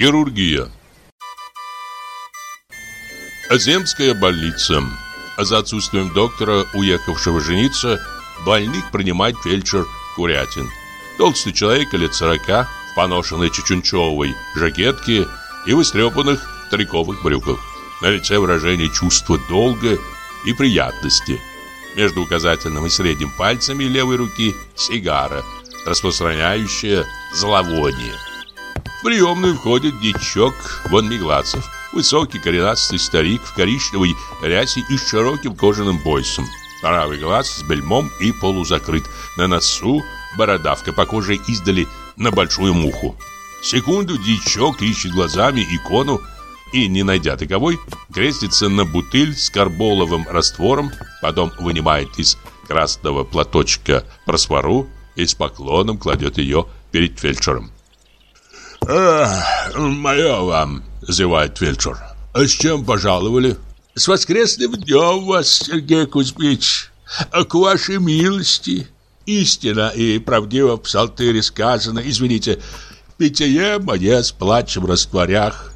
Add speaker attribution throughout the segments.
Speaker 1: Хирургия. Земская больница. За отсутствием доктора, уехавшего жениться, больных принимает фельдшер Курятин. Толстый человек лет сорока, в поношенной чечунчевой жакетке и в истрепанных триковых брюках. На лице выражение чувства долга и приятности. Между указательным и средним пальцами левой руки сигара, распространяющая зловоние. В приемную входит дичок Вон Меглацев, высокий коренастый старик в коричневой рясе и с широким кожаным поясом. Правый глаз с бельмом и полузакрыт. На носу бородавка, похожая издали на большую муху. Секунду дичок ищет глазами икону и, не найдя таковой, крестится на бутыль с карболовым раствором, потом вынимает из красного платочка просфору и с поклоном кладет ее перед фельдшером.
Speaker 2: Мое вам!» — зевает фельдшер. «А с чем пожаловали?»
Speaker 3: «С воскресным днем вас, Сергей Кузьмич! К вашей милости!» Истина и правдиво в псалтыре сказано, извините, питье мое с плачем растворях.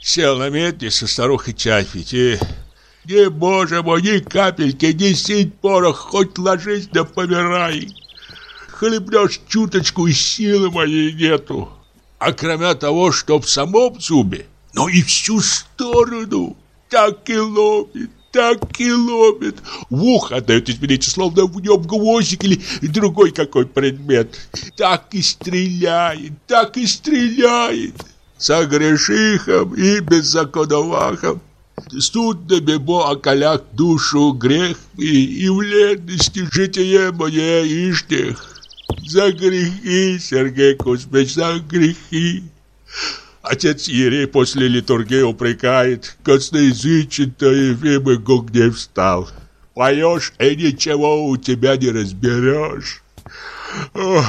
Speaker 3: Сел на медне со старухой чай пить и... Не, боже мой, ни капельки, ни синь порох, хоть ложись да помирай. Хлебнешь чуточку, и силы моей нету. А кроме того, что в самом зубе, но и всю сторону, так и ломит, так и ломит. В ухо отдает, извините, словно в нем гвоздик или другой какой предмет. Так и стреляет, так и стреляет. За грешихом и беззаконовахом. Студными бо околях душу грех и, и в ледности житие мое ишних. За грехи, Сергей Кузьмич, за грехи. Отец Ерей после литургии упрекает, косноязычен-то Ефим и гугней встал. Поешь, и ничего у тебя не разберешь. Ой,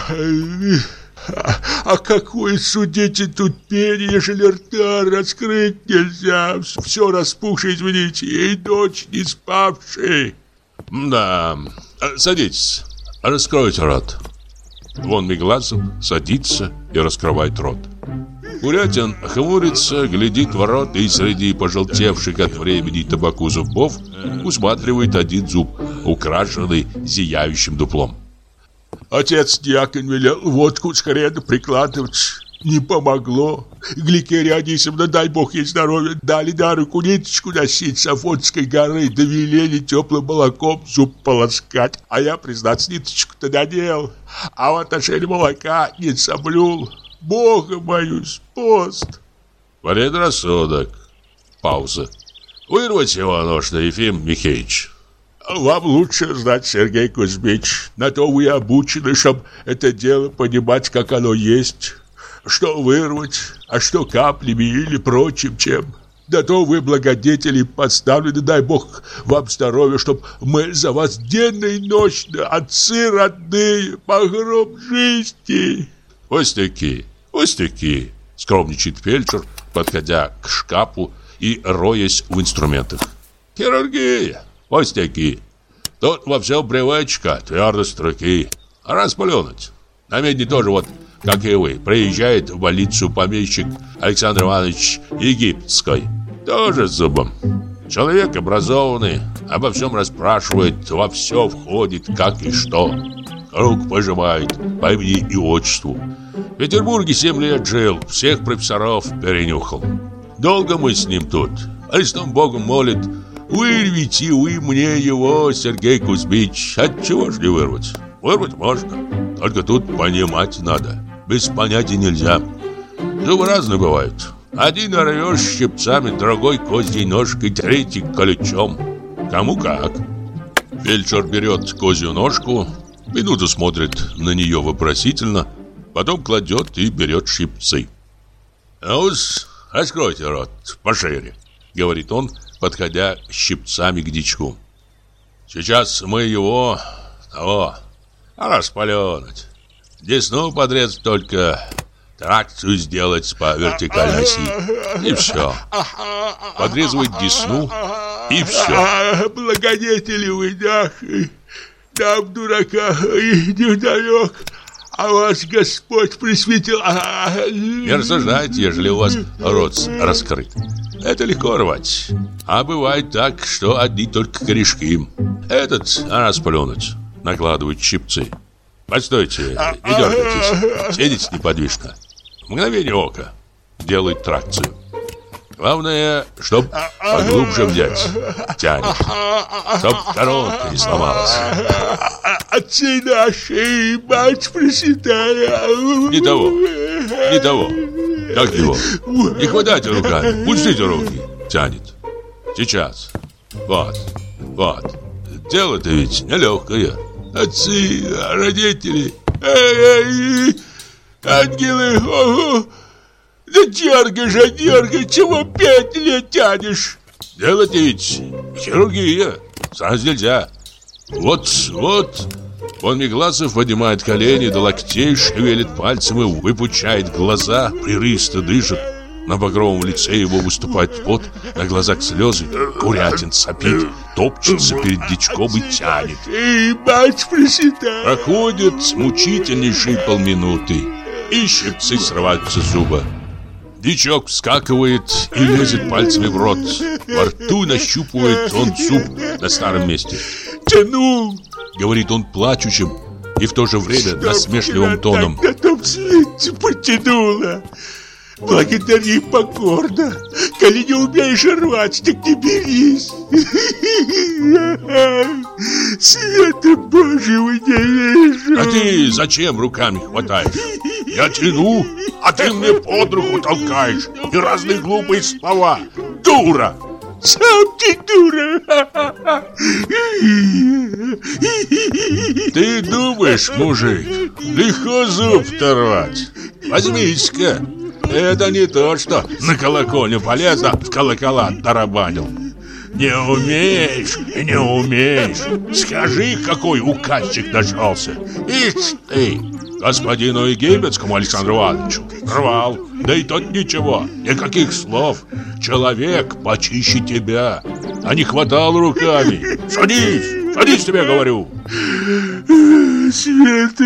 Speaker 3: а, а какое судите тут пение, ежели рта раскрыть нельзя, все распухшее, извините, и дочь не спавшая.
Speaker 1: Да, садитесь, раскройте рот. Вон Мегласов садится и раскрывает рот. Курятин хмурится, глядит в рот и среди пожелтевших от времени табаку зубов усматривает один зуб, украшенный зияющим дуплом.
Speaker 3: Отец дьякон велел водку с хрена прикладывать. Не помогло. Гликерия Анисовна, дай бог ей здоровья, дали на руку ниточку носить с Афонской горы, довелели теплым молоком зуб полоскать. А я, признаться, ниточку-то надел, а в отношении молока не соблюл. Бога боюсь, пост.
Speaker 1: Предрассудок. Пауза. Вырвать его нужно, Ефим Михеевич.
Speaker 3: Вам лучше знать, Сергей Кузьмич. На то вы обучены, чтобы это дело понимать, как оно есть. Что вырвать, а что каплями или прочим чем. Да то вы благодетели подставлены, дай Бог вам здоровья, чтоб мы за вас денно и ночно, отцы родные, погром жизни.
Speaker 1: Пустяки, пустяки, скромничает фельдшер, подходя к шкафу и роясь в инструментах. Хирургия, пустяки. Тут во всем привычка, твердость руки. Раз плюнуть. На медне тоже вот, как и вы, приезжает в больницу помещик Александр Иванович Египетской. Тоже с зубом. Человек образованный, обо всем расспрашивает, во все входит, как и что. Рук пожимает по имени и отчеству. В Петербурге семь лет жил, всех профессоров перенюхал. Долго мы с ним тут. Христом Богом молит, Вырвите вы мне его, Сергей Кузьмич. Отчего ж не вырвать? Вырвать можно. Только тут понимать надо. Без понятия нельзя. Зубы разные бывают. Один рвешь щипцами, другой козьей ножкой, третий колючом. Кому как. Фельдшер берет козью ножку, минуту смотрит на нее вопросительно, потом кладет и берет щипцы. «Ну-с, раскройте рот пошире», — говорит он, подходя щипцами к дичку. Сейчас мы его, того, распаленуть. Десну подрезать только, тракцию сделать по вертикальной оси. И все. Подрезывать десну, и все.
Speaker 3: Благодетели вы, да, нам, дурака, и невдалек. а вас Господь присветил.
Speaker 1: Не рассуждайте, ежели у вас рот раскрыт. Это легко рвать. А бывает так, что одни только корешки. Этот, а расплюнуть, накладывают щипцы. Постойте, не дергайтесь, сидите неподвижно. Мгновение ока. Делает тракцию. Главное, чтоб поглубже взять. Тянешь. Чтоб коронка не сломалась.
Speaker 3: Наши, мать Пресвятая.
Speaker 1: Не того, не того. Как его? Не хватайте руками, пустите руки. Тянет. Сейчас. Вот, вот. Дело-то ведь нелегкое.
Speaker 3: Отцы, родители, ангелы, ого. Да дергай же, дергай, чего пять лет тянешь?
Speaker 1: Делать ведь хирургия, сразу нельзя. Вот, вот, он Мегласов поднимает колени до локтей, шевелит пальцем и выпучает глаза, прерывисто дышит. На багровом лице его выступает пот, на глазах слезы, курятин сопит, топчется перед дичком и тянет.
Speaker 3: Эй, мать пресвятая!
Speaker 1: Проходит мучительнейшие полминуты, и щипцы срываются зуба. Дичок вскакивает и лезет пальцами в рот. Во рту нащупывает он зуб на старом месте.
Speaker 3: Тянул!
Speaker 1: Говорит он плачущим и в то же время насмешливым тоном.
Speaker 3: Потянуло. Благодари покорно. Коли не умеешь рвать, так не берись. Света Божьего не вижу.
Speaker 1: А ты зачем руками хватаешь? Я тяну, а ты мне под руку толкаешь. И разные глупые слова. Дура!
Speaker 3: Сам ты дура.
Speaker 1: Ты думаешь, мужик, легко зуб оторвать? Возьмись-ка. Это не то, что на колокольню полезно в колокола тарабанил. Не умеешь, не умеешь. Скажи, какой указчик нашелся. Ишь ты, господину Египетскому Александру Ивановичу рвал. Да и тот ничего, никаких слов. Человек почище тебя. А не хватал руками. Садись, садись, тебе говорю.
Speaker 3: Света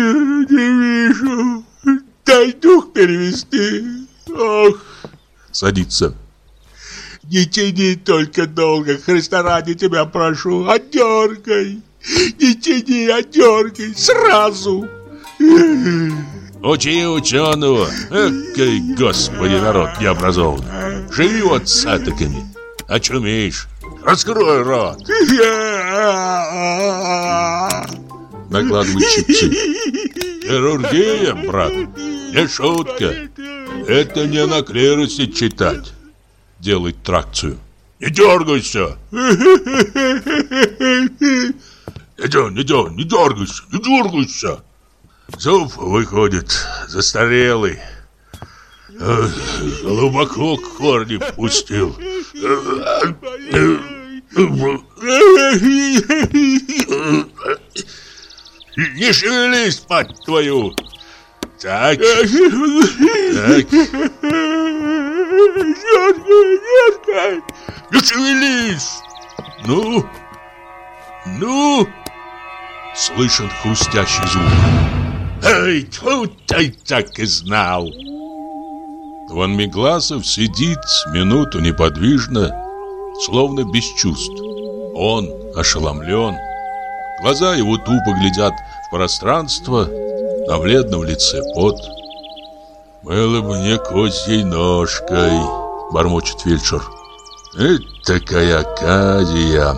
Speaker 3: не вижу. Дай дух перевести. Ох,
Speaker 1: Садится.
Speaker 3: не тяни только долго, Христа ради тебя прошу, а дергай. Не тяни, а дергай сразу.
Speaker 1: Учи ученого. Экой, господи, народ необразованный. Живи вот с атаками. Очумеешь. Раскрой рот. Накладывай чипсы. Хирургия, брат. Не шутка. Это не на клиросе читать. Делает тракцию. Не дергайся. Идем, идем, не дергайся, не дергайся. Зуб выходит застарелый. Глубоко корни пустил. Не шевелись, мать твою! Так, так,
Speaker 3: Дергай, дергай.
Speaker 1: не шевелись! Ну, ну! Слышен хрустящий звук. Эй, тьфу, ты так и знал! Ван Мегласов сидит минуту неподвижно, словно без чувств. Он ошеломлен. Глаза его тупо глядят в пространство, на бледном лице пот. «Было бы мне козьей ножкой», — бормочет фельдшер. «Это такая Акадия!»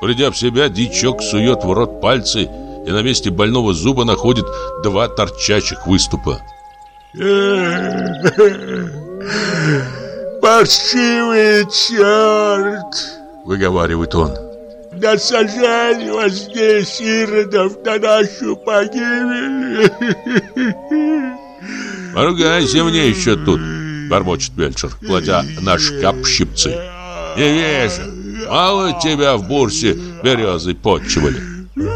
Speaker 1: Придя в себя, дичок сует в рот пальцы и на месте больного зуба находит два торчащих выступа.
Speaker 3: Паршивый черт!
Speaker 1: Выговаривает он.
Speaker 3: Насажали вас здесь, иродов, на нашу погибель.
Speaker 1: «Поругайся мне еще тут», — бормочет фельдшер, кладя на шкаф щипцы. «Не вижу, мало тебя в бурсе березы подчивали.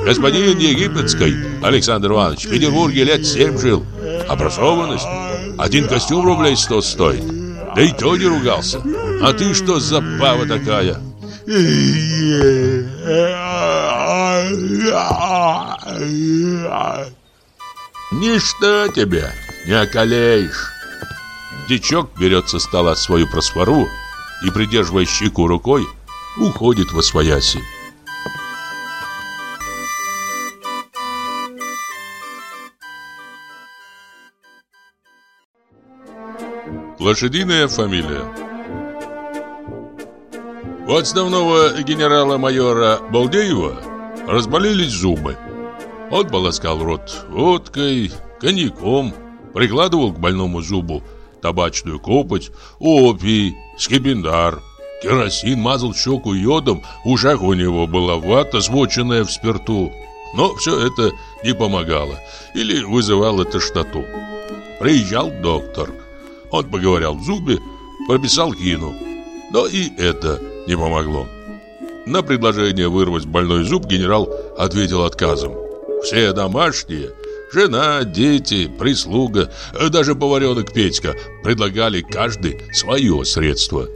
Speaker 1: Господин Египетский Александр Иванович в Петербурге лет семь жил. Образованность. Один костюм рублей сто стоит. Да и то не ругался. А ты что за пава такая?» Ничто тебя не околеешь. Дичок берет со стола свою просфору и, придерживая щеку рукой, уходит во свояси. Лошадиная фамилия У отставного генерала-майора Балдеева разболелись зубы. Он полоскал рот водкой, коньяком, прикладывал к больному зубу табачную копоть, опий, скипидар, керосин, мазал щеку йодом, в ушах у него была вата, смоченная в спирту. Но все это не помогало или вызывало тошноту. Приезжал доктор – он поговорил в зубе, прописал хину. Но и это не помогло. На предложение вырвать больной зуб генерал ответил отказом. Все домашние, жена, дети, прислуга, даже поваренок Петька предлагали каждый свое средство.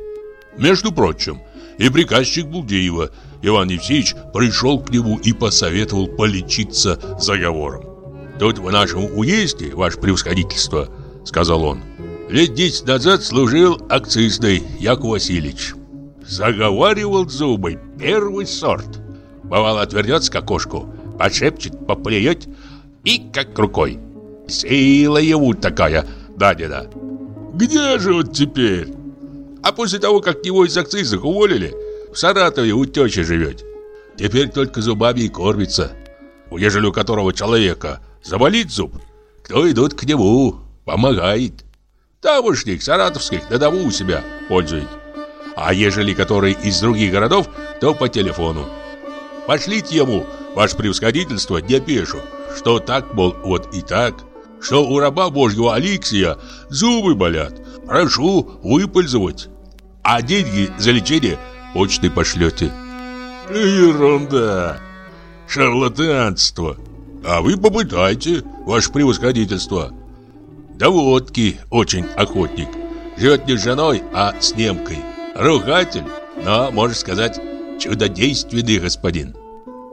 Speaker 1: Между прочим, и приказчик Булдеева Иван Евсеевич пришел к нему и посоветовал полечиться заговором. «Тут в нашем уезде, ваше превосходительство», — сказал он, — Лет десять назад служил акцизный Яков Васильевич. Заговаривал зубы, первый сорт. Бывало, отвернется к окошку, подшепчет, поплюет и как рукой. Сила ему такая дадена. Где же он теперь? А после того, как его из акцизных уволили, в Саратове у тещи живет. Теперь только зубами и кормится. Ежели у которого человека заболит зуб, кто идут к нему, помогает. Тамошних, саратовских, на дому у себя пользует. А ежели который из других городов, то по телефону. Пошлите ему, ваше превосходительство, депешу, что так, мол, вот и так, что у раба божьего Алексия зубы болят, прошу выпользовать, а деньги за лечение почтой пошлете. Ерунда, шарлатанство. А вы попытайте, ваше превосходительство. Да водки очень охотник. Живет не с женой, а с немкой. Ругатель, но, можно сказать, чудодейственный господин.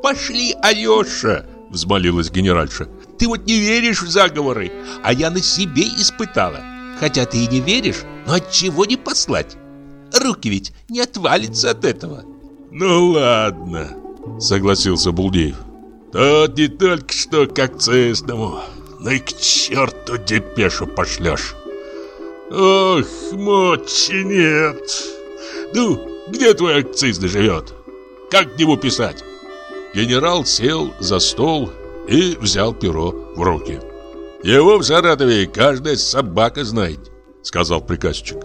Speaker 1: «Пошли, Алеша!» — взмолилась генеральша. «Ты вот не веришь в заговоры, а я на себе испытала. Хотя ты и не веришь, но от чего не послать? Руки ведь не отвалятся от этого».
Speaker 2: «Ну ладно», — согласился Булдеев. «Тот не только что как цесному, ну и к черту депешу пошлешь. Ох, мочи нет. Ну, где твой акцизный живет? Как к нему писать?
Speaker 1: Генерал сел за стол и взял перо в руки. «Его в Саратове каждая собака знает», — сказал приказчик.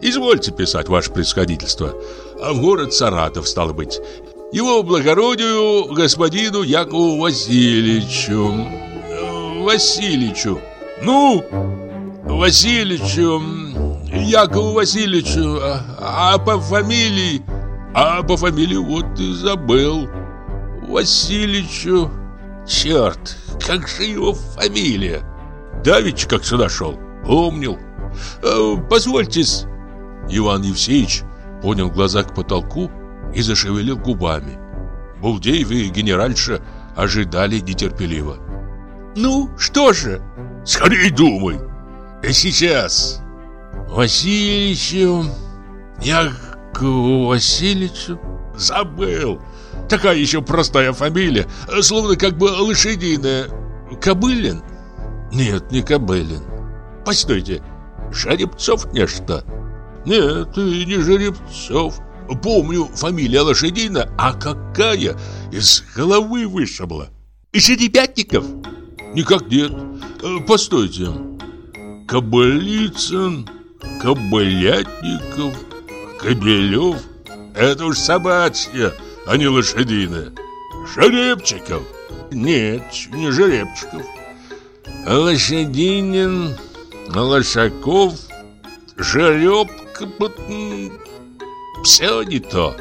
Speaker 1: «Извольте писать, ваше происходительство. А в город Саратов, стало быть. Его благородию господину Якову Васильевичу. Васильевичу. Ну, Васильевичу, Якову Васильевичу, а, а по фамилии, а по фамилии вот и забыл. Васильевичу, черт, как же его фамилия? Давич как сюда шел, помнил. Э, позвольте-с. Иван Евсеевич поднял глаза к потолку и зашевелил губами. Булдеев и генеральша ожидали нетерпеливо.
Speaker 2: Ну, что же? Скорей думай. И сейчас.
Speaker 1: Васильевичу, Якову Васильевичу.
Speaker 2: Забыл. Такая еще простая фамилия, словно как бы лошадиная. Кобылин?
Speaker 1: Нет, не Кобылин.
Speaker 2: Постойте, Жеребцов нечто? Нет, не Жеребцов. Помню, фамилия лошадина, а какая из головы вышибла.
Speaker 1: И Жеребятников?
Speaker 2: Никак нет. Э, постойте. Кобылицын, Кобылятников, Кобелев. Это уж собачья, а не лошадиная. Жеребчиков. Нет, не Жеребчиков. Лошадинин, Лошаков, Жеребка. Все не то.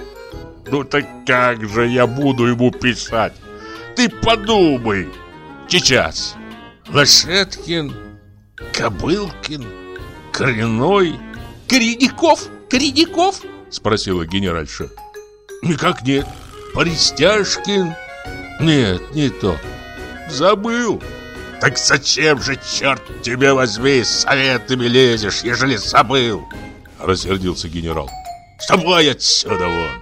Speaker 2: Ну так как же я буду ему писать? Ты подумай. Сейчас. Лошадкин, Кобылкин, Коренной.
Speaker 1: Кореняков? Кореняков?
Speaker 2: Спросила генеральша. Никак нет. Пористяшкин. Нет, не то. Забыл.
Speaker 3: Так зачем же, черт тебе возьми, с советами лезешь, ежели забыл? Рассердился генерал. Вставай отсюда вон!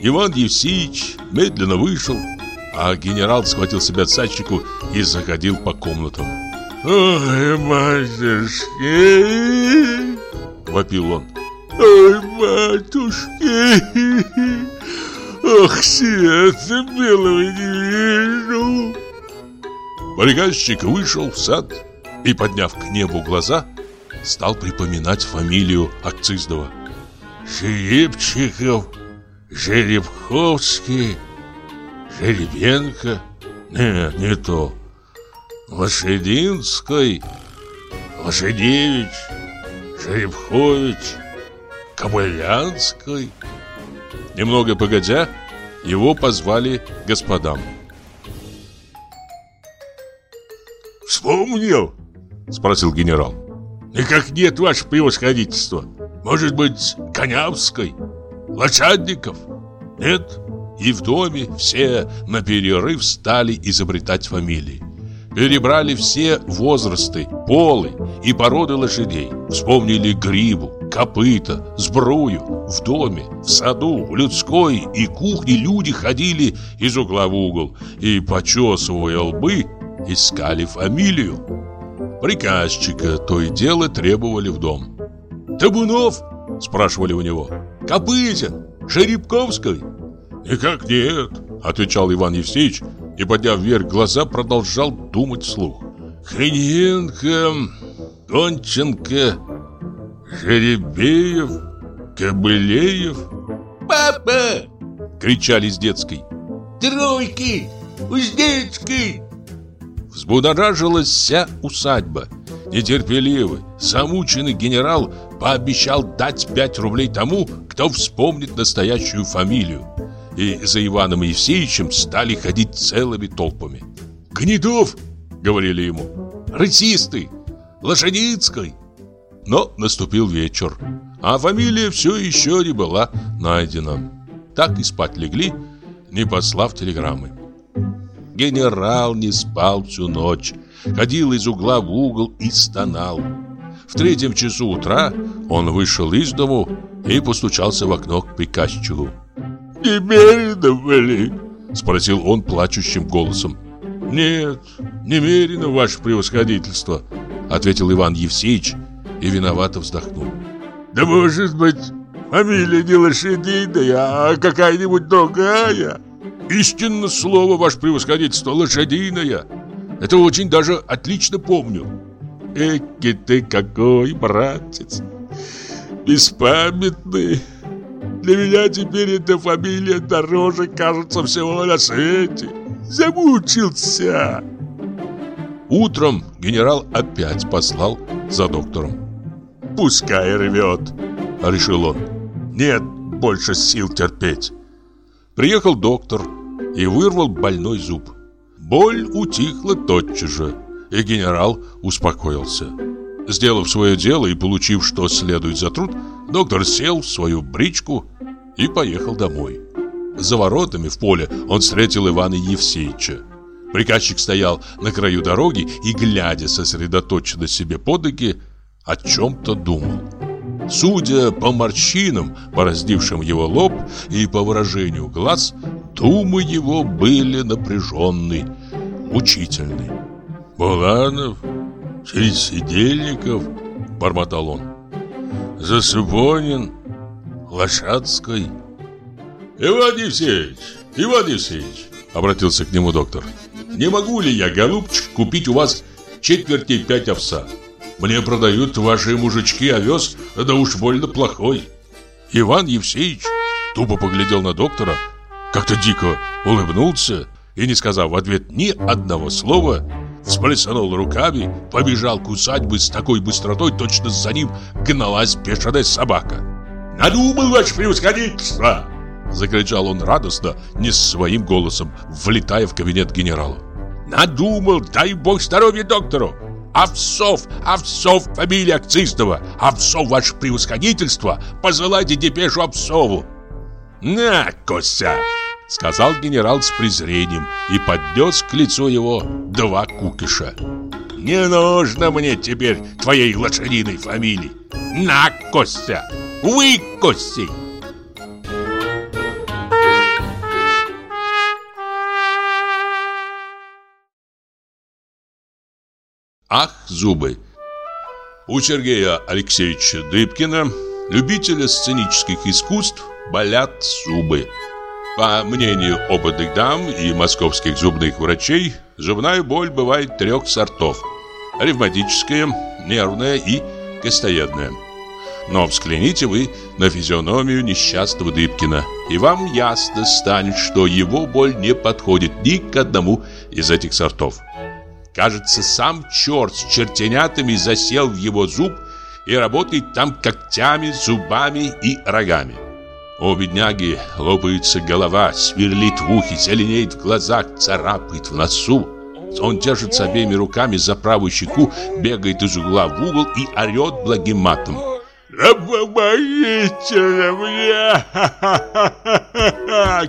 Speaker 1: Иван Евсеевич медленно вышел, а генерал схватил себя садчику и заходил по комнатам.
Speaker 3: «Ой, матушки!» — вопил он. «Ой, матушки! Ох, света белого не вижу!»
Speaker 1: Приказчик вышел в сад и, подняв к небу глаза, стал припоминать фамилию Акциздова.
Speaker 3: «Шерепчиков, Жеребковский, Жеребенко. Нет, не то. Лошадинской, Лошадевич, Жеребхович, Кобылянской.
Speaker 1: Немного погодя, его позвали господам.
Speaker 3: «Вспомнил?» — спросил генерал. «Никак нет, ваше превосходительство. Может быть, Конявской?» Лошадников? Нет?
Speaker 1: И в доме все на перерыв стали изобретать фамилии. Перебрали все возрасты, полы и породы лошадей. Вспомнили грибу, копыта, сбрую. В доме, в саду, в людской и кухне люди ходили из угла в угол и, почесывая лбы, искали фамилию. Приказчика то и дело требовали в дом. «Табунов?» – спрашивали у него. Копытин, Шеребковской?»
Speaker 3: «Никак нет», —
Speaker 1: отвечал Иван Евсеевич и, подняв вверх глаза, продолжал думать вслух.
Speaker 3: «Хрененко, Гонченко, Жеребеев, Кобылеев».
Speaker 4: «Папа!»
Speaker 1: — кричали с детской.
Speaker 4: «Тройки! Уздецкий!»
Speaker 1: Взбудоражилась вся усадьба. Нетерпеливый, замученный генерал пообещал дать пять рублей тому, кто вспомнит настоящую фамилию. И за Иваном Евсеевичем стали ходить целыми толпами. «Гнедов!» — говорили ему. «Рысистый! Лошадицкой!» Но наступил вечер, а фамилия все еще не была найдена. Так и спать легли, не послав телеграммы. Генерал не спал всю ночь, ходил из угла в угол и стонал. В третьем часу утра он вышел из дому и постучался в окно к приказчику.
Speaker 3: «Немерено были?»
Speaker 1: – спросил он плачущим голосом.
Speaker 3: «Нет, немерено, ваше превосходительство», – ответил Иван Евсеевич и виновато вздохнул. «Да может быть, фамилия не лошадиная, а какая-нибудь другая?»
Speaker 1: «Истинно слово, ваше превосходительство, лошадиная. Это очень даже отлично помню».
Speaker 3: Эки ты какой, братец! Беспамятный! Для меня теперь эта фамилия дороже, кажется, всего на свете. Замучился!»
Speaker 1: Утром генерал опять послал за доктором.
Speaker 3: «Пускай рвет», — решил он. «Нет больше сил терпеть».
Speaker 1: Приехал доктор и вырвал больной зуб. Боль утихла тотчас же и генерал успокоился. Сделав свое дело и получив, что следует за труд, доктор сел в свою бричку и поехал домой. За воротами в поле он встретил Ивана Евсеевича. Приказчик стоял на краю дороги и, глядя сосредоточенно себе под ноги, о чем-то думал. Судя по морщинам, пораздившим его лоб и по выражению глаз, думы его были напряженны, мучительны.
Speaker 3: Буланов, Сидельников, бормотал он. Засубонин, Лошадской.
Speaker 1: Иван Евсеевич, Иван Евсеевич, обратился к нему доктор. Не могу ли я, голубчик, купить у вас четверти пять овса? Мне продают ваши мужички овес, да уж больно плохой. Иван Евсеевич тупо поглядел на доктора, как-то дико улыбнулся и, не сказав в ответ ни одного слова, всплеснул руками, побежал к усадьбе с такой быстротой, точно за ним гналась бешеная собака. «Надумал, ваше превосходительство!» Закричал он радостно, не своим голосом, влетая в кабинет генерала. «Надумал, дай бог здоровья доктору! Овсов, Овсов, фамилия Акциздова! Овсов, ваше превосходительство! Посылайте депешу Овсову!» «На, Кося!» Сказал генерал с презрением и поднес к лицу его два кукиша.
Speaker 3: Не нужно мне теперь твоей лошадиной фамилии. На, Костя, выкуси!
Speaker 1: Ах, зубы! У Сергея Алексеевича Дыбкина, любителя сценических искусств, болят зубы. По мнению опытных дам и московских зубных врачей, зубная боль бывает трех сортов. Ревматическая, нервная и костоядная. Но взгляните вы на физиономию несчастного Дыбкина, и вам ясно станет, что его боль не подходит ни к одному из этих сортов. Кажется, сам черт с чертенятами засел в его зуб и работает там когтями, зубами и рогами. У бедняги лопается голова, сверлит в ухе, зеленеет в глазах, царапает в носу. Он держится обеими руками за правую щеку, бегает из угла в угол и орет благим матом.
Speaker 3: «Да помогите мне!»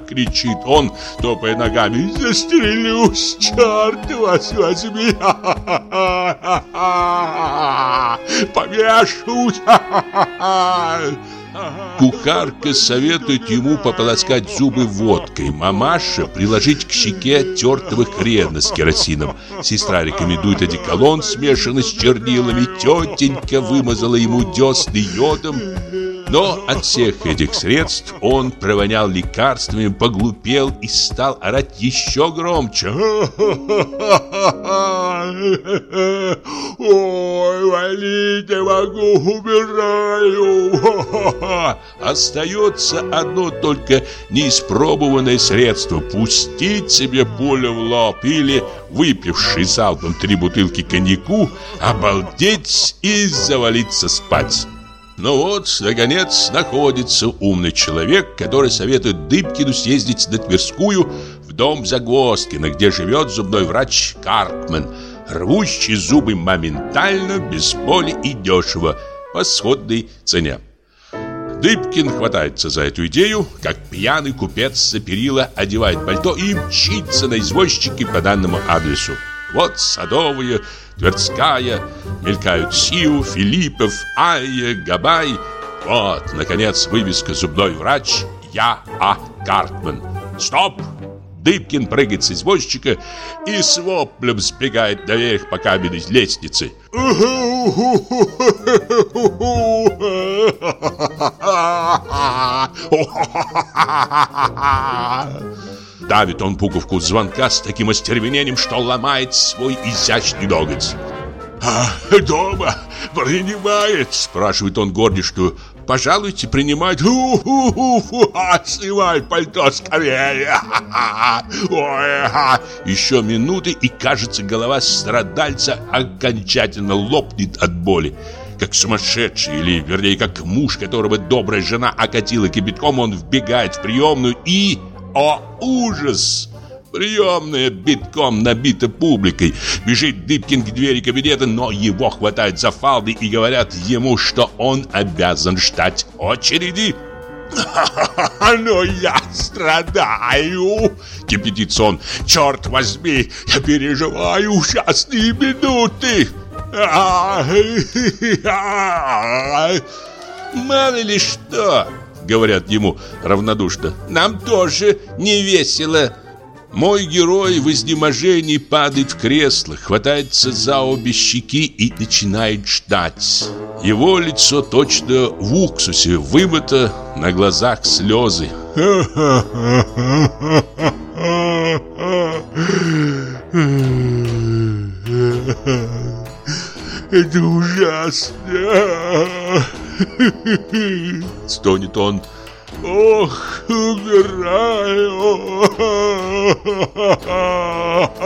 Speaker 1: Кричит он, топая ногами.
Speaker 3: «Застрелюсь, черт вас возьми! Повешусь!»
Speaker 1: Кухарка советует ему пополоскать зубы водкой, мамаша приложить к щеке тертого хрена с керосином. Сестра рекомендует одеколон, смешанный с чернилами, тетенька вымазала ему десны йодом. Но от всех этих средств он провонял лекарствами, поглупел и стал орать еще громче.
Speaker 3: Ой, валить не могу, умираю.
Speaker 1: Остается одно только неиспробованное средство Пустить себе пулю в лоб Или, выпивший залпом три бутылки коньяку Обалдеть и завалиться спать ну вот, наконец, находится умный человек, который советует Дыбкину съездить на Тверскую в дом Загвоздкина, где живет зубной врач Каркман, рвущий зубы моментально, без боли и дешево, по сходной цене. Дыбкин хватается за эту идею, как пьяный купец за перила одевает пальто и мчится на извозчике по данному адресу. Вот Садовые, Тверская, мелькают Сиу, Филиппов, Айя, Габай. Вот, наконец, вывеска «Зубной врач» Я А. Картман. Стоп! Дыбкин прыгает с извозчика и с воплем сбегает наверх по каменной лестнице. Давит он пуговку звонка с таким остервенением, что ломает свой изящный ноготь.
Speaker 3: «А, дома принимает?» Спрашивает он горничную. «Пожалуйте, принимать. У-ху-ху, а, снимай пальто скорее!»
Speaker 1: Ой, Еще минуты, и кажется, голова страдальца окончательно лопнет от боли. Как сумасшедший, или, вернее, как муж, которого добрая жена окатила кипятком, он вбегает в приемную и... О, ужас! Приемная битком набита публикой. Бежит Дыбкин к двери кабинета, но его хватают за фалды и говорят ему, что он обязан ждать очереди.
Speaker 3: «Ну я страдаю!» — кипятится он. «Черт возьми, я переживаю ужасные минуты!»
Speaker 1: «Мало ли что!» — говорят ему равнодушно. «Нам тоже не весело!» Мой герой в изнеможении падает в кресло, хватается за обе щеки и начинает ждать. Его лицо точно в уксусе вымыто, на глазах слезы.
Speaker 3: Это ужасно.
Speaker 1: Стонет он.
Speaker 3: Ох, умираю,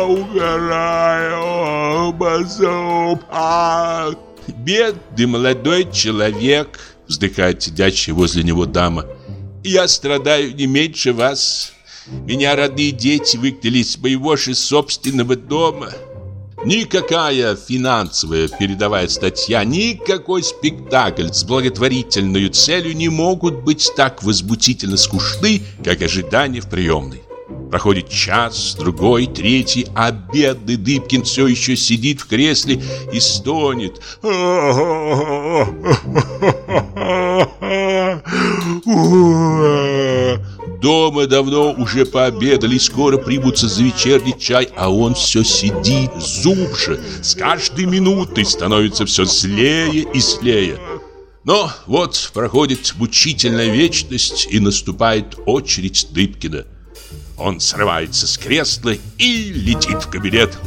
Speaker 3: умираю, Базупа.
Speaker 1: Бедный молодой человек, вздыхает сидящая возле него дама. Я страдаю не меньше вас. Меня родные дети выгнали из моего же собственного дома. Никакая финансовая передовая статья, никакой спектакль с благотворительной целью не могут быть так возмутительно скучны, как ожидания в приемной. Проходит час, другой, третий, а бедный Дыбкин все еще сидит в кресле и стонет. Дома давно уже пообедали, скоро примутся за вечерний чай, а он все сидит, зубше, с каждой минутой становится все злее и злее. Но вот проходит мучительная вечность, и наступает очередь Дыбкина. Он срывается с кресла и летит в кабинет.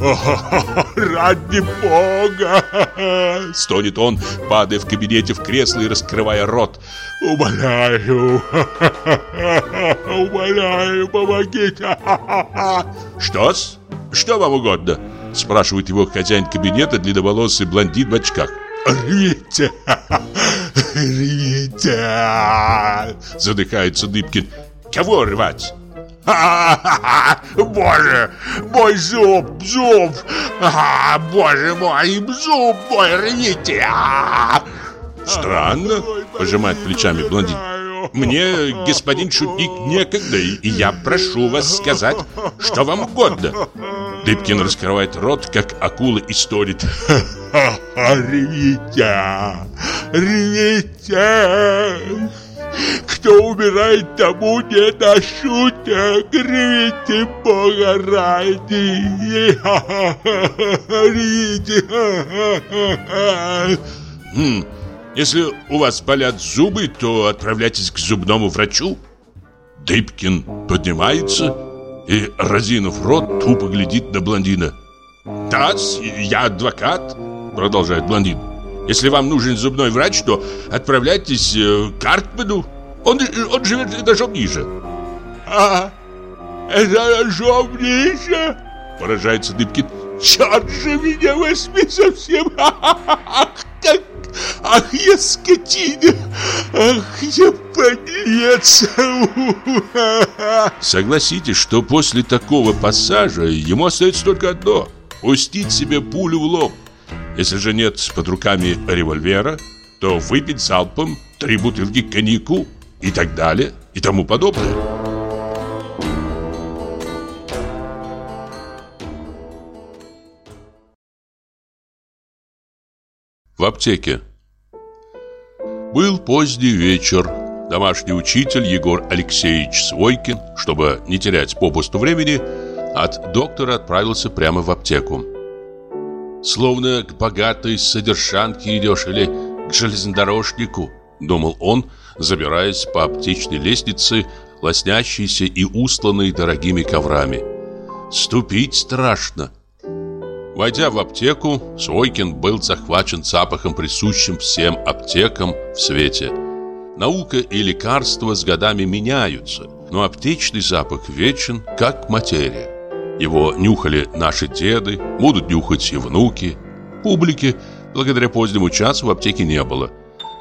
Speaker 2: «Ради бога!»
Speaker 1: Стонет он, падая в кабинете в кресло и раскрывая рот.
Speaker 2: «Умоляю! Умоляю, помогите!»
Speaker 1: «Что-с? Что вам угодно?» Спрашивает его хозяин кабинета, длинноволосый блондин в очках.
Speaker 2: «Рвите! Рвите!»
Speaker 1: Задыхается Дыбкин. «Кого рвать?»
Speaker 2: Боже, мой зуб, зуб! А, боже мой, зуб мой, рвите! А!
Speaker 1: Странно, пожимает плечами блондин. Мне, господин шутник, некогда, и я прошу вас сказать, что вам угодно. Дыбкин раскрывает рот, как акула, и стонет.
Speaker 2: Рвите! Рвите! Кто умирает, тому не на шуток. Рвите Бога ради.
Speaker 1: Хм, если у вас болят зубы, то отправляйтесь к зубному врачу. Дыбкин поднимается и, разинув рот, тупо глядит на блондина. «Да, я адвокат», — продолжает блондин. Если вам нужен зубной врач, то отправляйтесь э, к Артману. Он, он живет этажом ниже.
Speaker 2: А, этажом ниже?
Speaker 1: Поражается Дыбкин.
Speaker 2: Черт же меня возьми совсем! Ах, как... Ах, я скотина! Ах, я подлец!
Speaker 1: Согласитесь, что после такого пассажа ему остается только одно – пустить себе пулю в лоб. Если же нет под руками револьвера, то выпить залпом три бутылки коньяку и так далее и тому подобное. В аптеке Был поздний вечер. Домашний учитель Егор Алексеевич Свойкин, чтобы не терять попусту времени, от доктора отправился прямо в аптеку. Словно к богатой содержанке идешь или к железнодорожнику, думал он, забираясь по аптечной лестнице, лоснящейся и устланной дорогими коврами. Ступить страшно. Войдя в аптеку, Свойкин был захвачен запахом, присущим всем аптекам в свете. Наука и лекарства с годами меняются, но аптечный запах вечен, как материя. Его нюхали наши деды, будут нюхать и внуки. Публики, благодаря позднему часу, в аптеке не было.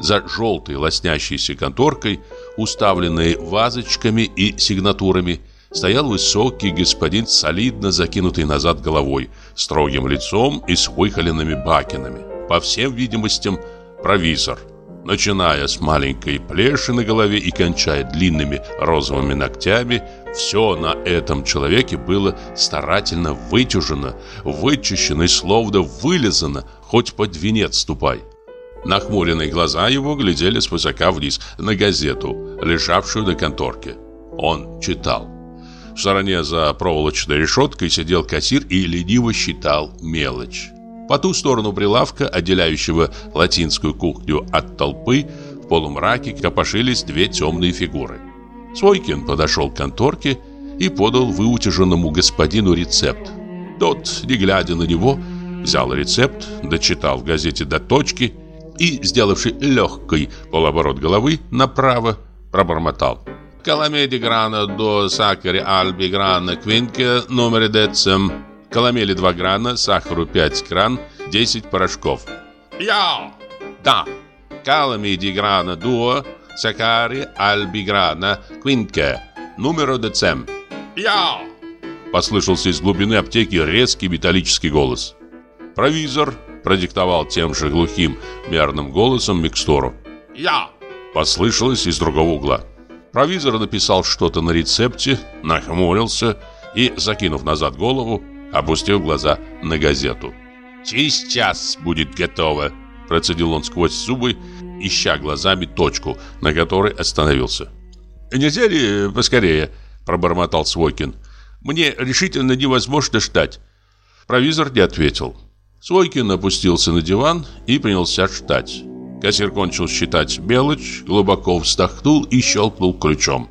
Speaker 1: За желтой лоснящейся конторкой, уставленной вазочками и сигнатурами, стоял высокий господин, солидно закинутый назад головой, строгим лицом и с выхоленными бакинами. По всем видимостям, провизор – Начиная с маленькой плеши на голове и кончая длинными розовыми ногтями, все на этом человеке было старательно вытяжено, вычищено и словно вылезано, хоть под венец ступай. Нахмуренные глаза его глядели свысока вниз на газету, лежавшую на конторке. Он читал. В стороне за проволочной решеткой сидел кассир и лениво считал мелочь. По ту сторону прилавка, отделяющего латинскую кухню от толпы, в полумраке копошились две темные фигуры. Свойкин подошел к конторке и подал выутяженному господину рецепт. Тот, не глядя на него, взял рецепт, дочитал в газете до точки и, сделавший легкий полоборот головы направо, пробормотал. «Каламеди грана до сакари альби грана квинке номер децем». Коломели 2 грана, сахару 5 гран, 10 порошков. Я! Да! Di grana duo, сакари альби грана, квинке, numero децем. Я! Послышался из глубины аптеки резкий металлический голос. Провизор продиктовал тем же глухим мерным голосом микстуру. «Я!» Послышалось из другого угла. Провизор написал что-то на рецепте, нахмурился и, закинув назад голову, опустил глаза на газету. «Через час будет готово», – процедил он сквозь зубы, ища глазами точку, на которой остановился. «Нельзя ли поскорее?» – пробормотал Свойкин. «Мне решительно невозможно ждать». Провизор не ответил. Свойкин опустился на диван и принялся ждать. Кассир кончил считать мелочь, глубоко вздохнул и щелкнул ключом.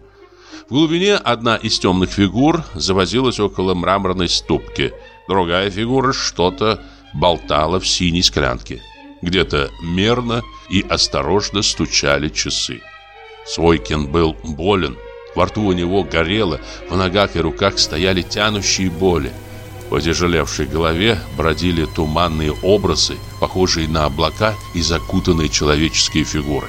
Speaker 1: В глубине одна из темных фигур завозилась около мраморной ступки. Другая фигура что-то болтала в синей склянке. Где-то мерно и осторожно стучали часы. Свойкин был болен. Во рту у него горело, в ногах и руках стояли тянущие боли. В отяжелевшей голове бродили туманные образы, похожие на облака и закутанные человеческие фигуры.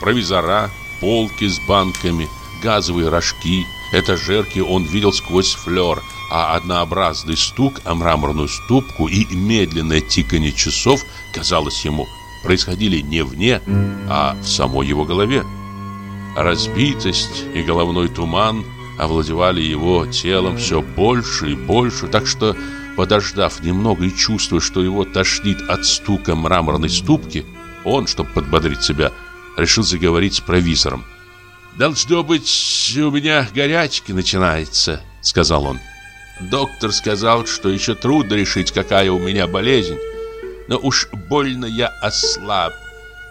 Speaker 1: Провизора, полки с банками, газовые рожки, этажерки он видел сквозь флер, а однообразный стук о мраморную ступку и медленное тиканье часов, казалось ему, происходили не вне, а в самой его голове. Разбитость и головной туман овладевали его телом все больше и больше, так что, подождав немного и чувствуя, что его тошнит от стука мраморной ступки, он, чтобы подбодрить себя, решил заговорить с провизором. «Должно быть, у меня горячки начинается», — сказал он. «Доктор сказал, что еще трудно решить, какая у меня болезнь, но уж больно я ослаб.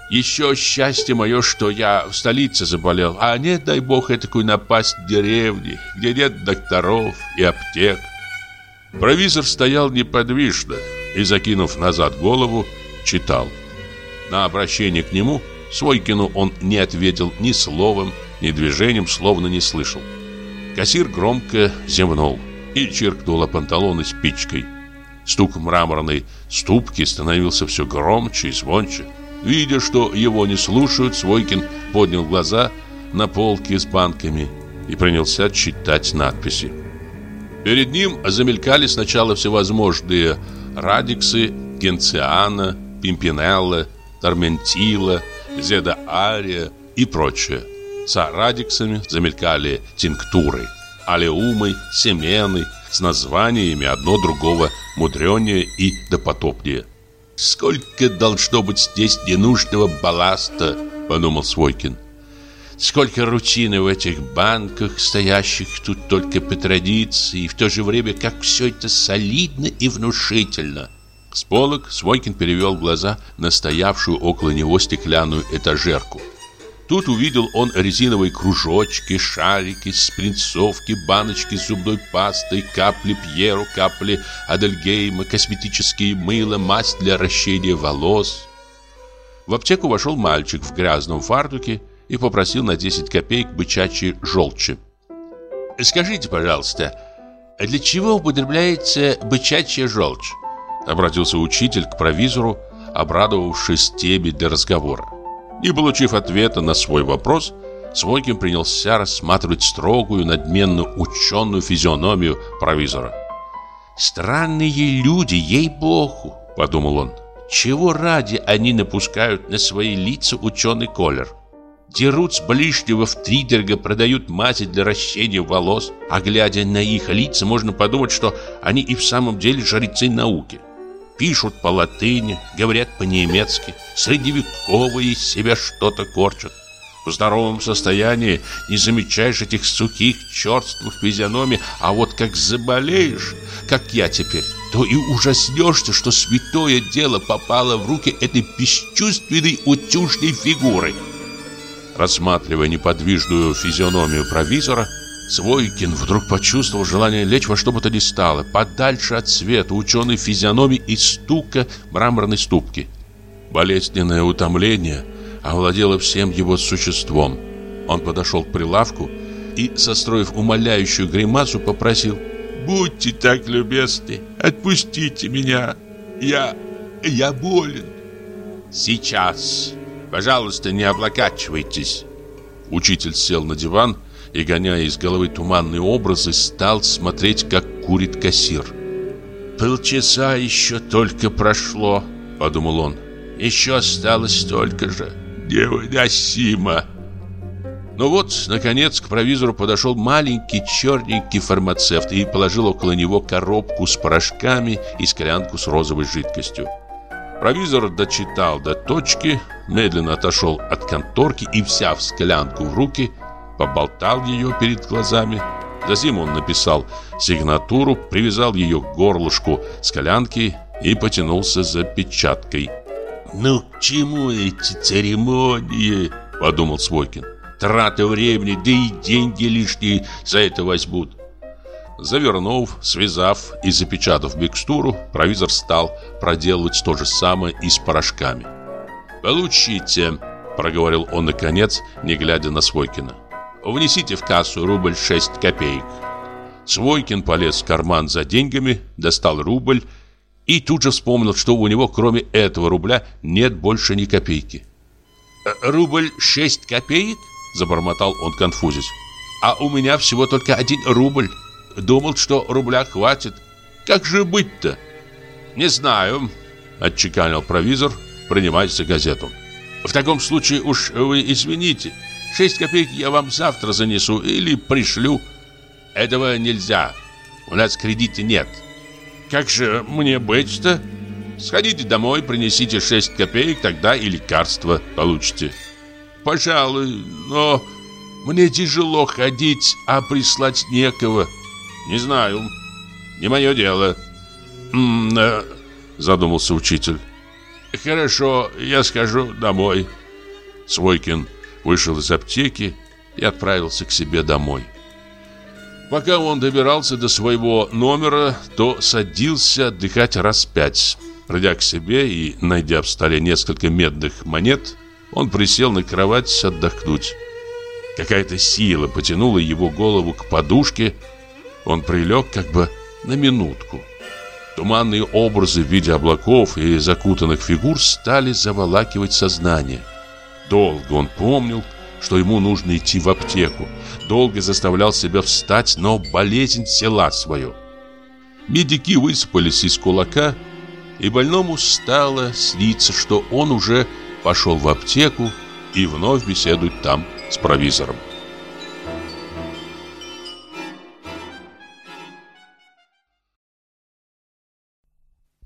Speaker 1: Еще счастье мое, что я в столице заболел, а нет, дай бог, этакую напасть в деревне, где нет докторов и аптек. Провизор стоял неподвижно и, закинув назад голову, читал. На обращение к нему Свойкину он не ответил ни словом, ни движением, словно не слышал. Кассир громко зевнул и чиркнул о панталоны спичкой. Стук мраморной ступки становился все громче и звонче. Видя, что его не слушают, Свойкин поднял глаза на полки с банками и принялся читать надписи. Перед ним замелькали сначала всевозможные радиксы, генциана, пимпинелла, торментила, зеда ария и прочее. С радиксами замелькали тинктуры, алеумы, семены с названиями одно другого мудренее и допотопнее. «Сколько должно быть здесь ненужного балласта!» – подумал Свойкин. «Сколько рутины в этих банках, стоящих тут только по традиции, и в то же время как все это солидно и внушительно!» С полок Свойкин перевел глаза на стоявшую около него стеклянную этажерку – Тут увидел он резиновые кружочки, шарики, спринцовки, баночки с зубной пастой, капли Пьеру, капли Адельгейма, косметические мыло, мазь для ращения волос. В аптеку вошел мальчик в грязном фартуке и попросил на 10 копеек бычачьей желчи. «Скажите, пожалуйста, для чего употребляется бычачья желчь?» Обратился учитель к провизору, обрадовавшись теме для разговора. Не получив ответа на свой вопрос, Свойкин принялся рассматривать строгую, надменную ученую физиономию провизора. «Странные люди, ей-богу!» – подумал он. «Чего ради они напускают на свои лица ученый колер? Дерут с ближнего в тридерга, продают мази для ращения волос, а глядя на их лица, можно подумать, что они и в самом деле жрецы науки пишут по латыни, говорят по-немецки, средневековые из себя что-то корчат. В здоровом состоянии не замечаешь этих сухих, черствых физиономий, а вот как заболеешь, как я теперь, то и ужаснешься, что святое дело попало в руки этой бесчувственной утюжной фигуры. Рассматривая неподвижную физиономию провизора, Свойкин вдруг почувствовал желание лечь во что бы то ни стало, подальше от света, ученой физиономии и стука мраморной ступки. Болезненное утомление овладело всем его существом. Он подошел к прилавку и, состроив умоляющую гримасу, попросил «Будьте так любезны, отпустите меня, я... я болен». «Сейчас, пожалуйста, не облокачивайтесь». Учитель сел на диван и, гоняя из головы туманные образы, стал смотреть, как курит кассир. «Полчаса еще только прошло», — подумал он. «Еще осталось столько же. Невыносимо!» Но вот, наконец, к провизору подошел маленький черненький фармацевт и положил около него коробку с порошками и склянку с розовой жидкостью. Провизор дочитал до точки, медленно отошел от конторки и, взяв склянку в руки, поболтал ее перед глазами. Затем он написал сигнатуру, привязал ее к горлышку склянки и потянулся за печаткой.
Speaker 3: «Ну к чему эти церемонии?» – подумал Свойкин. «Трата времени, да и деньги лишние за это возьмут».
Speaker 1: Завернув, связав и запечатав микстуру, провизор стал проделывать то же самое и с порошками. «Получите», – проговорил он наконец, не глядя на Свойкина. «Внесите в кассу рубль 6 копеек». Свойкин полез в карман за деньгами, достал рубль и тут же вспомнил, что у него кроме этого рубля нет больше ни копейки. «Э, «Рубль 6 копеек?» – забормотал он конфузясь. «А у меня всего только один рубль. Думал, что рубля хватит. Как же быть-то?» «Не знаю», – отчеканил провизор, принимаясь за газету. «В таком случае уж вы извините. Шесть копеек я вам завтра занесу или пришлю. Этого нельзя. У нас кредита нет». Как же мне быть-то? Сходите домой, принесите 6 копеек, тогда и лекарство получите. Пожалуй, но мне тяжело ходить, а прислать некого. Не знаю, не мое дело. М -м, задумался учитель. Хорошо, я скажу домой. Свойкин вышел из аптеки и отправился к себе домой. Пока он добирался до своего номера, то садился отдыхать раз пять. Придя к себе и найдя в столе несколько медных монет, он присел на кровать отдохнуть. Какая-то сила потянула его голову к подушке. Он прилег как бы на минутку. Туманные образы в виде облаков и закутанных фигур стали заволакивать сознание. Долго он помнил, что ему нужно идти в аптеку. Долго заставлял себя встать, но болезнь села свою. Медики высыпались из кулака, и больному стало сниться, что он уже пошел в аптеку и вновь беседует там с провизором.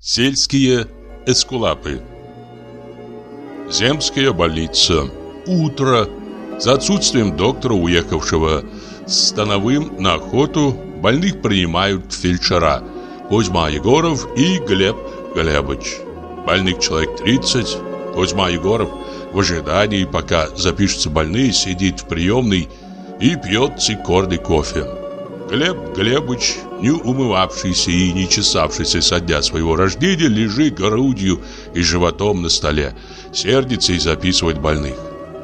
Speaker 1: Сельские эскулапы Земская больница Утро за отсутствием доктора, уехавшего с Становым на охоту, больных принимают фельдшера Кузьма Егоров и Глеб Глебович. Больных человек 30. Кузьма Егоров в ожидании, пока запишутся больные, сидит в приемной и пьет цикорный кофе. Глеб Глебович, не умывавшийся и не чесавшийся со дня своего рождения, лежит грудью и животом на столе, сердится и записывает больных.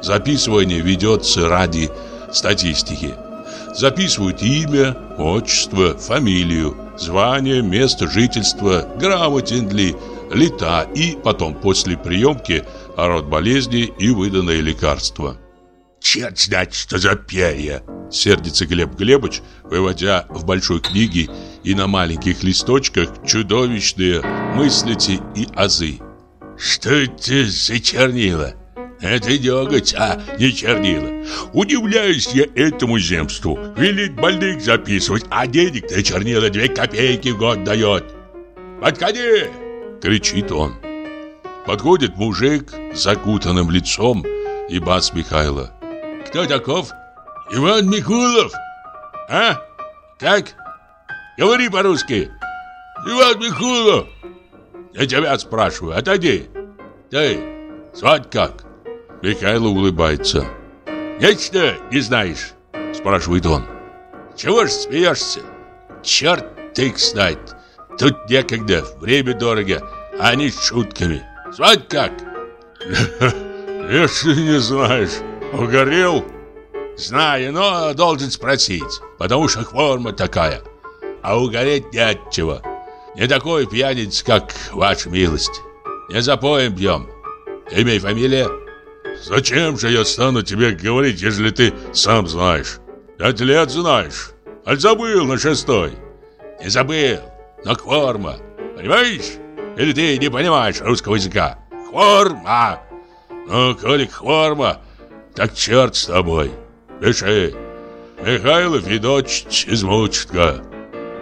Speaker 1: Записывание ведется ради статистики. Записывают имя, отчество, фамилию, звание, место жительства, грамотен ли, лета и потом после приемки род болезни и выданное лекарство.
Speaker 3: «Черт знает, что за перья!»
Speaker 1: Сердится Глеб Глебович, выводя в большой книге и на маленьких листочках чудовищные мыслите и азы.
Speaker 3: «Что это за чернила?» Это деготь, а не чернила. Удивляюсь я этому земству. Велит больных записывать, а денег на чернила две копейки в год дает. «Подходи!» — кричит он.
Speaker 1: Подходит мужик с закутанным лицом и бас Михайла.
Speaker 3: «Кто таков? Иван Михулов? А? Как? Говори по-русски!» «Иван Михулов!» «Я тебя спрашиваю, отойди!» «Ты, звать как?»
Speaker 1: Михайло улыбается.
Speaker 3: «Нечто не знаешь?» Спрашивает он. «Чего ж смеешься? Черт их знает. Тут некогда, время дорого, а не шутками. Звать как?»
Speaker 2: «Если не знаешь, угорел?»
Speaker 3: «Знаю, но должен спросить, потому что форма такая. А угореть не от чего. Не такой пьяниц, как ваша милость. Не запоем пьем. Имя и фамилия?»
Speaker 2: Зачем же я стану тебе говорить, если ты сам знаешь? Пять лет знаешь. Аль забыл на шестой?
Speaker 3: Не забыл, но хворма. Понимаешь? Или ты не понимаешь русского языка? Хворма! Ну, коли хворма, так черт с тобой.
Speaker 1: Пиши. Михаил Федотович Измученко.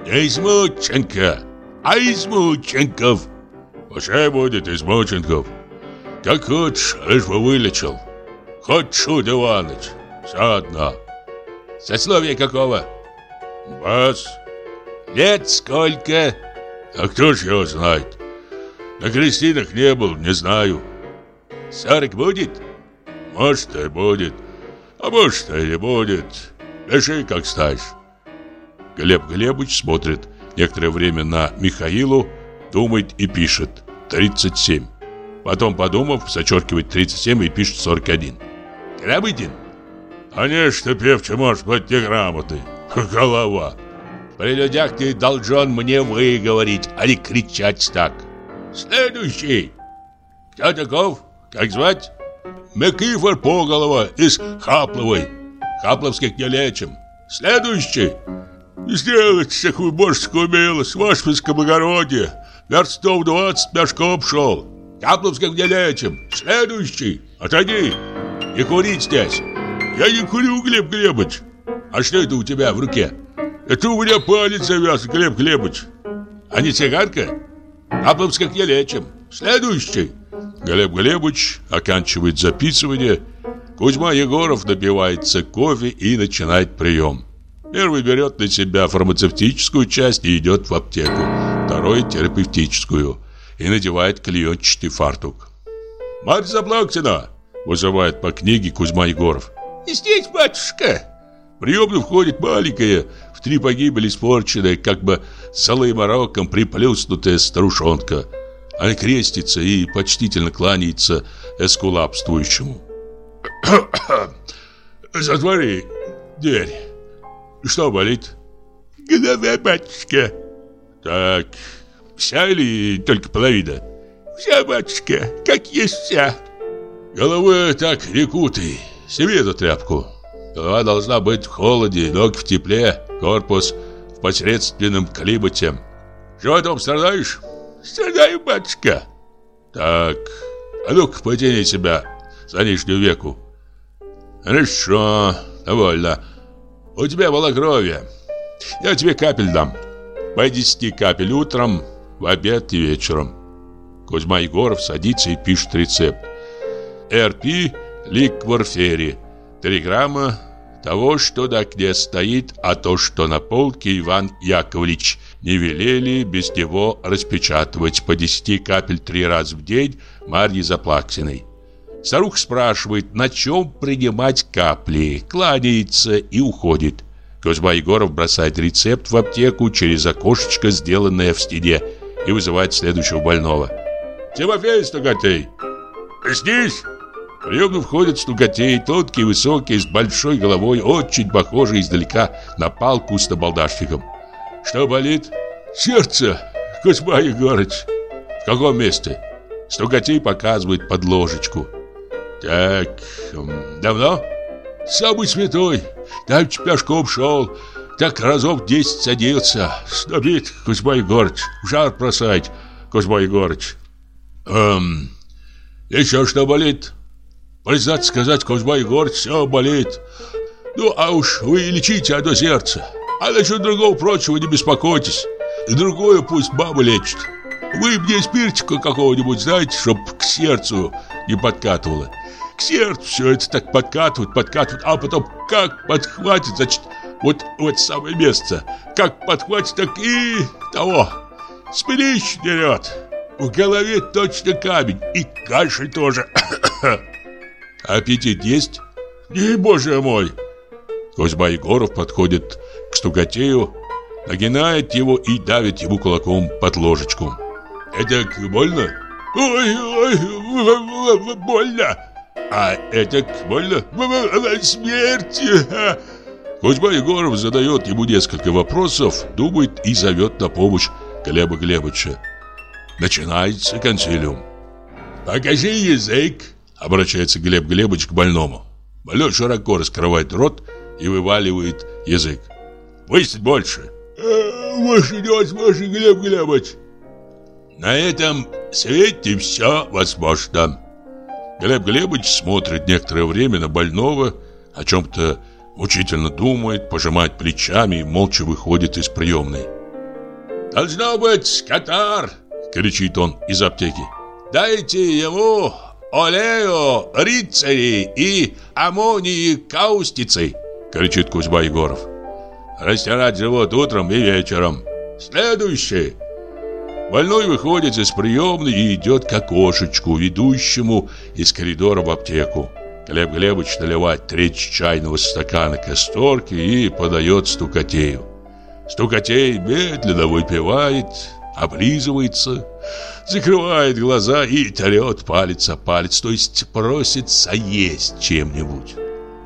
Speaker 1: Не Измученко, а Измученков. Пускай будет Измученков. Как хочешь, лишь бы вылечил. Хоть Шут Иваныч. Все одно. Сословие какого? Бас. Лет сколько? А кто ж его знает? На крестинах не был, не знаю. Сорок будет? Может, и будет. А может, и не будет. Пиши, как знаешь. Глеб Глебович смотрит некоторое время на Михаилу, думает и пишет 37. Потом, подумав, зачеркивает 37 и пишет 41. Грамотен? Конечно, певче может быть неграмотный. Голова. При людях ты должен мне выговорить, а не кричать так. Следующий. Кто таков? Как звать? Микифор Поголова из Хапловой. Хапловских не лечим. Следующий. Сделать такую божескую милость, ваше благородие. Верстов 20 пешком шел. Хапловских не лечим. Следующий. Отойди. Не курить здесь. Я не курю, Глеб Глебович. А что это у тебя в руке? Это у меня палец завяз, Глеб Глебович. А не цигарка? Хапловских не лечим. Следующий. Глеб Глебович оканчивает записывание. Кузьма Егоров напивается кофе и начинает прием. Первый берет на себя фармацевтическую часть и идет в аптеку. Второй – терапевтическую. И надевает клеенчатый фартук. «Марья Заплаксина!» – вызывает по книге Кузьма Егоров.
Speaker 4: «Здесь, батюшка!»
Speaker 1: В приемную входит маленькая, в три погибели испорченная, как бы золым мороком приплюснутая старушонка. Она крестится и почтительно кланяется эскулапствующему. «Затвори дверь. Что болит?»
Speaker 4: «Голова, батюшка».
Speaker 1: «Так, вся или только половина?»
Speaker 4: «Вся, батюшка, как есть вся».
Speaker 1: «Головы так рекуты. Себе эту тряпку. Голова должна быть в холоде, ноги в тепле, корпус в посредственном климате. Чего там страдаешь?»
Speaker 4: «Страдаю, батюшка».
Speaker 1: «Так, а ну-ка потяни себя за нижнюю веку». «Хорошо, довольно. У тебя малокровие. Я тебе капель дам. По 10 капель утром, в обед и вечером». Кузьма Егоров садится и пишет рецепт. РП ликворфери. 3 грамма того, что на окне стоит, а то, что на полке Иван Яковлевич не велели без него распечатывать по 10 капель три раза в день Марьи Заплаксиной. Старуха спрашивает, на чем принимать капли, кланяется и уходит. Кузьма Егоров бросает рецепт в аптеку через окошечко, сделанное в стене, и вызывает следующего больного. «Тимофей Стогатей!» «Здесь!» В приемную входит Стугатей, тонкий, высокий, с большой головой, очень похожий издалека на палку с набалдашником. «Что болит?» «Сердце, Кузьма Егорыч!» «В каком месте?» Стугатей показывает под ложечку. «Так, давно?» «Самый святой, давеча пешком шел, так разов десять садился. Снобит, Кузьма Егорыч, жар бросать, Кузьма Егорыч». «Эм, еще что болит?» Признаться сказать, Кузьма Егорыч, все болит. Ну, а уж вы лечите одно сердце. А насчет другого прочего не беспокойтесь. Другое пусть баба лечит. Вы мне спиртика какого-нибудь знаете, чтоб к сердцу не подкатывало. К сердцу все это так подкатывает, подкатывает, а потом как подхватит, значит, вот в это самое место. Как подхватит, так и того. Спирищ дерет. В голове точно камень. И кашель тоже. Аппетит есть? Не, боже мой! Кузьма Егоров подходит к Стугатею, нагинает его и давит ему кулаком под ложечку. Это больно? Ой, ой, больно! А это больно? Смерть! Кузьма Егоров задает ему несколько вопросов, думает и зовет на помощь Глеба Глебовича. Начинается консилиум. «Покажи язык!» Обращается Глеб Глебович к больному. Больной широко раскрывает рот и вываливает язык. Выставь больше.
Speaker 4: Ваше невозможно, Глеб Глебович.
Speaker 1: На этом свете все возможно. Глеб Глебович смотрит некоторое время на больного, о чем-то
Speaker 5: Учительно думает, пожимает плечами и молча выходит из приемной.
Speaker 1: «Должно быть, катар!» — кричит он из аптеки. «Дайте ему олео, рицари и аммонии каустицы!» — кричит Кузьма Егоров. «Растирать живот утром и вечером. Следующий!» Больной выходит из приемной и идет к окошечку, ведущему из коридора в аптеку. Глеб Глебович наливает треть чайного стакана касторки и подает стукотею. Стукотей медленно выпивает, облизывается, закрывает глаза и трет палец о палец, то есть просит соесть чем-нибудь.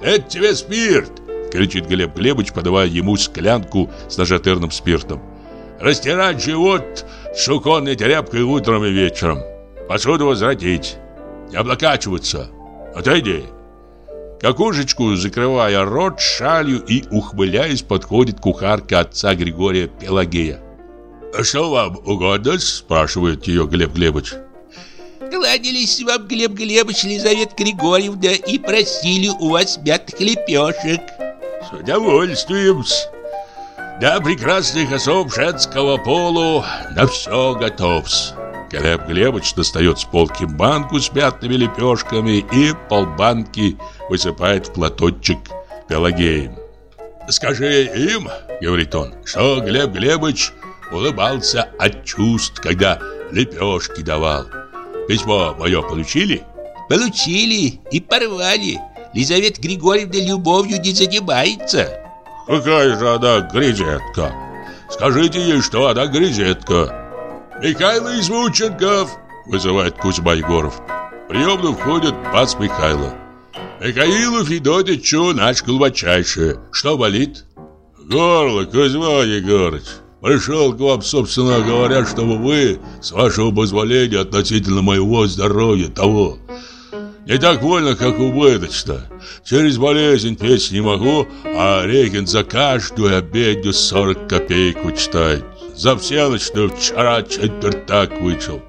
Speaker 1: «Это тебе спирт!» — кричит Глеб Глебович, подавая ему склянку с нажатырным спиртом. «Растирать живот суконной тряпкой утром и вечером. Посуду возвратить. Не облокачиваться. Отойди. Какушечку, закрывая рот шалью и ухмыляясь, подходит кухарка отца Григория Пелагея. «А «Что вам угодно?» – спрашивает ее Глеб Глебович.
Speaker 6: «Гладились вам, Глеб Глебович, Елизавета Григорьевна, и просили у вас мятых лепешек».
Speaker 1: «С удовольствием -с. Для прекрасных особ женского полу на все готов -с.
Speaker 5: Глеб Глебович достает с полки банку с мятными лепешками и полбанки высыпает в платочек Пелагеем.
Speaker 1: «Скажи им, — говорит он, — что Глеб Глебович улыбался от чувств, когда лепешки давал. Письмо мое получили?»
Speaker 6: «Получили и порвали. Лизавета Григорьевна любовью не занимается».
Speaker 1: «Какая же она грезетка! Скажите ей, что она грезетка!» «Михаил Извученков!» — вызывает Кузьма Егоров. В приемную входит пац Михайло. «Михаилу Федотичу наш глубочайший. Что болит?» «Горло, Кузьма Егорыч. Пришел к вам, собственно говоря, чтобы вы, с вашего позволения относительно моего здоровья, того. Не так больно, как убыточно. Через болезнь петь не могу, а Регин за каждую обедню 40 копеек вычитает. За всеночную вчера четвертак вычел.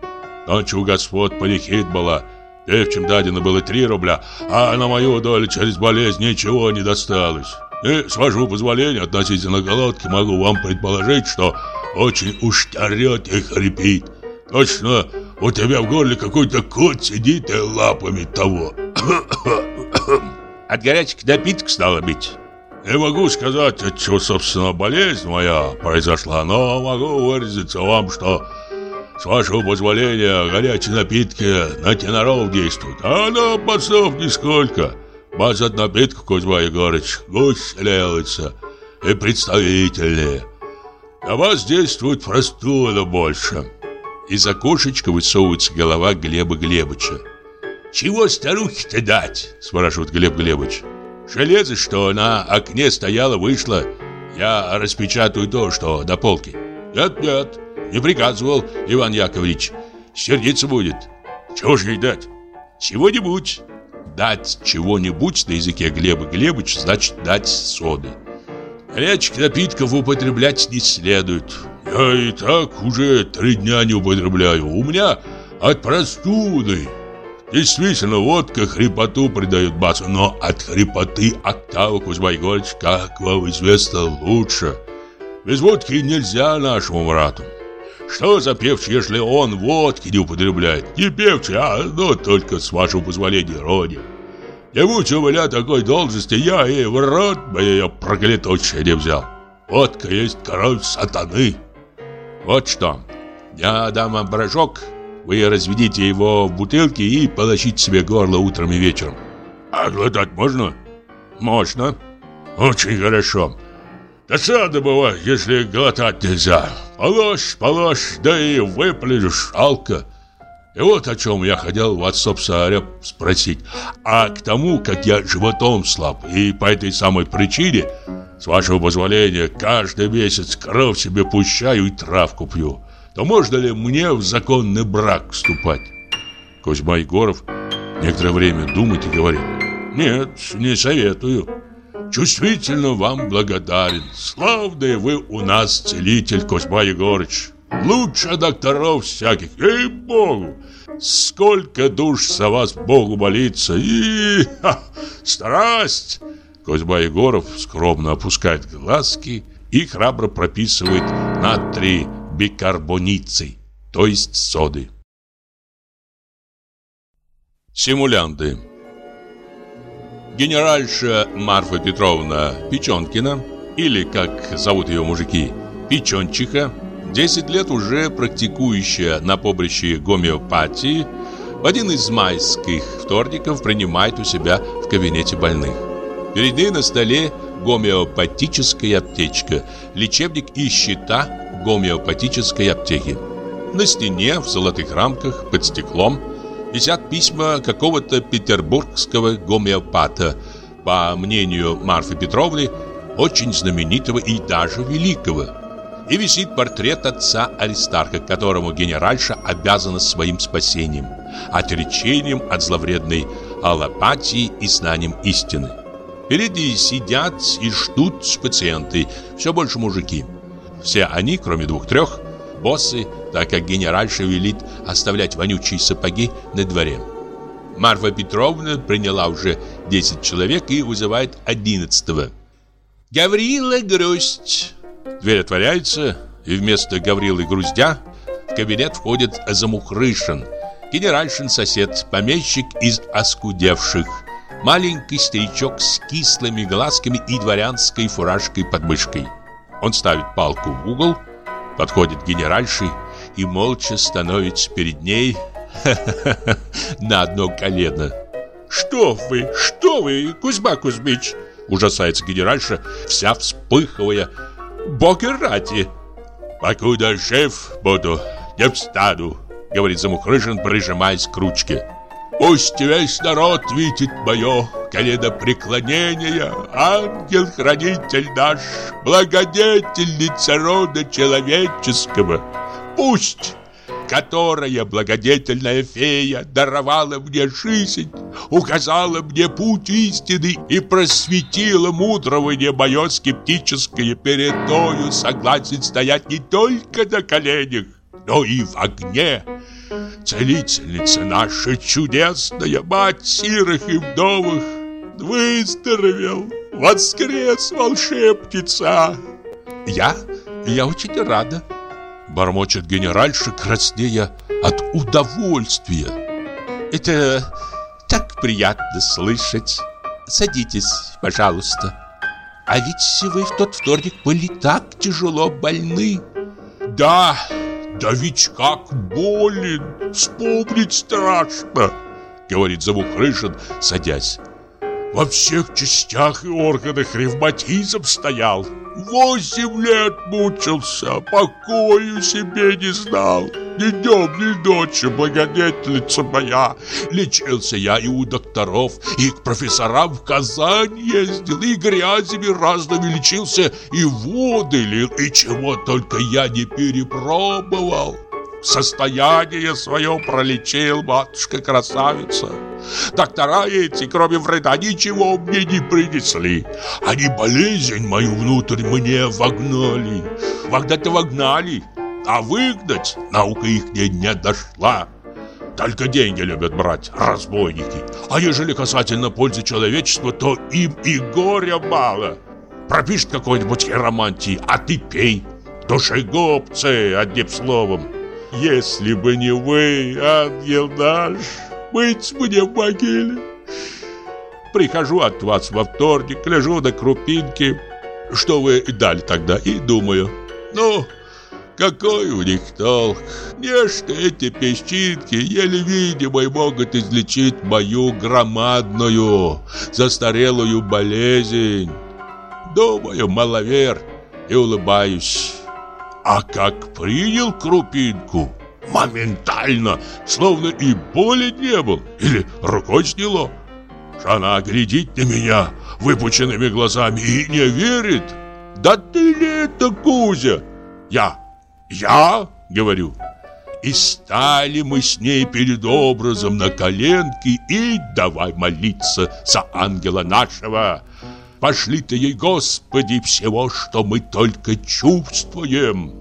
Speaker 1: Ночью у господ панихид была. Певчим дадено было 3 рубля, а на мою долю через болезнь ничего не досталось. И, с вашего позволения, относительно голодки, могу вам предположить, что очень уж орет и хрипит. Точно у тебя в горле какой-то кот сидит и лапами того.
Speaker 5: От горячих напиток стало бить.
Speaker 1: Не могу сказать, от чего, собственно, болезнь моя произошла, но могу выразиться вам, что, с вашего позволения, горячие напитки на теноров действуют, а на пацанов нисколько. Баз от напитков, Кузьма Егорыч, гуще лелается и представительнее. На вас действует простуда больше.
Speaker 5: Из окошечка высовывается голова Глеба Глебовича.
Speaker 1: «Чего старухе-то дать?» – спрашивает Глеб Глебович.
Speaker 5: «Железо, что на окне стояло, вышло. Я распечатаю то, что на полке». «Нет-нет, не приказывал, Иван Яковлевич. Сердиться будет».
Speaker 1: «Чего же ей дать?»
Speaker 5: «Чего-нибудь». Дать чего-нибудь на языке Глеба Глебовича значит дать соды. Горячих напитков употреблять не следует.
Speaker 1: Я и так уже три дня не употребляю. У меня от простуды. Действительно, водка хрипоту придает басу, но от хрипоты октава Кузьма Егорович, как вам известно, лучше. Без водки нельзя нашему брату. Что за певчий, если он водки не употребляет? Не певчий, а ну только с вашего позволения, Рони. Не будь у меня такой должности, я и в рот бы ее проклятущее не взял. Водка есть король сатаны.
Speaker 5: Вот что, я дам вам порошок, вы разведите его в бутылке и полощите себе горло утром и вечером.
Speaker 1: А глотать можно?
Speaker 5: Можно.
Speaker 1: Очень хорошо. Досада бывает, если глотать нельзя. Положь, положь, да и выплюнешь, жалко. И вот о чем я хотел вас, собственно спросить. А к тому, как я животом слаб, и по этой самой причине, с вашего позволения, каждый месяц кровь себе пущаю и травку пью, то можно ли мне в законный брак вступать?
Speaker 5: Кузьма Егоров некоторое время думает и говорит.
Speaker 1: Нет, не советую. Чувствительно вам благодарен. Славный вы у нас целитель, Кузьма Егорыч. Лучше докторов всяких, ей-богу. Сколько душ за вас Богу молиться. И ха, страсть.
Speaker 7: Кузьма Егоров скромно опускает глазки и храбро прописывает натрий бикарбоницей, то есть соды. Симулянты Генеральша Марфа Петровна Печенкина, или, как зовут ее мужики, Печенчиха, 10 лет уже практикующая на поприще гомеопатии, в один из майских вторников принимает у себя в кабинете больных. Перед ней на столе гомеопатическая аптечка, лечебник и счета гомеопатической аптеки. На стене в золотых рамках под стеклом висят письма какого-то петербургского гомеопата, по мнению Марфы Петровны, очень знаменитого и даже великого. И висит портрет отца Аристарха, которому генеральша обязана своим спасением, отречением от зловредной аллопатии и знанием истины. Впереди сидят и ждут пациенты, все больше мужики. Все они, кроме двух-трех, боссы, так как генеральша велит оставлять вонючие сапоги на дворе. Марфа Петровна приняла уже 10 человек и вызывает 11-го. «Гаврила Грусть!» Дверь отворяется, и вместо Гаврилы Груздя в кабинет входит Замухрышин, генеральшин сосед, помещик из оскудевших, маленький старичок с кислыми глазками и дворянской фуражкой под мышкой. Он ставит палку в угол, подходит к генеральше и молча становится перед ней на одно колено.
Speaker 1: «Что вы, что вы, Кузьма Кузьмич?»
Speaker 7: Ужасается генеральша, вся вспыхивая.
Speaker 1: «Бога ради!»
Speaker 7: «Покуда шеф буду, не встану», — говорит Замухрыжин, прижимаясь к ручке.
Speaker 1: «Пусть весь народ видит мое коленопреклонение, ангел-хранитель наш, благодетельница рода человеческого. Пусть которая благодетельная фея даровала мне жизнь, указала мне путь истины и просветила мудрование мое скептическое перед тою согласен стоять не только на коленях, но и в огне. Целительница наша чудесная, мать сирых и вдовых, выздоровел, воскрес волшебница.
Speaker 7: Я? Я очень рада. Бормочет генеральша, краснея от удовольствия.
Speaker 8: Это так приятно слышать. Садитесь, пожалуйста. А ведь вы в тот вторник были так тяжело больны.
Speaker 1: Да, да ведь как болен, вспомнить страшно, говорит Замухрышин, садясь. Во всех частях и органах ревматизм стоял. Восемь лет мучился, покою себе не знал. Ни днем, ни ночью, благодетельница моя. Лечился я и у докторов, и к профессорам в Казань ездил, и грязями разными лечился, и воды лил, и чего только я не перепробовал. Состояние свое пролечил матушка-красавица. Доктора эти, кроме вреда, ничего мне не принесли. Они болезнь мою внутрь мне вогнали. Вогнать-то вогнали, а выгнать наука их не, не дошла. Только деньги любят брать, разбойники. А ежели касательно пользы человечества, то им и горя мало. Пропишет какой-нибудь хиромантии, а ты пей. Душегубцы, одним словом. Если бы не вы, ангел наш, быть мне в могиле. Прихожу от вас во вторник, лежу на крупинке, что вы дали тогда, и думаю, ну, какой у них толк? Нечто эти песчинки, еле видимые, могут излечить мою громадную, застарелую болезнь. Думаю, маловер, и улыбаюсь. А как принял крупинку, моментально, словно и боли не был, или рукой сняло. Она глядит на меня выпученными глазами и не верит. «Да ты ли это, Кузя?» «Я, я?» — говорю. И стали мы с ней перед образом на коленки и давай молиться за ангела нашего. Пошли-то ей, Господи, всего, что мы только чувствуем.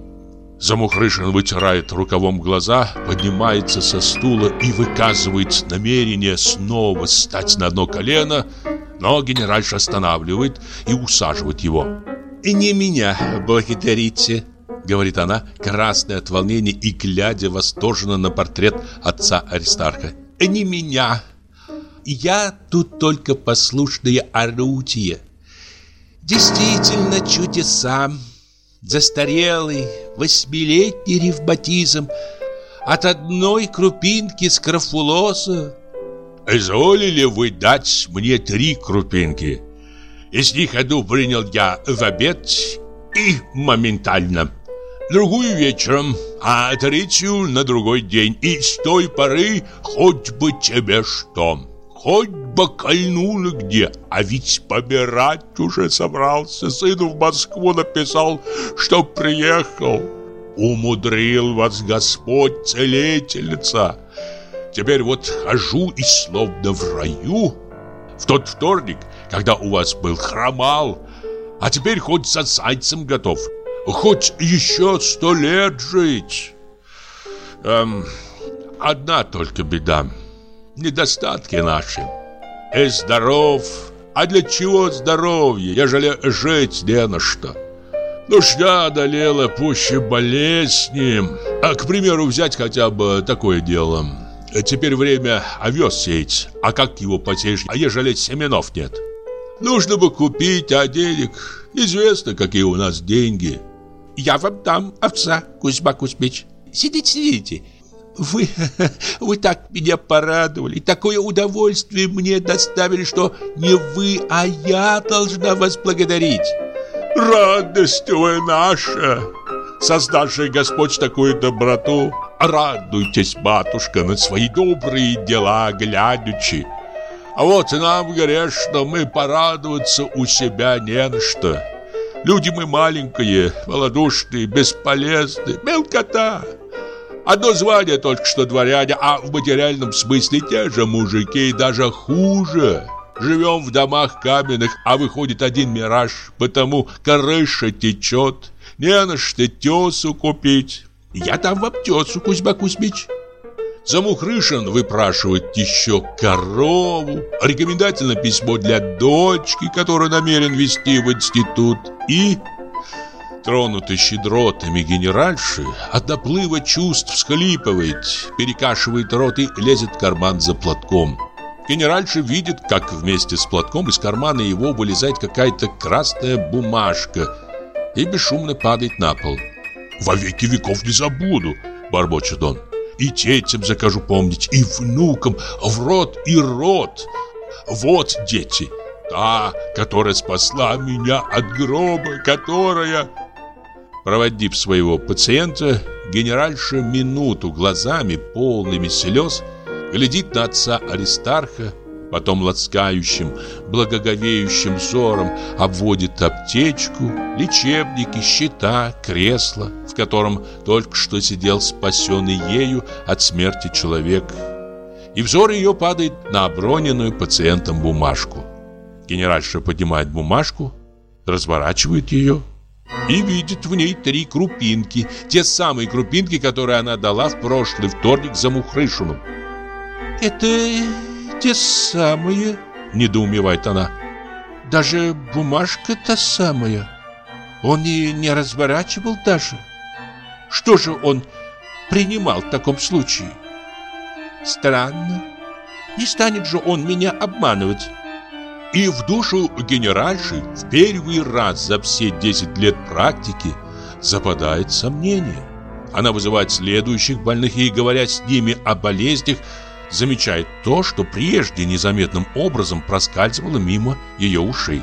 Speaker 1: Замухрышин вытирает рукавом глаза, поднимается со стула и выказывает намерение снова стать на одно колено, Но генеральша останавливает и усаживает его.
Speaker 9: «Не меня благодарите», — говорит она, красная от волнения и глядя восторженно на портрет отца Аристарха. «Не меня. Я тут только послушное орудие. Действительно чудеса. Застарелый, восьмилетний ревматизм от одной крупинки скрофулоза.
Speaker 1: Изволили вы дать мне три крупинки? Из них одну принял я в обед и моментально. Другую вечером, а третью на другой день. И с той поры хоть бы тебе что. Хоть бы кольнуло где, а ведь помирать уже собрался. Сыну в Москву написал, что приехал. Умудрил вас Господь, целительница. Теперь вот хожу и словно в раю. В тот вторник, когда у вас был хромал, а теперь хоть за зайцем готов. Хоть еще сто лет жить. Эм, одна только беда недостатки наши. И здоров. А для чего здоровье, ежели жить не на что? Нужда одолела пуще болезни. А, к примеру, взять хотя бы такое дело. Теперь время овес сеять. А как его посеешь, а ежели семенов нет? Нужно бы купить, а денег... Известно, какие у нас деньги.
Speaker 9: Я вам дам овца, Кузьма Кузьмич. Сидите, сидите. Вы, вы так меня порадовали, такое удовольствие мне доставили, что не вы, а я должна вас благодарить.
Speaker 1: Радость вы наша, создавший Господь такую доброту. Радуйтесь, матушка, на свои добрые дела глядячи. А вот нам грешно, мы порадоваться у себя не на что. Люди мы маленькие, малодушные, бесполезные, мелкота. Одно звание только что дворяне, а в материальном смысле те же мужики и даже хуже. Живем в домах каменных, а выходит один мираж, потому крыша течет, не на что тесу купить. Я дам вам тесу, Кузьма Кузьмич. Замухрышин выпрашивает еще корову, рекомендательное письмо для дочки, которую намерен вести в институт, и Тронутый щедротами генеральши от наплыва чувств всхлипывает, перекашивает рот и лезет в карман за платком. Генеральша видит, как вместе с платком из кармана его вылезает какая-то красная бумажка и бесшумно падает на пол.
Speaker 2: «Во веки веков не забуду», — бормочет он.
Speaker 1: «И детям закажу помнить, и внукам, в рот и рот. Вот дети, та, которая спасла меня от гроба, которая...» Проводив своего пациента, генеральша минуту глазами, полными слез, глядит на отца Аристарха, потом ласкающим, благоговеющим взором обводит аптечку, лечебники, счета, кресло, в котором только что сидел спасенный ею от смерти человек. И взор ее падает на оброненную пациентом бумажку. Генеральша поднимает бумажку, разворачивает ее и видит в ней три крупинки, те самые крупинки, которые она дала в прошлый вторник за Мухрышину.
Speaker 9: «Это те самые?» – недоумевает она. «Даже бумажка та самая. Он и не разворачивал даже. Что же он принимал в таком случае? Странно. Не станет же он меня обманывать».
Speaker 1: И в душу генеральши в первый раз за все 10 лет практики западает сомнение. Она вызывает следующих больных и, говоря с ними о болезнях, замечает то, что прежде незаметным образом проскальзывало мимо ее ушей.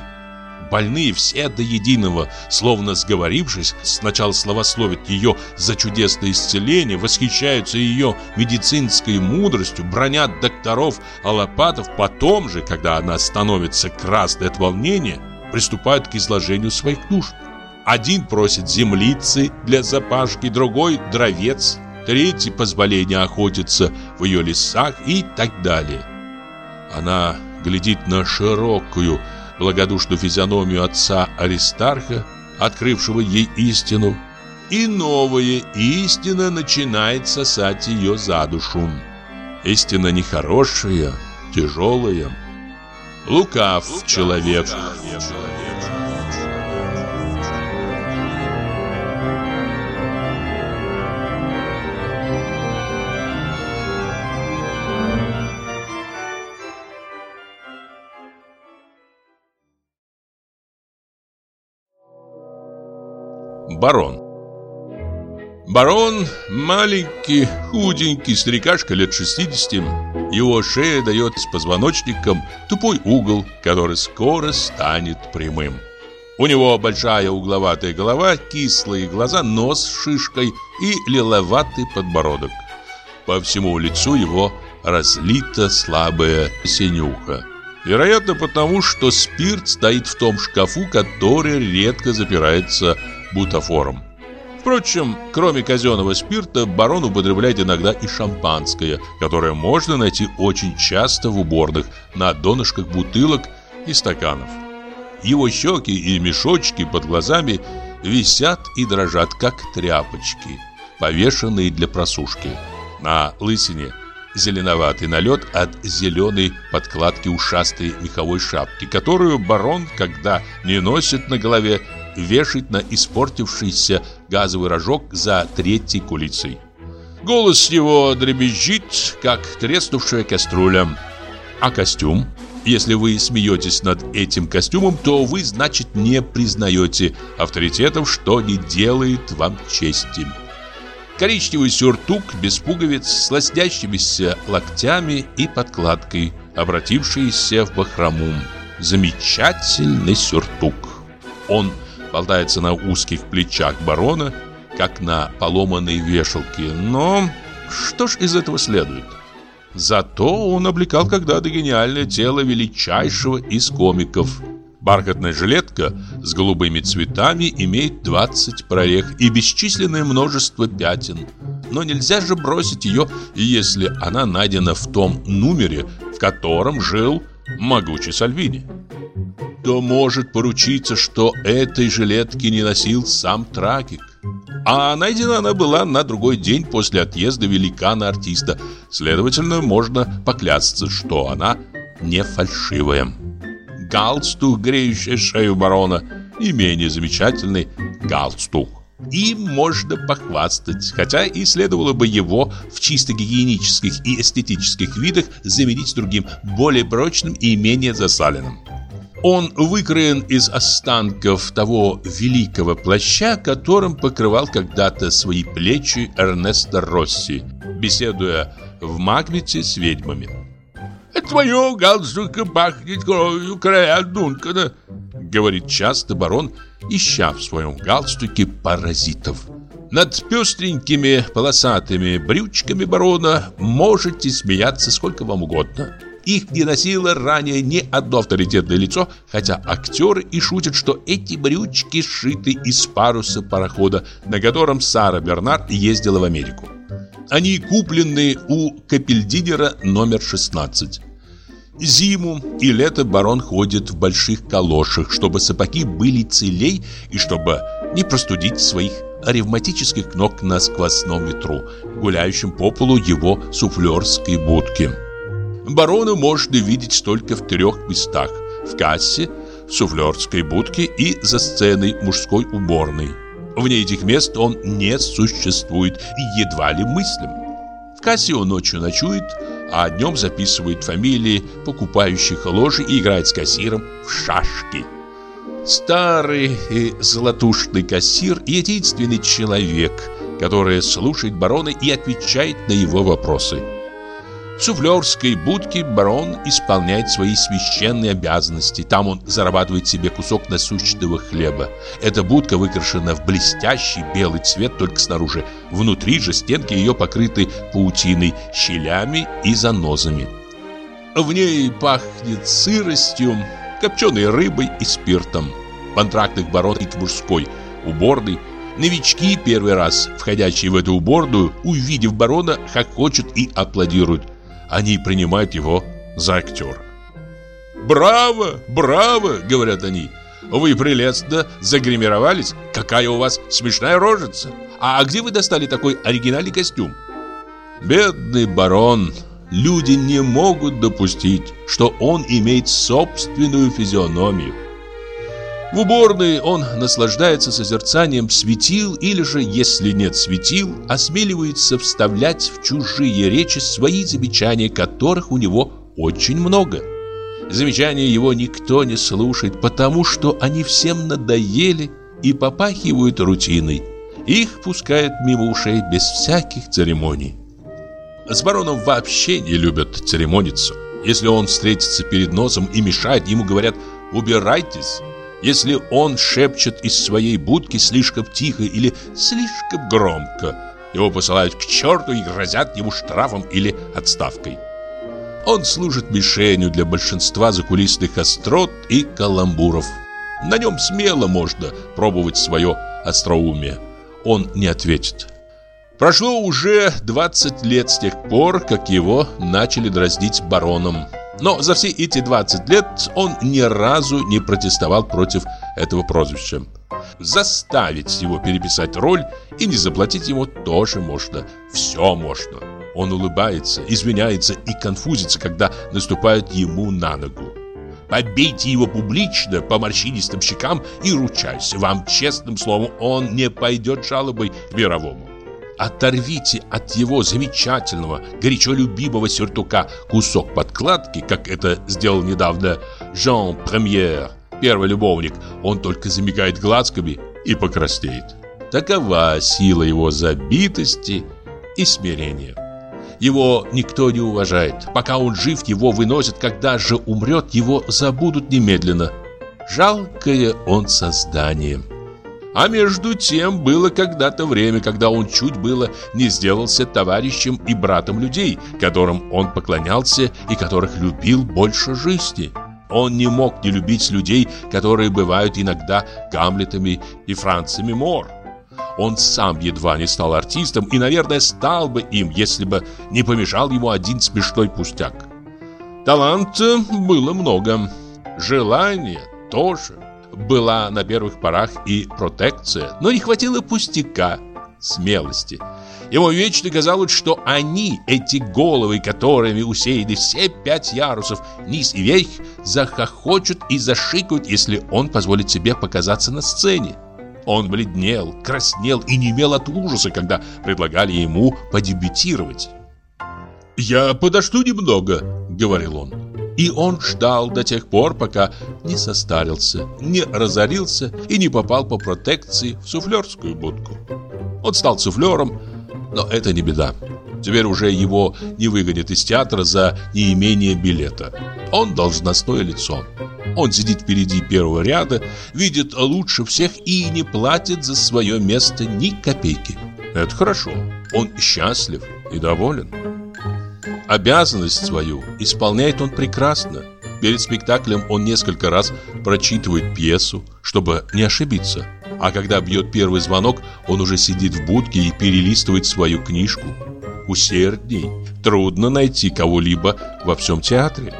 Speaker 1: Больные все до единого, словно сговорившись, сначала славословят ее за чудесное исцеление, восхищаются ее медицинской мудростью, бронят докторов Аллопатов, потом же, когда она становится красной от волнения, приступают к изложению своих нужд. Один просит землицы для запашки, другой – дровец, третий – позволение охотиться в ее лесах и так далее. Она глядит на широкую, благодушную физиономию отца Аристарха, открывшего ей истину, и новая истина начинает сосать ее за душу. Истина нехорошая, тяжелая. Лукав человек. Барон Барон маленький, худенький старикашка лет 60. Его шея дает с позвоночником тупой угол, который скоро станет прямым. У него большая угловатая голова, кислые глаза, нос с шишкой и лиловатый подбородок. По всему лицу его разлита слабая синюха. Вероятно, потому что спирт стоит в том шкафу, который редко запирается бутафором. Впрочем, кроме казенного спирта, барон употребляет иногда и шампанское, которое можно найти очень часто в уборных, на донышках бутылок и стаканов. Его щеки и мешочки под глазами висят и дрожат, как тряпочки, повешенные для просушки. На лысине зеленоватый налет от зеленой подкладки ушастой меховой шапки, которую барон, когда не носит на голове, вешает на испортившийся газовый рожок за третьей кулицей. Голос его дребезжит, как треснувшая кастрюля. А костюм? Если вы смеетесь над этим костюмом, то вы, значит, не признаете авторитетов, что не делает вам чести. Коричневый сюртук без пуговиц, с лоснящимися локтями и подкладкой, обратившийся в бахрому. Замечательный сюртук. Он болтается на узких плечах барона, как на поломанной вешалке. Но что ж из этого следует? Зато он облекал когда-то гениальное тело величайшего из комиков. Бархатная жилетка с голубыми цветами имеет 20 прорех и бесчисленное множество пятен. Но нельзя же бросить ее, если она найдена в том номере, в котором жил могучий Сальвини кто может поручиться, что этой жилетки не носил сам трагик? А найдена она была на другой день после отъезда великана-артиста. Следовательно, можно поклясться, что она не фальшивая. Галстук, греющий шею барона, не менее замечательный галстук. Им можно похвастать, хотя и следовало бы его в чисто гигиенических и эстетических видах заменить другим, более прочным и менее засаленным. Он выкроен из останков того великого плаща, которым покрывал когда-то свои плечи Эрнесто Росси, беседуя в Макбете с ведьмами.
Speaker 3: «Твое галстука пахнет кровью короля Дункана», — говорит часто барон, ища в своем галстуке паразитов. Над пестренькими полосатыми брючками барона можете смеяться сколько вам угодно. Их не носило ранее ни одно авторитетное лицо, хотя актеры и шутят, что эти брючки сшиты из паруса парохода, на котором Сара Бернар ездила в Америку. Они куплены у капельдинера номер 16. Зиму и лето барон ходит в больших калошах, чтобы сапоги были целей и чтобы не простудить своих ревматических ног на сквозном ветру, гуляющем по полу его суфлерской будки. Барона можно видеть только в трех местах – в кассе, в суфлерской будке и за сценой мужской уборной. Вне этих мест он не существует и едва ли мыслим. В кассе он ночью ночует, а днем записывает фамилии покупающих ложи и играет с кассиром в шашки. Старый и золотушный кассир – единственный человек, который слушает барона и отвечает на его вопросы – в будке барон исполняет свои священные обязанности. Там он зарабатывает себе кусок насущного хлеба. Эта будка выкрашена в блестящий белый цвет только снаружи. Внутри же стенки ее покрыты паутиной, щелями и занозами. В ней пахнет сыростью, копченой рыбой и спиртом. В антрактных барон и мужской, уборной Новички, первый раз входящие в эту уборную, увидев барона, хохочут и аплодируют они принимают его за актера. «Браво! Браво!» — говорят они. «Вы прелестно загримировались. Какая у вас смешная рожица! А где вы достали такой оригинальный костюм?» Бедный барон,
Speaker 1: люди не могут допустить, что он имеет собственную физиономию. В уборной он наслаждается созерцанием светил или же, если нет светил, осмеливается вставлять в чужие речи свои замечания, которых у него очень много. Замечания его никто не слушает, потому что они всем надоели и попахивают рутиной. Их пускают мимо ушей без всяких церемоний. С бароном вообще не любят церемониться. Если он встретится перед носом и мешает, ему говорят «убирайтесь». Если он шепчет из своей будки слишком тихо или слишком громко, его посылают к черту и грозят ему штрафом или отставкой. Он служит мишенью для большинства закулисных острот и каламбуров. На нем смело можно пробовать свое остроумие. Он не ответит. Прошло уже 20 лет с тех пор, как его начали дразнить бароном. Но за все эти 20 лет он ни разу не протестовал против этого прозвища. Заставить его переписать роль и не заплатить ему тоже можно. Все можно. Он улыбается, извиняется и конфузится, когда наступают ему на ногу. Побейте его публично по морщинистым щекам и ручайся. Вам честным словом, он не пойдет жалобой к мировому. Оторвите от его замечательного, горячо любимого сюртука кусок подкладки, как это сделал недавно Жан Премьер, первый любовник. Он только замигает глазками и покраснеет. Такова сила его забитости и смирения. Его никто не уважает. Пока он жив, его выносят, когда же умрет, его забудут немедленно. Жалкое он создание. А между тем было когда-то время, когда он чуть было не сделался товарищем и братом людей, которым он поклонялся и которых любил больше жизни. Он не мог не любить людей, которые бывают иногда Гамлетами и Францами Мор. Он сам едва не стал артистом и, наверное, стал бы им, если бы не помешал ему один смешной пустяк. Таланта было много, желания тоже была на первых порах и протекция, но не хватило пустяка, смелости. Ему вечно казалось, что они, эти головы, которыми усеяны все пять ярусов, низ и верх, захохочут и зашикают, если он позволит себе показаться на сцене. Он бледнел, краснел и немел от ужаса, когда предлагали ему подебютировать. «Я подожду немного», — говорил он. И он ждал до тех пор, пока не состарился, не разорился и не попал по протекции в суфлерскую будку. Он стал суфлером, но это не беда. Теперь уже его не выгонят из театра за неимение билета. Он должностное лицо. Он сидит впереди первого ряда, видит лучше всех и не платит за свое место ни копейки. Это хорошо. Он счастлив и доволен. Обязанность свою исполняет он прекрасно. Перед спектаклем он несколько раз прочитывает пьесу, чтобы не ошибиться. А когда бьет первый звонок, он уже сидит в будке и перелистывает свою книжку. Усердней. Трудно найти кого-либо во всем театре.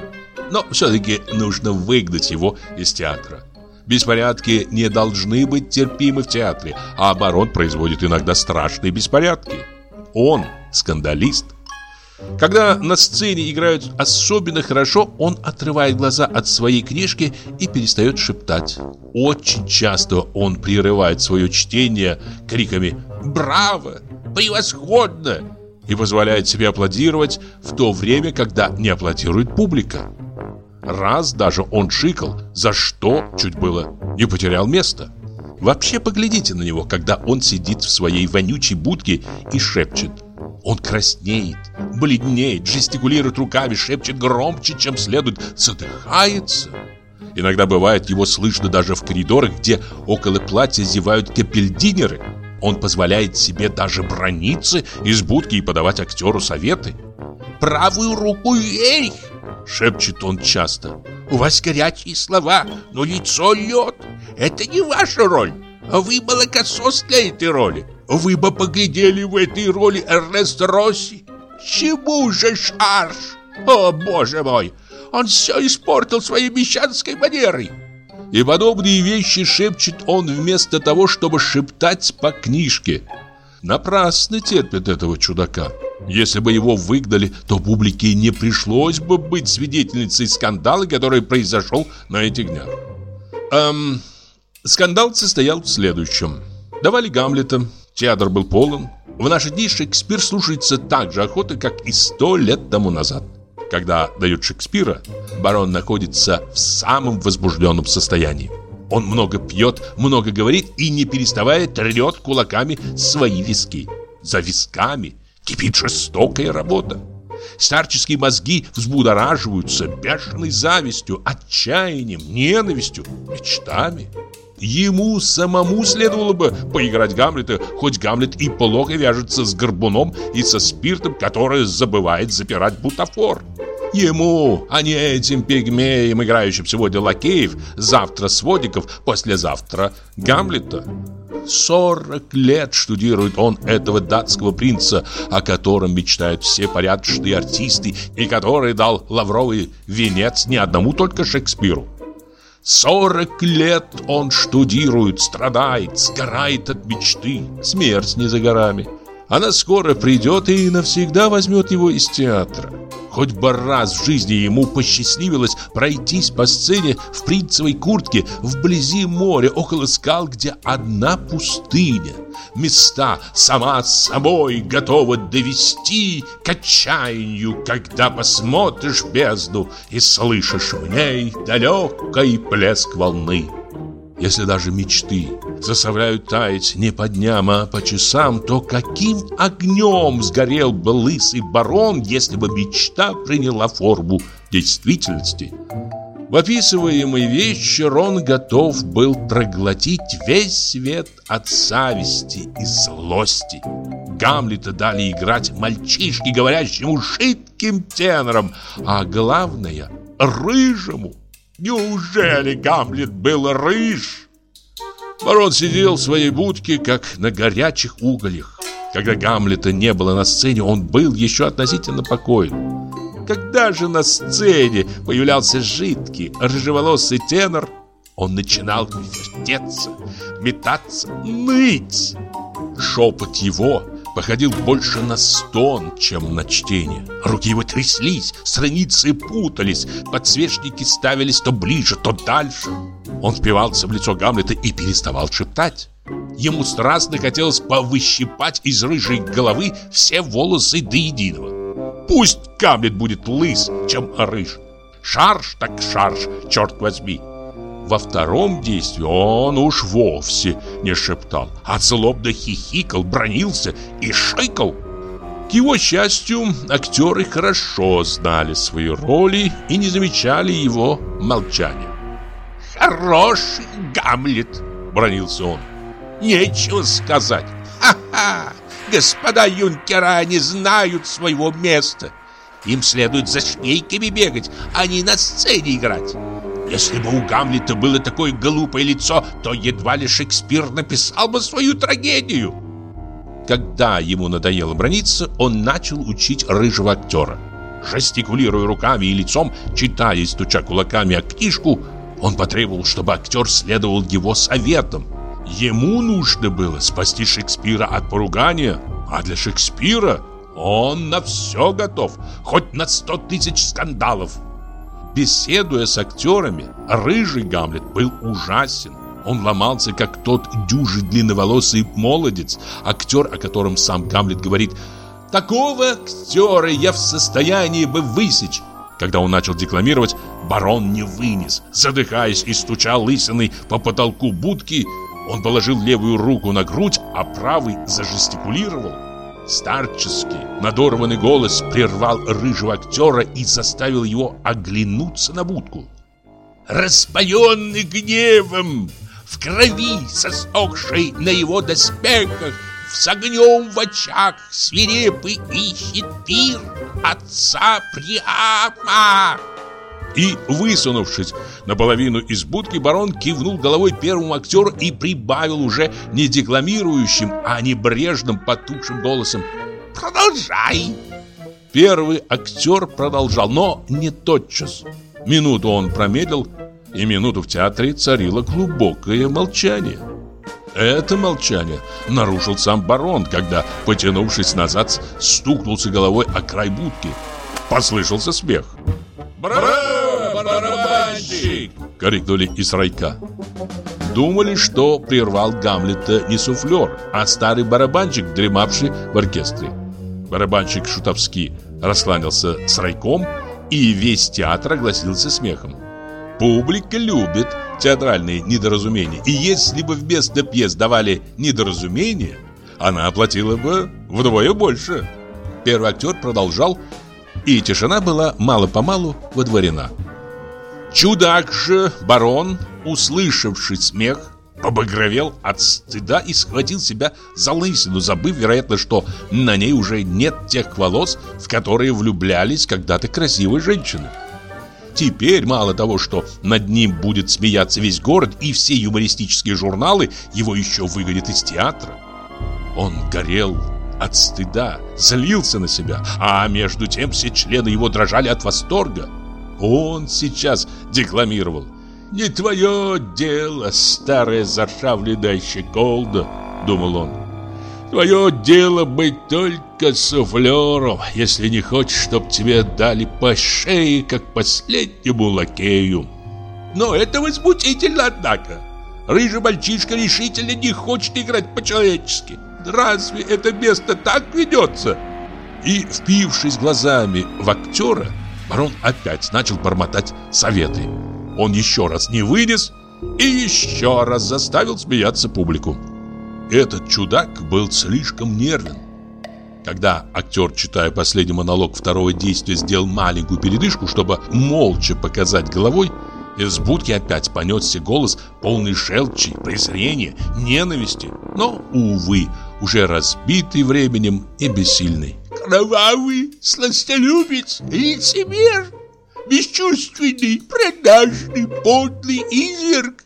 Speaker 1: Но все-таки нужно выгнать его из театра. Беспорядки не должны быть терпимы в театре, а оборот производит иногда страшные беспорядки. Он скандалист. Когда на сцене играют особенно хорошо, он отрывает глаза от своей книжки и перестает шептать. Очень часто он прерывает свое чтение криками «Браво! Превосходно!» и позволяет себе аплодировать в то время, когда не аплодирует публика. Раз даже он шикал, за что, чуть было, не потерял место. Вообще поглядите на него, когда он сидит в своей вонючей будке и шепчет – он краснеет, бледнеет, жестикулирует руками, шепчет громче, чем следует, задыхается. Иногда бывает, его слышно даже в коридорах, где около платья зевают капельдинеры. Он позволяет себе даже брониться из будки и подавать актеру советы. «Правую руку вверх!» — шепчет он часто. «У вас горячие слова, но лицо лед. Это не ваша роль. Вы молокосос для этой роли. Вы бы поглядели в этой роли Эрнест Росси. Чему же шарж? О, боже мой! Он все испортил своей мещанской манерой. И подобные вещи шепчет он вместо того, чтобы шептать по книжке. Напрасно терпит этого чудака. Если бы его выгнали, то публике не пришлось бы быть свидетельницей скандала, который произошел на этих днях. Эм, скандал состоял в следующем. Давали Гамлета, театр был полон. В наши дни Шекспир слушается так же охоты, как и сто лет тому назад. Когда дают Шекспира, барон находится в самом возбужденном состоянии. Он много пьет, много говорит и, не переставая, трет кулаками свои виски. За висками кипит жестокая работа. Старческие мозги взбудораживаются бешеной завистью, отчаянием, ненавистью, мечтами. Ему самому следовало бы поиграть Гамлета, хоть Гамлет и плохо вяжется с горбуном и со спиртом, который забывает запирать бутафор. Ему, а не этим пигмеям, играющим сегодня лакеев, завтра сводиков, послезавтра Гамлета. Сорок лет штудирует он этого датского принца, о котором мечтают все порядочные артисты и который дал лавровый венец не одному только Шекспиру. Сорок лет он штудирует, страдает, сгорает от мечты. Смерть не за горами. Она скоро придет и навсегда возьмет его из театра. Хоть бы раз в жизни ему посчастливилось пройтись по сцене в принцевой куртке вблизи моря, около скал, где одна пустыня. Места сама собой готова довести к отчаянию, когда посмотришь бездну и слышишь в ней далекий плеск волны. Если даже мечты заставляют таять не по дням, а по часам, то каким огнем сгорел бы лысый барон, если бы мечта приняла форму действительности? В описываемый вечер он готов был проглотить весь свет от зависти и злости. Гамлета дали играть мальчишке, говорящему шитким тенором, а главное — рыжему. Неужели Гамлет был рыж? Барон сидел в своей будке, как на горячих угольях. Когда Гамлета не было на сцене, он был еще относительно покоен. Когда же на сцене появлялся жидкий, рыжеволосый тенор, он начинал вертеться, метаться, ныть. Шепот его походил больше на стон, чем на чтение. Руки его тряслись, страницы путались, подсвечники ставились то ближе, то дальше. Он впивался в лицо Гамлета и переставал шептать. Ему страстно хотелось повыщипать из рыжей головы все волосы до единого. Пусть Гамлет будет лыс, чем рыж. Шарш так шарш, черт возьми. Во втором действии он уж вовсе не шептал, а злобно хихикал, бронился и шикал. К его счастью, актеры хорошо знали свои роли и не замечали его молчания. «Хороший Гамлет!» — бронился он. «Нечего сказать! Ха-ха! Господа юнкера не знают своего места! Им следует за швейками бегать, а не на сцене играть!» Если бы у Гамлета было такое глупое лицо, то едва ли Шекспир написал бы свою трагедию. Когда ему надоело брониться, он начал учить рыжего актера. Жестикулируя руками и лицом, читая и стуча кулаками о книжку, он потребовал, чтобы актер следовал его советам. Ему нужно было спасти Шекспира от поругания, а для Шекспира он на все готов, хоть на сто тысяч скандалов. Беседуя с актерами, рыжий Гамлет был ужасен. Он ломался, как тот дюжий длинноволосый молодец, актер, о котором сам Гамлет говорит «Такого актера я в состоянии бы высечь». Когда он начал декламировать, барон не вынес. Задыхаясь и стуча лысиной по потолку будки, он положил левую руку на грудь, а правый зажестикулировал. Старческий, надорванный голос прервал рыжего актера и заставил его оглянуться на будку. Распаленный гневом, в крови сосохшей на его доспехах, с огнем в очах свирепый ищет пир отца Приама. И, высунувшись наполовину из будки, барон кивнул головой первому актеру и прибавил уже не декламирующим, а небрежным потухшим голосом «Продолжай!» Первый актер продолжал, но не тотчас. Минуту он промедлил, и минуту в театре царило глубокое молчание. Это молчание нарушил сам барон, когда, потянувшись назад, стукнулся головой о край будки. Послышался смех.
Speaker 3: «Браво, барабанщик!»
Speaker 1: — крикнули из райка. Думали, что прервал Гамлета не суфлер, а старый барабанщик, дремавший в оркестре. Барабанщик Шутовский раскланялся с райком, и весь театр огласился смехом. Публика любит театральные недоразумения, и если бы вместо пьес давали недоразумения, она оплатила бы вдвое больше. Первый актер продолжал, и тишина была мало-помалу водворена. Чудак же, барон, услышавший смех, побагровел от стыда и схватил себя за лысину, забыв, вероятно, что на ней уже нет тех волос, в которые влюблялись когда-то красивые женщины. Теперь мало того, что над ним будет смеяться весь город и все юмористические журналы, его еще выгонят из театра. Он горел от стыда, злился на себя, а между тем все члены его дрожали от восторга. Он сейчас декламировал – «Не твое дело, старая заржавленная щеколда», — думал он. «Твое дело быть только суфлером, если не хочешь, чтоб тебе дали по шее, как последнему лакею». Но это возмутительно, однако. Рыжий мальчишка решительно не хочет играть по-человечески. Разве это место так ведется? И, впившись глазами в актера, барон опять начал бормотать советы. Он еще раз не вынес и еще раз заставил смеяться публику. Этот чудак был слишком нервен. Когда актер, читая последний монолог второго действия, сделал маленькую передышку, чтобы молча показать головой, из будки опять понесся голос, полный желчи, презрения, ненависти, но, увы, уже разбитый временем и бессильный.
Speaker 3: «Кровавый, сластолюбец, лицемер!» бесчувственный, продажный, подлый изверг.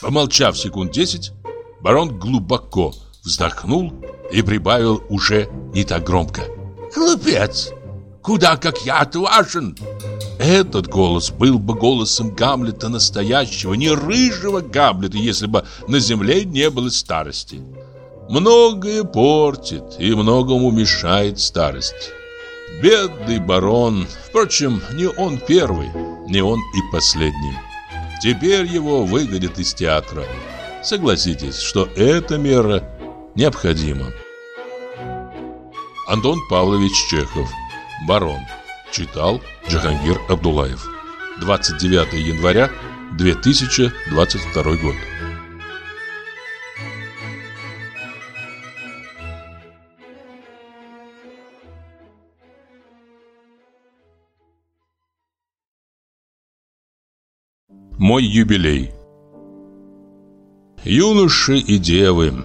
Speaker 1: Помолчав секунд десять, барон глубоко вздохнул и прибавил уже не так громко.
Speaker 3: Глупец! Куда как я отважен!
Speaker 1: Этот голос был бы голосом Гамлета настоящего, не рыжего Гамлета, если бы на земле не было старости. Многое портит и многому мешает старость. Бедный барон. Впрочем, не он первый, не он и последний. Теперь его выгонят из театра. Согласитесь, что эта мера необходима. Антон Павлович Чехов. Барон. Читал Джахангир Абдулаев. 29 января 2022 год. Мой юбилей Юноши и девы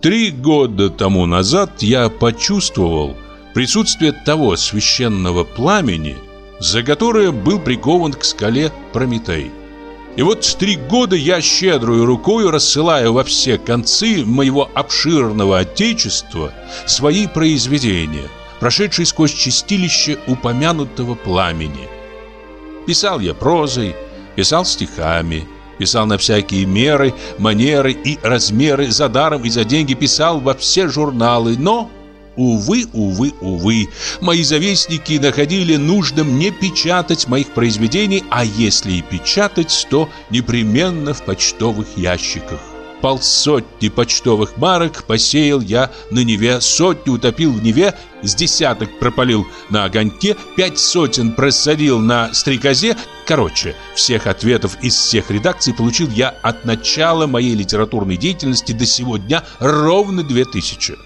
Speaker 1: Три года тому назад я почувствовал присутствие того священного пламени, за которое был прикован к скале Прометей. И вот три года я щедрую рукою рассылаю во все концы моего обширного отечества свои произведения, прошедшие сквозь чистилище упомянутого пламени. Писал я прозой, писал стихами, писал на всякие меры, манеры и размеры, за даром и за деньги писал во все журналы, но, увы, увы, увы, мои завистники находили нужным не печатать моих произведений, а если и печатать, то непременно в почтовых ящиках полсотни почтовых марок посеял я на Неве, сотню утопил в Неве, с десяток пропалил на огоньке, пять сотен просадил на стрекозе. Короче, всех ответов из всех редакций получил я от начала моей литературной деятельности до сего дня ровно две тысячи.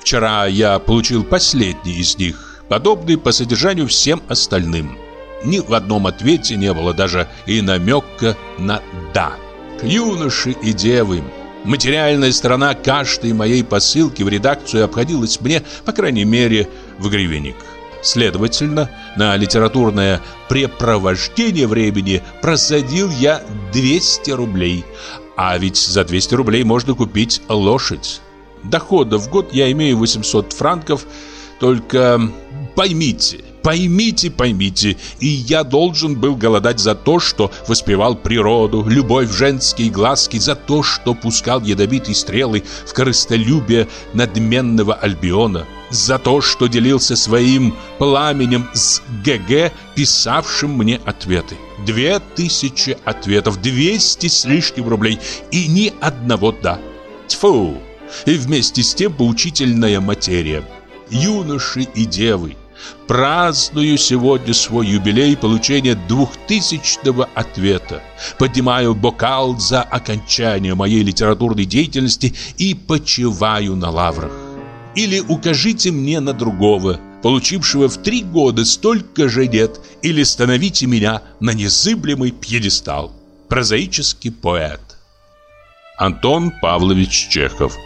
Speaker 1: Вчера я получил последний из них, подобный по содержанию всем остальным. Ни в одном ответе не было даже и намека на «да» юноши и девы. Материальная сторона каждой моей посылки в редакцию обходилась мне, по крайней мере, в гривенник. Следовательно, на литературное препровождение времени просадил я 200 рублей. А ведь за 200 рублей можно купить лошадь. Дохода в год я имею 800 франков, только поймите, Поймите, поймите, и я должен был голодать за то, что воспевал природу, любовь женские глазки, за то, что пускал ядовитые стрелы в корыстолюбие надменного Альбиона, за то, что делился своим пламенем с ГГ, писавшим мне ответы. Две тысячи ответов, двести с лишним рублей и ни одного «да». Тьфу! И вместе с тем поучительная материя. Юноши и девы, Праздную сегодня свой юбилей получения двухтысячного ответа. Поднимаю бокал за окончание моей литературной деятельности и почиваю на лаврах. Или укажите мне на другого, получившего в три года столько же лет, или становите меня на незыблемый пьедестал. Прозаический поэт. Антон Павлович Чехов.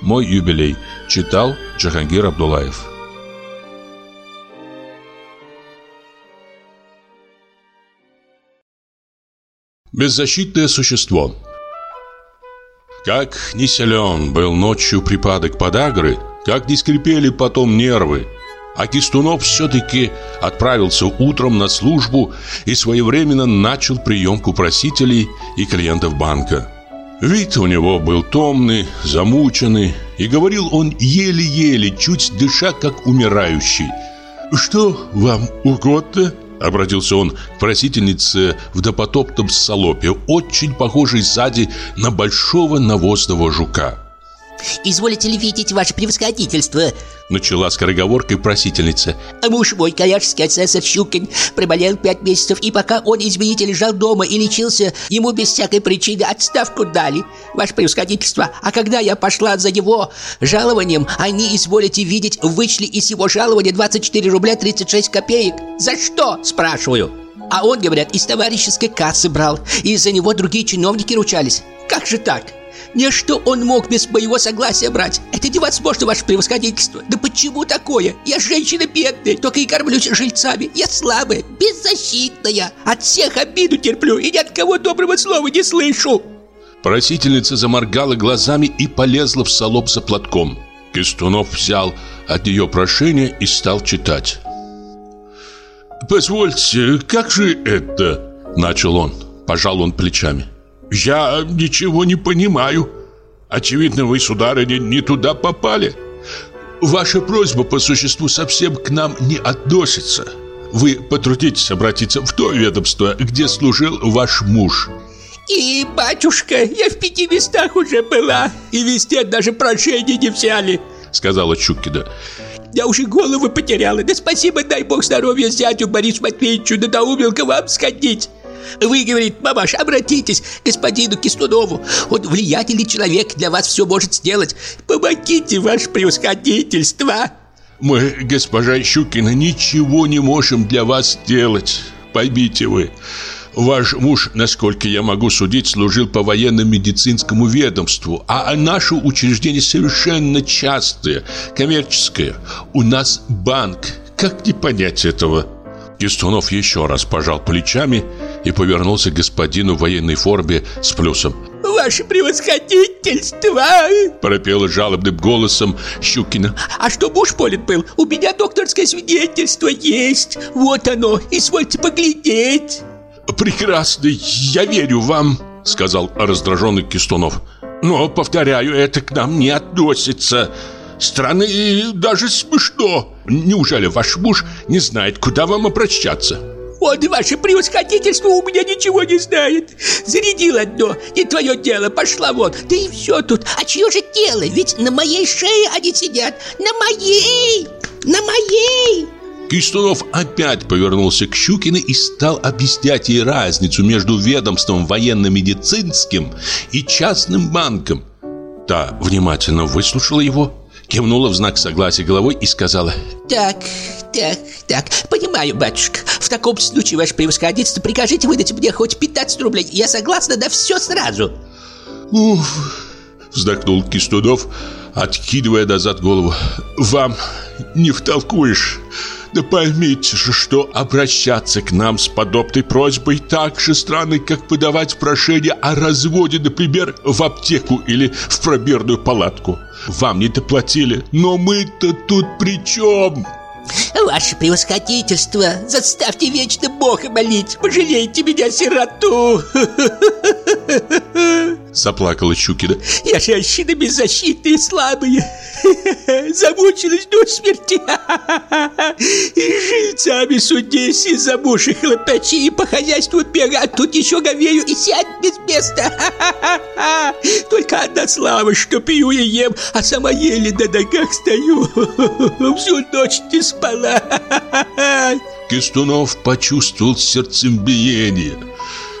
Speaker 1: Мой юбилей. Читал Джахангир Абдулаев. Беззащитное существо Как не силен был ночью припадок подагры, как не скрипели потом нервы, а Кистунов все-таки отправился утром на службу и своевременно начал приемку просителей и клиентов банка. Вид у него был томный, замученный, и говорил он еле-еле, чуть дыша, как умирающий. «Что вам угодно?» Обратился он к просительнице в допотопном салопе, очень похожей сзади на большого навозного жука.
Speaker 10: «Изволите ли видеть ваше превосходительство?»
Speaker 1: Начала скороговоркой просительница
Speaker 10: а Муж мой, коллежский асессор Щукин, проболел пять месяцев И пока он, извините, лежал дома и лечился Ему без всякой причины отставку дали Ваше превосходительство А когда я пошла за его жалованием Они, изволите видеть, вычли из его жалования 24 рубля 36 копеек За что, спрашиваю? А он, говорят, из товарищеской кассы брал И из-за него другие чиновники ручались Как же так? Не что он мог без моего согласия брать. Это невозможно, ваше превосходительство. Да почему такое? Я женщина бедная, только и кормлюсь жильцами. Я слабая, беззащитная. От всех обиду терплю и ни от кого доброго слова не слышу.
Speaker 1: Просительница заморгала глазами и полезла в салоп за платком. Кистунов взял от нее прошение и стал читать. «Позвольте, как же это?» – начал он. Пожал он плечами. «Я ничего не понимаю. Очевидно, вы, сударыня, не туда попали. Ваша просьба по существу совсем к нам не относится. Вы потрудитесь обратиться в то ведомство, где служил ваш муж».
Speaker 10: «И, батюшка, я в пяти местах уже была, и везде даже прошение не взяли», — сказала Чукина. Я уже голову потеряла. Да спасибо, дай бог здоровья зятю Борису Матвеевичу, надоумил к вам сходить. Вы, говорит, мамаш, обратитесь к господину Кистунову. Он влиятельный человек, для вас все может сделать. Помогите, ваше превосходительство.
Speaker 1: Мы, госпожа Щукина, ничего не можем для вас сделать. Поймите вы. Ваш муж, насколько я могу судить, служил по военно-медицинскому ведомству, а наше учреждение совершенно частое, коммерческое. У нас банк. Как не понять этого? Кистунов еще раз пожал плечами и повернулся к господину в военной форме с плюсом.
Speaker 10: «Ваше превосходительство!»
Speaker 1: Пропела жалобным голосом Щукина.
Speaker 10: «А что муж болен был? У меня докторское свидетельство есть. Вот оно, извольте поглядеть!»
Speaker 1: «Прекрасно, я верю вам», — сказал раздраженный Кистунов. «Но, повторяю, это к нам не относится. Странно и даже смешно. Неужели ваш муж не знает, куда вам обращаться?»
Speaker 10: «Он, ваше превосходительство, у меня ничего не знает. Зарядил одно, не твое дело, пошла вон. Да и все тут. А чье же дело? Ведь на моей шее они сидят. На моей! На моей!»
Speaker 1: Кистунов опять повернулся к Щукиной и стал объяснять ей разницу между ведомством военно-медицинским и частным банком. Та внимательно выслушала его, кивнула в знак согласия головой и сказала
Speaker 10: «Так, так, так, понимаю, батюшка. В таком случае, ваше превосходительство, прикажите выдать мне хоть 15 рублей. Я согласна на все сразу».
Speaker 1: «Уф!» — вздохнул Кистунов, откидывая назад голову. «Вам не втолкуешь». Да поймите же, что обращаться к нам с подобной просьбой так же странно, как подавать прошение о разводе, например, в аптеку или в пробирную палатку. Вам не доплатили, но мы-то тут при чем?
Speaker 10: Ваше превосходительство, заставьте вечно Бога молить, пожалейте меня, сироту.
Speaker 1: Заплакала Щукина.
Speaker 10: Я женщина беззащитная и слабая. Замучилась до смерти. И жильцами судись из-за мужа хлопачи и по хозяйству бега, тут еще говею и сядь без места. Только одна слава, что пью и ем, а сама еле на ногах стою. Всю ночь не спала.
Speaker 1: Кистунов почувствовал сердцебиение.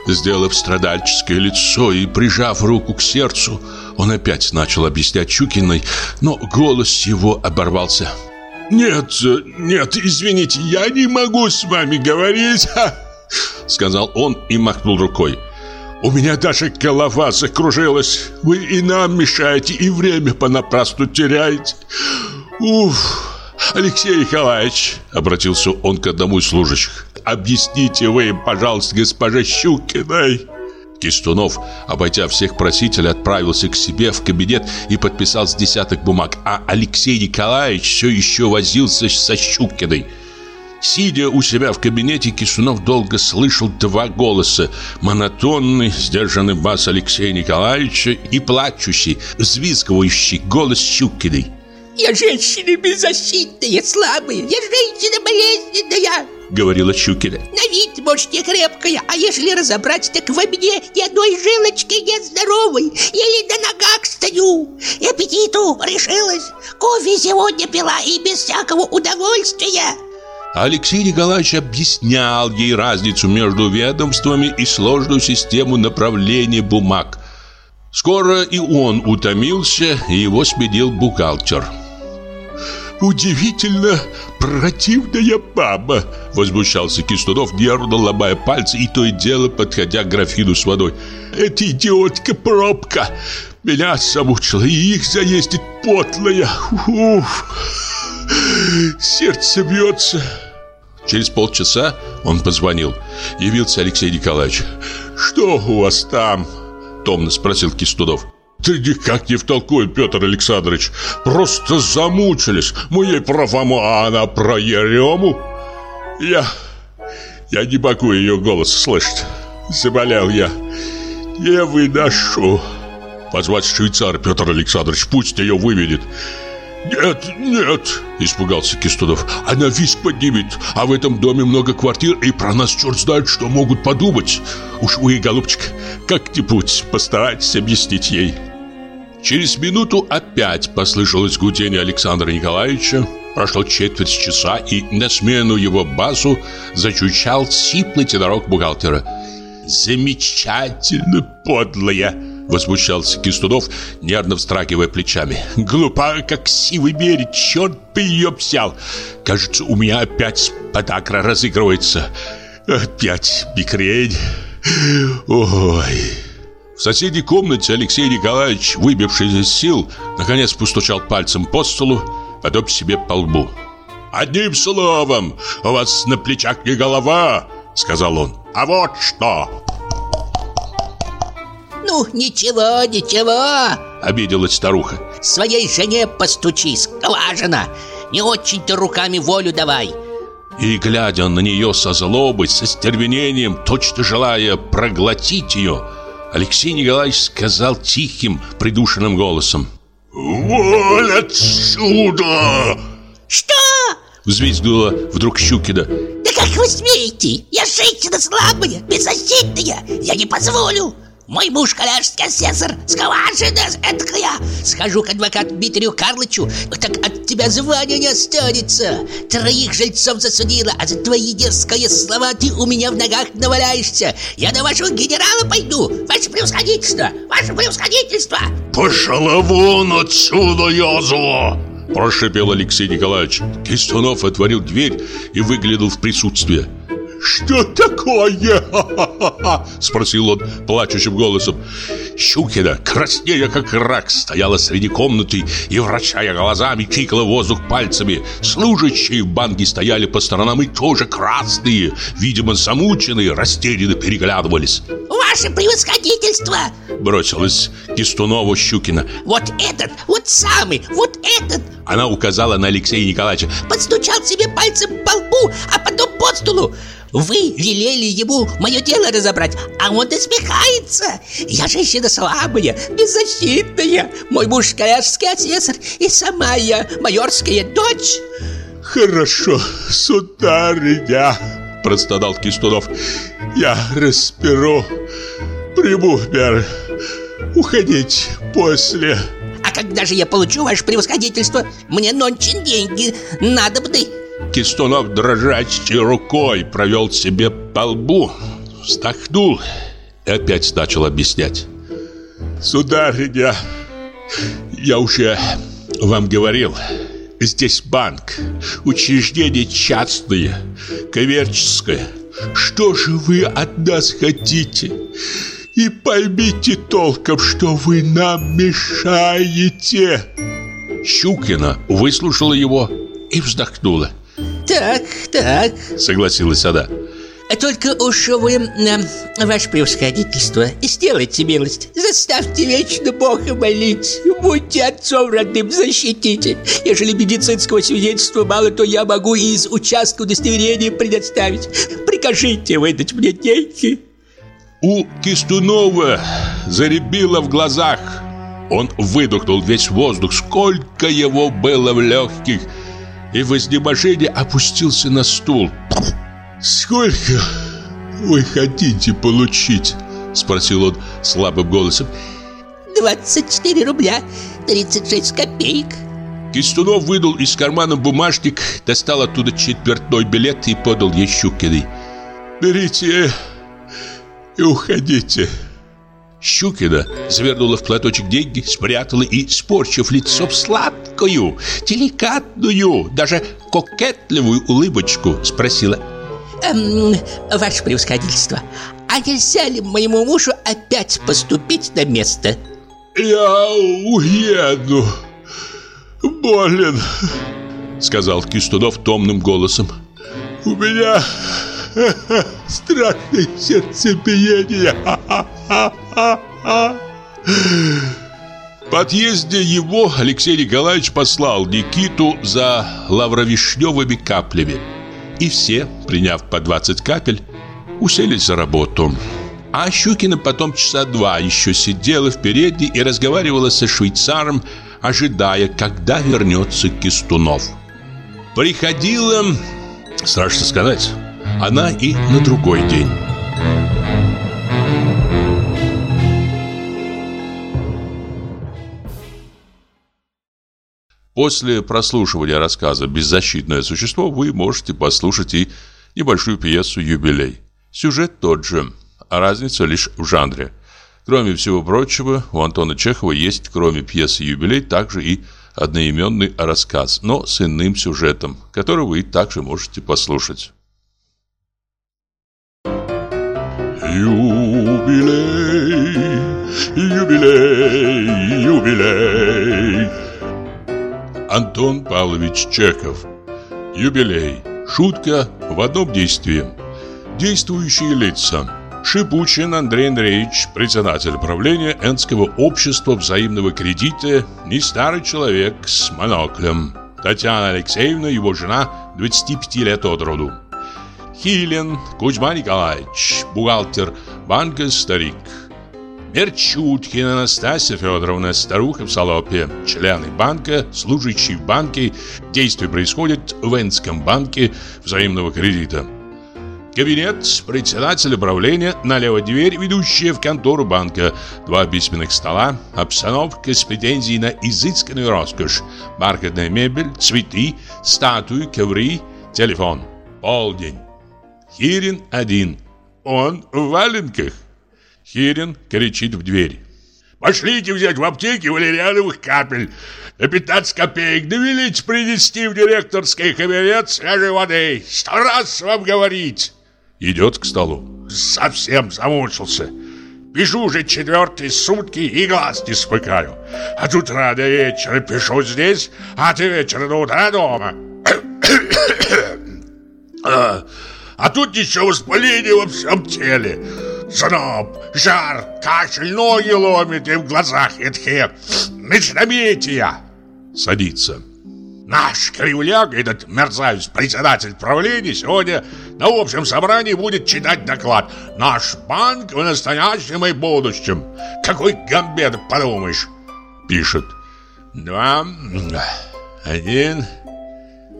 Speaker 1: Сделав страдальческое лицо и прижав руку к сердцу, он опять начал объяснять Чукиной, но голос его оборвался.
Speaker 11: «Нет, нет, извините, я не могу с вами говорить», — сказал он и махнул рукой. «У меня даже голова закружилась. Вы и нам мешаете, и время понапрасну теряете. Уф!» Алексей Николаевич, обратился он к одному из служащих, объясните вы, пожалуйста, госпоже Щукиной.
Speaker 1: Кистунов, обойдя всех просителей, отправился к себе в кабинет и подписал с десяток бумаг, а Алексей Николаевич все еще возился со Щукиной. Сидя у себя в кабинете, Кисунов долго слышал два голоса Монотонный, сдержанный бас Алексея Николаевича И плачущий, взвизгивающий голос Щукиной
Speaker 10: я женщина беззащитная, слабая, я женщина болезненная
Speaker 1: Говорила Щукина
Speaker 10: На вид, может, я крепкая. А если разобрать, так во мне ни одной жилочки нет здоровой. Еле на ногах стою. И аппетиту решилась. Кофе сегодня пила и без всякого удовольствия.
Speaker 1: Алексей Николаевич объяснял ей разницу между ведомствами и сложную систему направления бумаг. Скоро и он утомился, и его сменил бухгалтер
Speaker 11: удивительно противная баба!» Возмущался Кистунов, нервно ломая пальцы и то и дело подходя к графину с водой. «Эта идиотка-пробка меня замучила, и их заездит потлая! Уф! Сердце бьется!»
Speaker 1: Через полчаса он позвонил. Явился Алексей Николаевич.
Speaker 11: «Что у вас там?» Томно спросил Кистунов. «Да никак не втолкует, Петр Александрович. Просто замучились. Мы ей про Фому, а она про Ерему. Я... я не могу ее голос слышать. Заболел я. Не выношу». «Позвать швейцара, Петр Александрович, пусть ее выведет». «Нет, нет!» – испугался Кистунов. «Она виск поднимет, а в этом доме много квартир, и про нас черт знает, что могут подумать. Уж вы, голубчик, как-нибудь постарайтесь объяснить ей».
Speaker 1: Через минуту опять послышалось гудение Александра Николаевича. Прошло четверть часа, и на смену его басу зачучал сиплый тенорок бухгалтера.
Speaker 11: «Замечательно, подлая!» Возмущался Кистунов, нервно встрагивая плечами. «Глупая, как сивый берег, черт бы ее взял! Кажется, у меня опять подагра разыгрывается. Опять мигрень. Ой!»
Speaker 1: В соседней комнате Алексей Николаевич, выбившись из сил, наконец постучал пальцем по столу, потом себе по лбу.
Speaker 11: «Одним словом, у вас на плечах не голова!» — сказал он. «А вот что!»
Speaker 10: «Ну, ничего, ничего!»
Speaker 1: — обиделась старуха.
Speaker 10: «Своей жене постучи, скважина! Не очень-то руками волю давай!»
Speaker 1: И, глядя на нее со злобой, со стервенением, точно желая проглотить ее, Алексей Николаевич сказал тихим, придушенным голосом.
Speaker 11: «Вон отсюда!»
Speaker 10: «Что?»
Speaker 1: Взвизгнула вдруг Щукина.
Speaker 10: «Да как вы смеете? Я женщина слабая, беззащитная! Я не позволю!» Мой муж коллежский асессор, скважина эткая. Схожу к адвокату Дмитрию Карлычу, так от тебя звания не останется. Троих жильцов засудила, а за твои дерзкие слова ты у меня в ногах наваляешься. Я на вашего генерала пойду, ваше превосходительство, ваше превосходительство.
Speaker 11: Пошла вон отсюда, язва!
Speaker 1: Прошипел Алексей Николаевич. Кистунов отворил дверь и выглянул в присутствие.
Speaker 11: «Что такое?»
Speaker 1: Спросил он плачущим голосом Щукина, краснея как рак, стояла среди комнаты И, вращая глазами, тикала воздух пальцами Служащие в банке стояли по сторонам и тоже красные Видимо, замученные, растерянно переглядывались
Speaker 10: ваше превосходительство!»
Speaker 12: Бросилась Кистунова Щукина.
Speaker 10: «Вот этот, вот самый, вот этот!»
Speaker 12: Она указала на Алексея Николаевича.
Speaker 10: «Подстучал себе пальцем по лбу, а потом под стулу. Вы велели ему мое дело разобрать, а он насмехается. Я женщина слабая, беззащитная. Мой муж коляжский отец и сама я майорская дочь.
Speaker 1: Хорошо, сударыня, простонал Кистунов. Я расперу, приму меры. Уходить после.
Speaker 10: А когда же я получу ваше превосходительство? Мне нончин деньги надобны.
Speaker 12: Кистунов дрожащей рукой провел себе по лбу, вздохнул и опять начал объяснять.
Speaker 1: Сударыня, я уже вам говорил, здесь банк, учреждение частное, коммерческое. Что же вы от нас хотите? И поймите толком, что вы нам мешаете.
Speaker 12: Щукина выслушала его и вздохнула.
Speaker 10: Так, так,
Speaker 12: согласилась она.
Speaker 10: Только уж вы, э, ваше превосходительство, сделайте милость. Заставьте вечно Бога молить. Будьте отцом родным, защитите. Ежели медицинского свидетельства мало, то я могу и из участка удостоверения предоставить. Прикажите выдать мне деньги.
Speaker 12: У Кистунова заребило в глазах. Он выдохнул весь воздух, сколько его было в легких, и в изнеможении опустился на стул.
Speaker 1: «Сколько вы хотите получить?» Спросил он слабым голосом
Speaker 10: 24 рубля 36 копеек
Speaker 12: Кистунов выдал из кармана бумажник Достал оттуда четвертной билет и подал ей Щукиной
Speaker 1: «Берите и уходите»
Speaker 12: Щукина завернула в платочек деньги, спрятала и, спорчив лицо в сладкую, деликатную, даже кокетливую улыбочку, спросила
Speaker 10: эм, Ваше превосходительство, а нельзя ли моему мужу опять поступить на место?
Speaker 1: Я уеду, болен, сказал Кистунов томным голосом. У меня страшное сердцебиение. В подъезде его Алексей Николаевич послал Никиту за лавровишневыми каплями. И все, приняв по 20 капель, уселись за работу. А Щукина потом часа два еще сидела в передней и разговаривала со швейцаром, ожидая, когда вернется Кистунов. Приходила, страшно сказать, она и на другой день.
Speaker 13: После прослушивания рассказа «Беззащитное существо» вы можете послушать и небольшую пьесу «Юбилей». Сюжет тот же, а разница лишь в жанре. Кроме всего прочего, у Антона Чехова есть, кроме пьесы «Юбилей», также и одноименный рассказ, но с иным сюжетом, который вы также можете послушать.
Speaker 1: Юбилей, юбилей, юбилей. Антон Павлович Чехов. Юбилей. Шутка в одном действии. Действующие лица. Шипучин Андрей Андреевич, председатель правления Энского общества взаимного кредита, не старый человек с моноклем. Татьяна Алексеевна, его жена, 25 лет от роду. Хилин Кузьма Николаевич, бухгалтер банка «Старик». Мерчуткина Анастасия Федоровна, старуха в Солопе, члены банка, служащий в банке. Действие происходит в Энском банке взаимного кредита. Кабинет председателя правления, налево дверь, ведущая в контору банка, два письменных стола, обстановка с претензией на изысканную роскошь, бархатная мебель, цветы, статуи, ковры, телефон. Полдень. Хирин один. Он в валенках. Хирин кричит в дверь. «Пошлите взять в аптеке валериановых капель на 15 копеек, довелите принести в директорский кабинет свежей воды. Сто раз вам говорить!» Идет к столу. «Совсем замучился. Пишу уже четвертые сутки и глаз не смыкаю. От утра до вечера пишу здесь, а от вечера до утра дома. а, тут еще воспаление во всем теле. зноб, жар, кашель, ноги ломит и в глазах эдакие междометия.
Speaker 14: Садится.
Speaker 1: Наш кривляк, этот мерзавец, председатель правления, сегодня на общем собрании будет читать доклад. Наш банк в настоящем и будущем. Какой гамбет, подумаешь?
Speaker 14: Пишет.
Speaker 1: Два, один,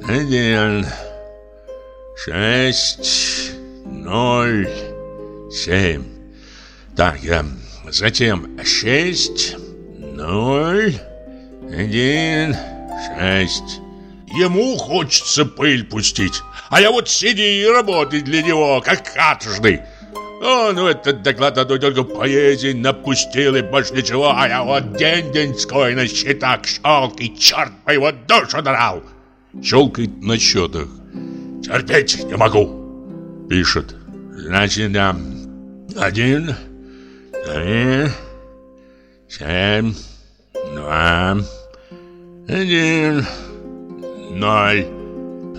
Speaker 1: один, шесть, ноль, семь. Так, затем шесть, ноль, один, шесть. Ему хочется пыль пустить, а я вот сиди и работай для него, как каторжный. Он ну этот доклад одной только поэзии напустил и больше ничего, а я вот день-деньской на счетах щелк и черт по его душу драл.
Speaker 14: Щелкает на счетах.
Speaker 1: Терпеть не могу.
Speaker 14: Пишет.
Speaker 1: Значит, да, один, три, семь, два, один, ноль.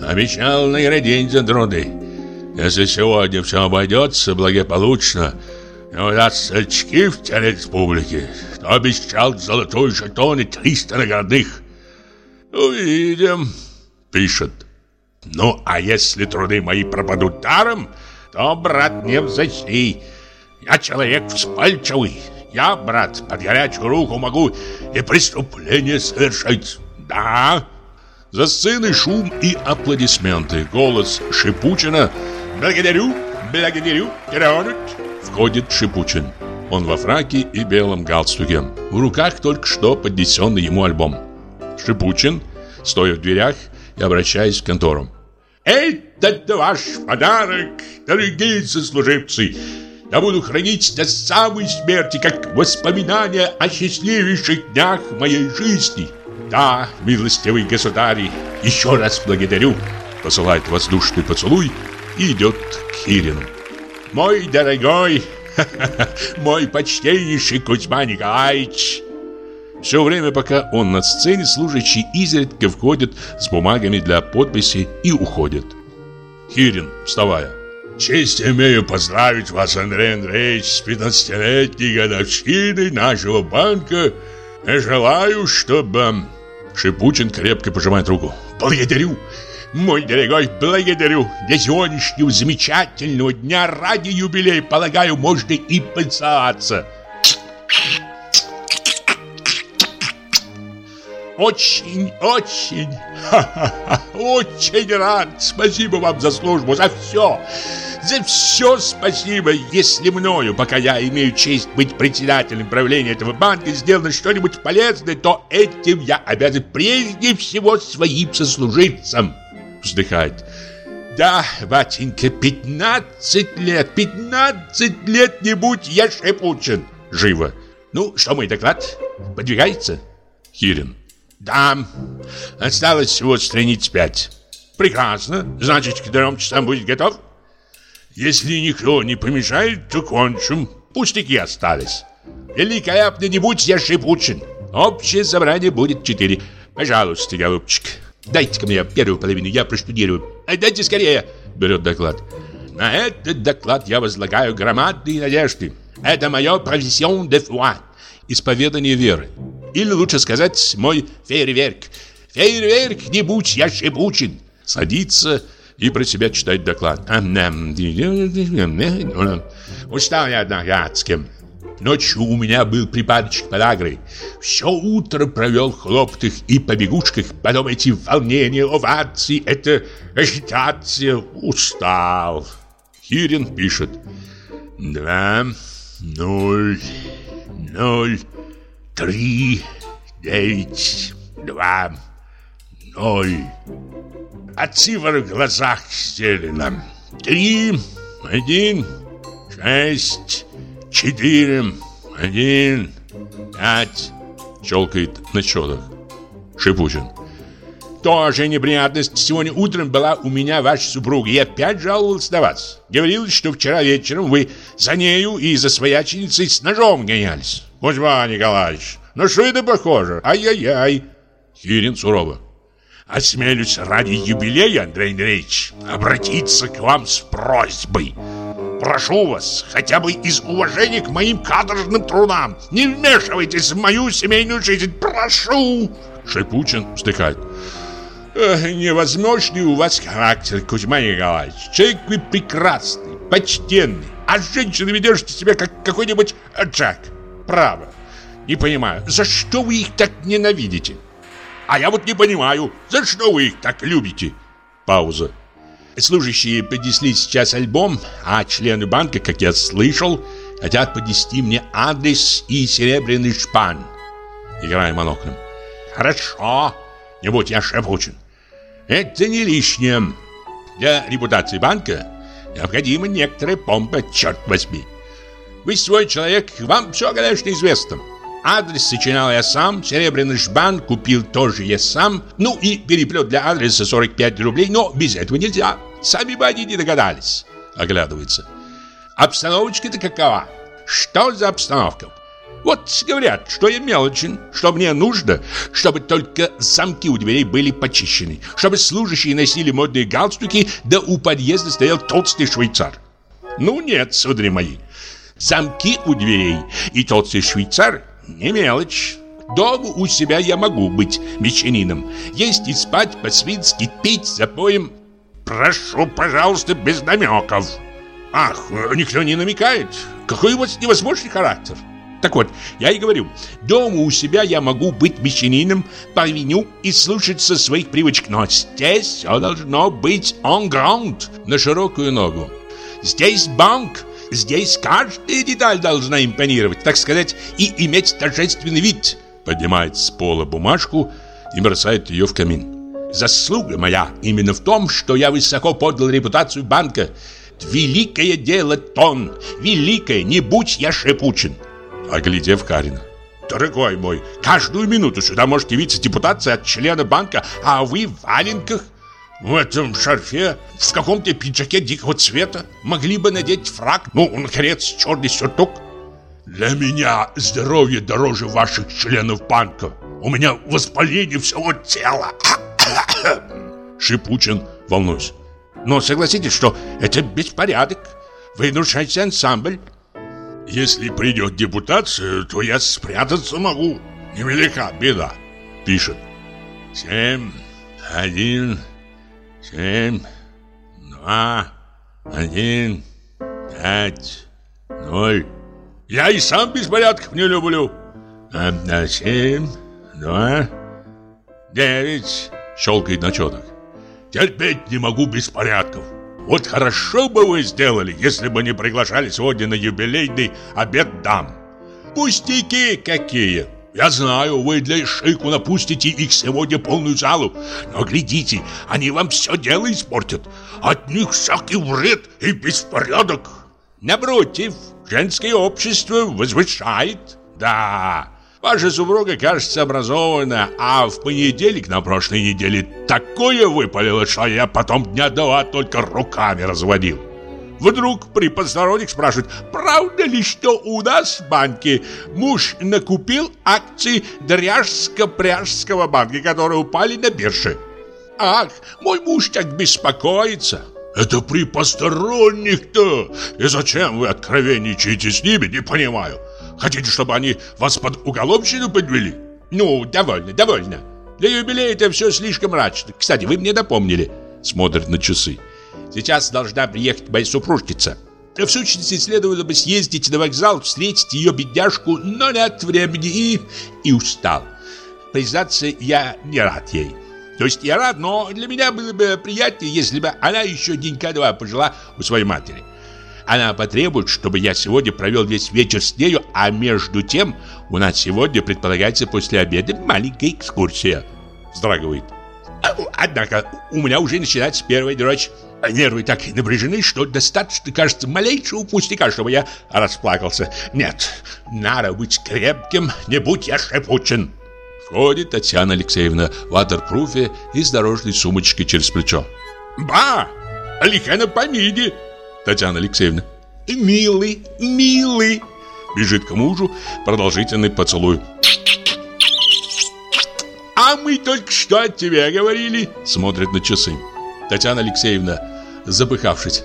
Speaker 1: Обещал наградить за труды. Если сегодня все обойдется благополучно и удастся очки в телереспублике, то обещал золотой жетон и 300 наградных. Увидим, пишет. Ну, а если труды мои пропадут даром, то, брат, не взочли. Я человек вспыльчивый. Я, брат, под горячую руку могу и преступление совершить. Да.
Speaker 14: За сценой шум и аплодисменты. Голос Шипучина
Speaker 1: Благодарю, благодарю, тронут.
Speaker 14: Входит Шипучин. Он во фраке и белом галстуке. В руках только что поднесенный ему альбом. Шипучин, стоя в дверях обращаясь к конторам.
Speaker 1: Это ваш подарок, дорогие сослуживцы. Я буду хранить до самой смерти, как воспоминание о счастливейших днях моей жизни. Да, милостивый государь, еще раз благодарю.
Speaker 14: Посылает воздушный поцелуй и идет к Хирину.
Speaker 1: Мой дорогой, мой почтеннейший Кузьма Николаевич.
Speaker 14: Все время, пока он на сцене, служащий изредка входит с бумагами для подписи и уходит. Хирин, вставая.
Speaker 1: Честь имею поздравить вас, Андрей Андреевич, с 15-летней годовщиной нашего банка. И желаю, чтобы...
Speaker 14: Шипучин крепко пожимает руку.
Speaker 1: Благодарю, мой дорогой, благодарю. Для сегодняшнего замечательного дня ради юбилея, полагаю, можно и поцеловаться. Очень, очень, очень рад. Спасибо вам за службу, за все. За все спасибо, если мною, пока я имею честь быть председателем правления этого банка, сделано что-нибудь полезное, то этим я обязан прежде всего своим сослуживцам. Вздыхает. Да, батенька, 15 лет, 15 лет не будь я шепучен. Живо. Ну, что мой доклад? Подвигается?
Speaker 14: Хирин.
Speaker 1: Да, осталось всего страниц пять. Прекрасно, значит, к трем часам будет готов? Если никто не помешает, то кончим. Пустяки остались. Великолепно не будь я шипучен. Общее собрание будет четыре. Пожалуйста, голубчик. Дайте-ка мне первую половину, я проштудирую. Дайте скорее, берет доклад. На этот доклад я возлагаю громадные надежды. Это мое профессион де foi.
Speaker 14: Исповедание веры.
Speaker 1: Или лучше сказать, мой фейерверк. Фейерверк, не будь я шипучен.
Speaker 14: Садится и про себя читает доклад.
Speaker 1: Устал я, однако, адским. Ночью у меня был припадочек подагры. Все утро провел в хлопотах и побегушках. Потом эти волнения, овации, это агитация. Устал.
Speaker 14: Хирин пишет.
Speaker 1: Два, ноль, ноль, три, девять, два, ноль. От цифр в глазах стелено. Три, один, шесть, четыре, один, пять.
Speaker 14: Щелкает на счетах. Шипучин.
Speaker 1: Тоже неприятность. Сегодня утром была у меня ваша супруга и опять жаловалась на вас. Говорилось, что вчера вечером вы за нею и за свояченицей с ножом гонялись. Кузьма Николаевич, что это похоже? Ай-яй-яй.
Speaker 14: Хирин сурово.
Speaker 1: Осмелюсь ради юбилея, Андрей Андреевич, обратиться к вам с просьбой. Прошу вас, хотя бы из уважения к моим каторжным трудам, не вмешивайтесь в мою семейную жизнь, прошу!»
Speaker 15: Шипучин вздыхает.
Speaker 1: «Невозможный у вас характер, Кузьма Николаевич. Человек вы прекрасный, почтенный, а с женщиной ведете себя как какой-нибудь Джек. Право. Не понимаю, за что вы их так ненавидите? А я вот не понимаю, за что вы их так любите?»
Speaker 15: Пауза.
Speaker 1: Служащие поднесли сейчас альбом, а члены банка, как я слышал, хотят поднести мне адрес и серебряный шпан.
Speaker 15: Играя моноклем.
Speaker 1: Хорошо, не будь я шепучен. Это не лишнее. Для репутации банка необходима некоторая помпа, черт возьми. Вы свой человек, вам все, конечно, известно. Адрес сочинял я сам, серебряный жбан купил тоже я сам, ну и переплет для адреса 45 рублей, но без этого нельзя. Сами бы они не догадались.
Speaker 15: Оглядывается.
Speaker 1: Обстановочка-то какова? Что за обстановка? Вот говорят, что я мелочен, что мне нужно, чтобы только замки у дверей были почищены, чтобы служащие носили модные галстуки, да у подъезда стоял толстый швейцар. Ну нет, судари мои, замки у дверей и толстый швейцар не мелочь. Дома у себя я могу быть мещанином, есть и спать по-свински, пить за поем. Прошу, пожалуйста, без намеков. Ах, никто не намекает. Какой у вас невозможный характер. Так вот, я и говорю, дома у себя я могу быть мещанином по виню и слушаться своих привычек, но здесь все должно быть on ground, на широкую ногу. Здесь банк, здесь каждая деталь должна импонировать, так сказать, и иметь торжественный вид.
Speaker 15: Поднимает с пола бумажку и бросает ее в камин.
Speaker 1: Заслуга моя именно в том, что я высоко подал репутацию банка. Великое дело тон, великое, не будь я шипучен
Speaker 15: оглядев Карина.
Speaker 1: «Дорогой мой, каждую минуту сюда может явиться депутация от члена банка, а вы в валенках, в этом шарфе, в каком-то пиджаке дикого цвета, могли бы надеть фраг, ну, наконец, черный сюртук». «Для меня здоровье дороже ваших членов банка. У меня воспаление всего тела».
Speaker 15: Шипучин, волнуюсь.
Speaker 1: «Но согласитесь, что это беспорядок. Вы нарушаете ансамбль». Если придет депутация, то я спрятаться могу. Невелика беда.
Speaker 15: Пишет.
Speaker 1: Семь, один, семь, два, один, пять, ноль. Я и сам беспорядков не люблю. Одна, семь, два, девять.
Speaker 15: Щелкает на четок.
Speaker 1: Терпеть не могу беспорядков. Вот хорошо бы вы сделали, если бы не приглашали сегодня на юбилейный обед дам. Пустяки какие! Я знаю, вы для шику напустите их сегодня полную залу. Но глядите, они вам все дело испортят. От них всякий вред и беспорядок. Напротив, женское общество возвышает. Да, Ваша супруга, кажется, образована, а в понедельник на прошлой неделе такое выпалило, что я потом дня два только руками разводил. Вдруг при посторонних спрашивают, правда ли, что у нас в банке муж накупил акции Дряжско-Пряжского банка, которые упали на бирже. Ах, мой муж так беспокоится. Это при посторонних-то. И зачем вы откровенничаете с ними, не понимаю. Хотите, чтобы они вас под уголовщину подвели? Ну, довольно, довольно. Для юбилея это все слишком мрачно. Кстати, вы мне напомнили. Смотрит на часы. Сейчас должна приехать моя супружница. В сущности, следовало бы съездить на вокзал, встретить ее бедняжку, но нет времени и... и устал. Признаться, я не рад ей. То есть я рад, но для меня было бы приятнее, если бы она еще денька-два пожила у своей матери. Она потребует, чтобы я сегодня провел весь вечер с нею, а между тем у нас сегодня предполагается после обеда маленькая экскурсия. Вздрагивает. Однако у меня уже начинается первая дрочь. Нервы так напряжены, что достаточно, кажется, малейшего пустяка, чтобы я расплакался. Нет, надо быть крепким, не будь я шепучен.
Speaker 15: Входит Татьяна Алексеевна в ватерпруфе и с дорожной сумочкой через плечо.
Speaker 1: «Ба! Лихана помиди!»
Speaker 15: Татьяна Алексеевна.
Speaker 1: «Милый, милый!»
Speaker 15: Бежит к мужу, продолжительный поцелуй.
Speaker 1: «А мы только что от тебя говорили!»
Speaker 15: Смотрит на часы. Татьяна Алексеевна, запыхавшись.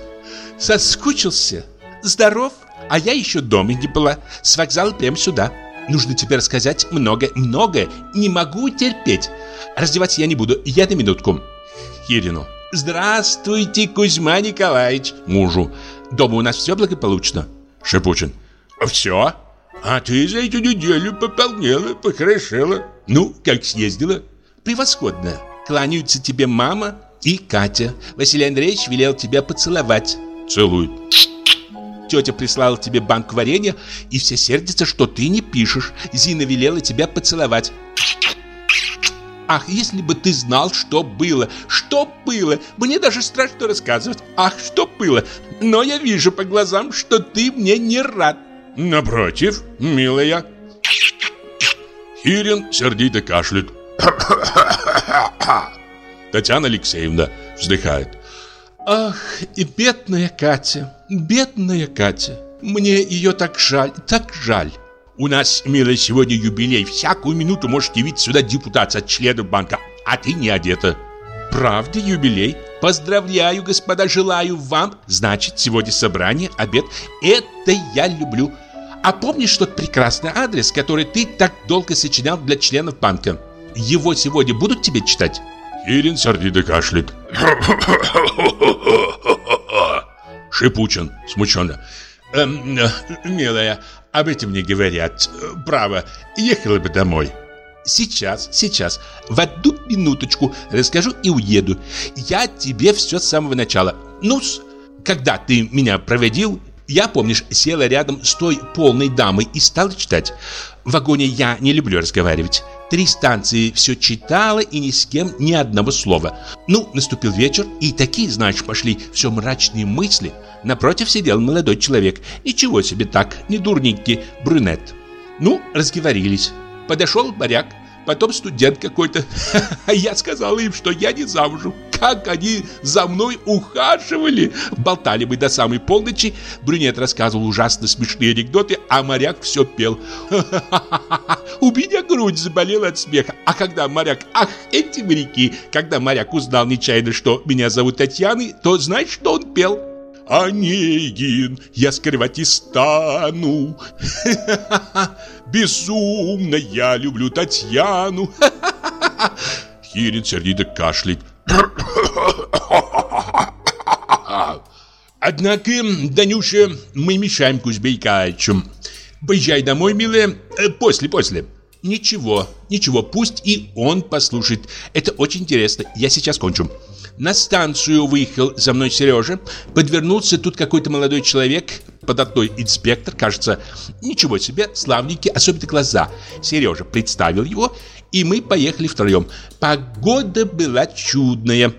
Speaker 16: «Соскучился?
Speaker 1: здоров, а я еще дома не была. С вокзала прямо сюда. Нужно тебе рассказать много-многое. Не могу терпеть. Раздеваться я не буду. Я на минутку. Ерину. Здравствуйте, Кузьма Николаевич. Мужу. Дома у нас все благополучно. Шипучин. Все? А ты за эту неделю пополнела, похорошела. Ну, как съездила? Превосходно. Кланяются тебе мама и Катя. Василий Андреевич велел тебя поцеловать. Целует. Тетя прислала тебе банк варенья, и все сердятся, что ты не пишешь. Зина велела тебя поцеловать. Ах, если бы ты знал, что было, что было, мне даже страшно рассказывать. Ах, что было, но я вижу по глазам, что ты мне не рад.
Speaker 17: Напротив, милая. Хирин сердито кашляет. Татьяна Алексеевна вздыхает.
Speaker 1: Ах, и бедная Катя, бедная Катя. Мне ее так жаль, так жаль.
Speaker 17: У нас, милая, сегодня юбилей. Всякую минуту может явиться сюда депутат от членов банка, а ты не одета.
Speaker 1: Правда, юбилей? Поздравляю, господа, желаю вам. Значит, сегодня собрание, обед. Это я люблю. А помнишь тот прекрасный адрес, который ты так долго сочинял для членов банка? Его сегодня будут тебе читать?
Speaker 17: Ирин сердито кашляет. Шипучин смущенно.
Speaker 1: Эм, э, милая, об этом не говорят. Право, ехала бы домой. Сейчас, сейчас, в одну минуточку расскажу и уеду. Я тебе все с самого начала. ну когда ты меня проводил, я, помнишь, села рядом с той полной дамой и стала читать. В вагоне я не люблю разговаривать. Три станции все читала и ни с кем ни одного слова. Ну, наступил вечер, и такие, знаешь, пошли все мрачные мысли. Напротив сидел молодой человек. Ничего себе так, не дурненький брюнет. Ну, разговорились. Подошел моряк, потом студент какой-то. А я сказал им, что я не замужем. Как они за мной ухаживали. Болтали мы до самой полночи. Брюнет рассказывал ужасно смешные анекдоты, а моряк все пел. У меня грудь заболела от смеха. А когда моряк, ах, эти моряки, когда моряк узнал нечаянно, что меня зовут Татьяной, то знаешь, что он пел? Онегин, я скрывать и стану. Безумно я люблю Татьяну.
Speaker 17: Хирин сердито кашляет.
Speaker 1: Однако, Данюша, мы мешаем Кузьме Икаевичу. Поезжай домой, милая, э, после, после. Ничего, ничего, пусть и он послушает. Это очень интересно. Я сейчас кончу. На станцию выехал за мной Сережа. Подвернулся тут какой-то молодой человек, податной инспектор, кажется. Ничего себе, славненький, особенно глаза. Сережа представил его, и мы поехали втроем. Погода была чудная.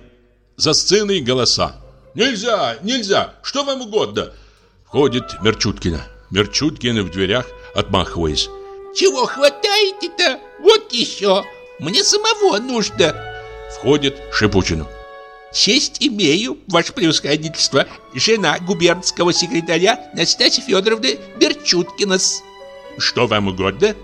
Speaker 17: За сценой голоса. «Нельзя, нельзя! Что вам угодно?» Входит Мерчуткина. Мерчуткина в дверях, отмахиваясь.
Speaker 18: «Чего хватаете-то? Вот еще! Мне самого нужно!»
Speaker 17: Входит Шипучина.
Speaker 18: Честь имею, ваше превосходительство, жена губернского секретаря Настасья Федоровна Берчуткина.
Speaker 17: Что вам угодно?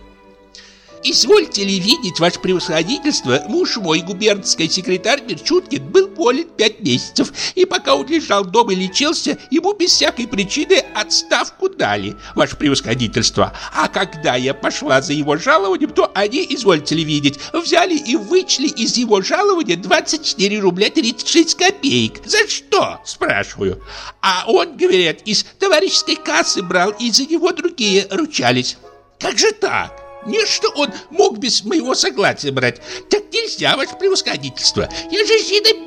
Speaker 18: Извольте ли видеть, ваше превосходительство, муж мой, губернский секретарь Мерчуткин, был болен пять месяцев, и пока он лежал дома и лечился, ему без всякой причины отставку дали, ваше превосходительство. А когда я пошла за его жалованием, то они, извольте ли видеть, взяли и вычли из его жалования 24 рубля 36 копеек. За что, спрашиваю? А он, говорят, из товарищеской кассы брал, и за него другие ручались. Как же так? Не что он мог без моего согласия брать. Так нельзя, ваше превосходительство. Я же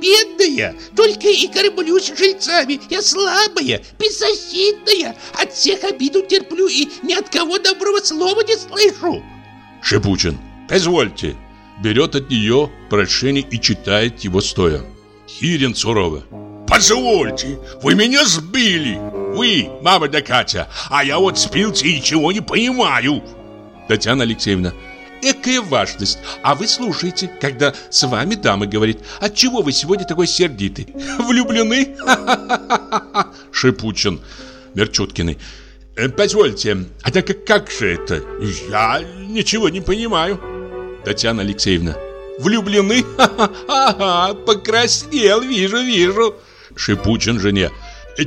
Speaker 18: бедная, только и кормлюсь жильцами. Я слабая, беззащитная. От всех обиду терплю и ни от кого доброго слова не слышу.
Speaker 17: Шипучин, позвольте. Берет от нее прошение и читает его стоя. Хирин сурово. Позвольте, вы меня сбили. Вы, мама да Катя, а я вот спился и ничего не понимаю.
Speaker 1: Татьяна Алексеевна, экая важность. А вы слушаете, когда с вами дама говорит, отчего вы сегодня такой сердитый? Влюблены? Шипучин, Мерчуткиной.
Speaker 17: «Э, позвольте, а так как же это? Я ничего не понимаю.
Speaker 1: Татьяна Алексеевна. Влюблены? Ага, покраснел, вижу, вижу. Шипучин жене.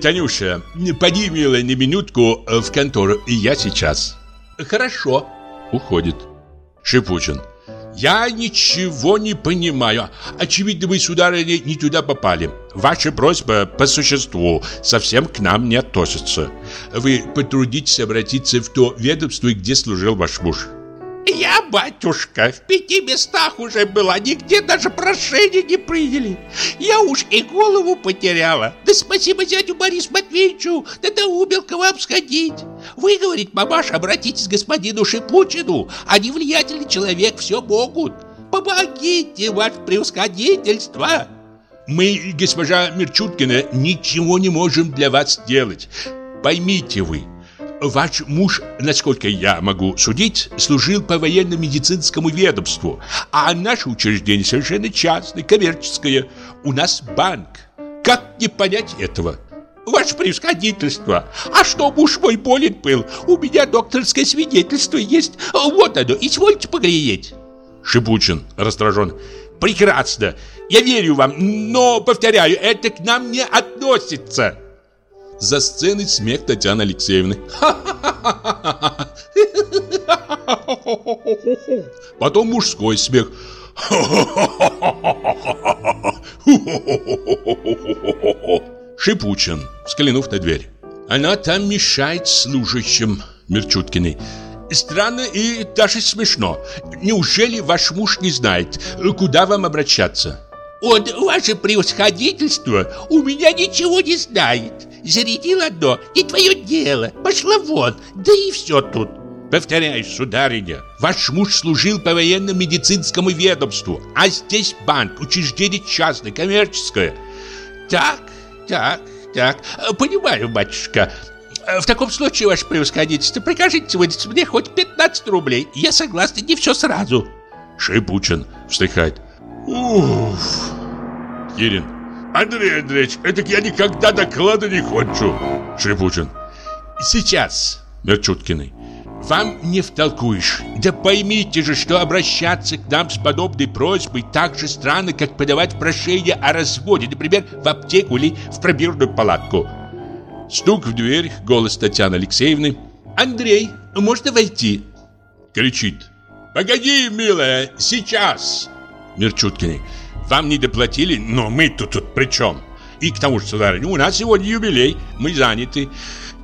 Speaker 1: Танюша, поди, милая, на минутку в контору, и я сейчас.
Speaker 19: Хорошо.
Speaker 1: Уходит. Шипучин. Я ничего не понимаю. Очевидно, вы, сударыня, не туда попали. Ваша просьба по существу совсем к нам не относится. Вы потрудитесь обратиться в то ведомство, где служил ваш муж.
Speaker 19: Я, батюшка, в пяти местах уже была, нигде даже прошение не приняли. Я уж и голову потеряла. Да спасибо дядю Борису Матвеевичу, да доумел к вам сходить. Вы, говорит мамаша, обратитесь к господину Шипучину, они влиятельный человек, все могут. Помогите, ваше превосходительство.
Speaker 1: Мы, госпожа Мерчуткина, ничего не можем для вас сделать. Поймите вы, Ваш муж, насколько я могу судить, служил по военно-медицинскому ведомству, а наше учреждение совершенно частное, коммерческое. У нас банк. Как не понять этого?
Speaker 19: Ваше превосходительство, а что муж мой болен был? У меня докторское свидетельство есть. Вот оно, извольте погрееть.
Speaker 1: Шипучин раздражен. Прекрасно, я верю вам, но, повторяю, это к нам не относится. За сценой смех Татьяны Алексеевны. Потом мужской смех. Шипучин, взглянув на дверь. Она там мешает служащим Мерчуткиной. Странно и даже смешно. Неужели ваш муж не знает, куда вам обращаться?
Speaker 19: Он, ваше превосходительство, у меня ничего не знает. Зарядил одно, не твое дело. Пошла вон, да и все тут.
Speaker 1: Повторяю, сударыня, ваш муж служил по военно-медицинскому ведомству, а здесь банк, учреждение частное, коммерческое.
Speaker 19: Так, так, так, понимаю, батюшка. В таком случае, ваше превосходительство, прикажите выдать мне хоть 15 рублей. Я согласна не все сразу.
Speaker 1: Шипучин вздыхает. Уф. Кирин. Андрей Андреевич, это я никогда доклада не кончу. Шипучин. Сейчас, Мерчуткиной. Вам не втолкуешь. Да поймите же, что обращаться к нам с подобной просьбой так же странно, как подавать прошение о разводе, например, в аптеку или в пробирную палатку. Стук в дверь, голос Татьяны Алексеевны. «Андрей, можно войти?» Кричит. «Погоди, милая, сейчас!» Мерчуткиной. Вам не доплатили, но мы тут, при чем? И к тому же, сударыня, у нас сегодня юбилей, мы заняты.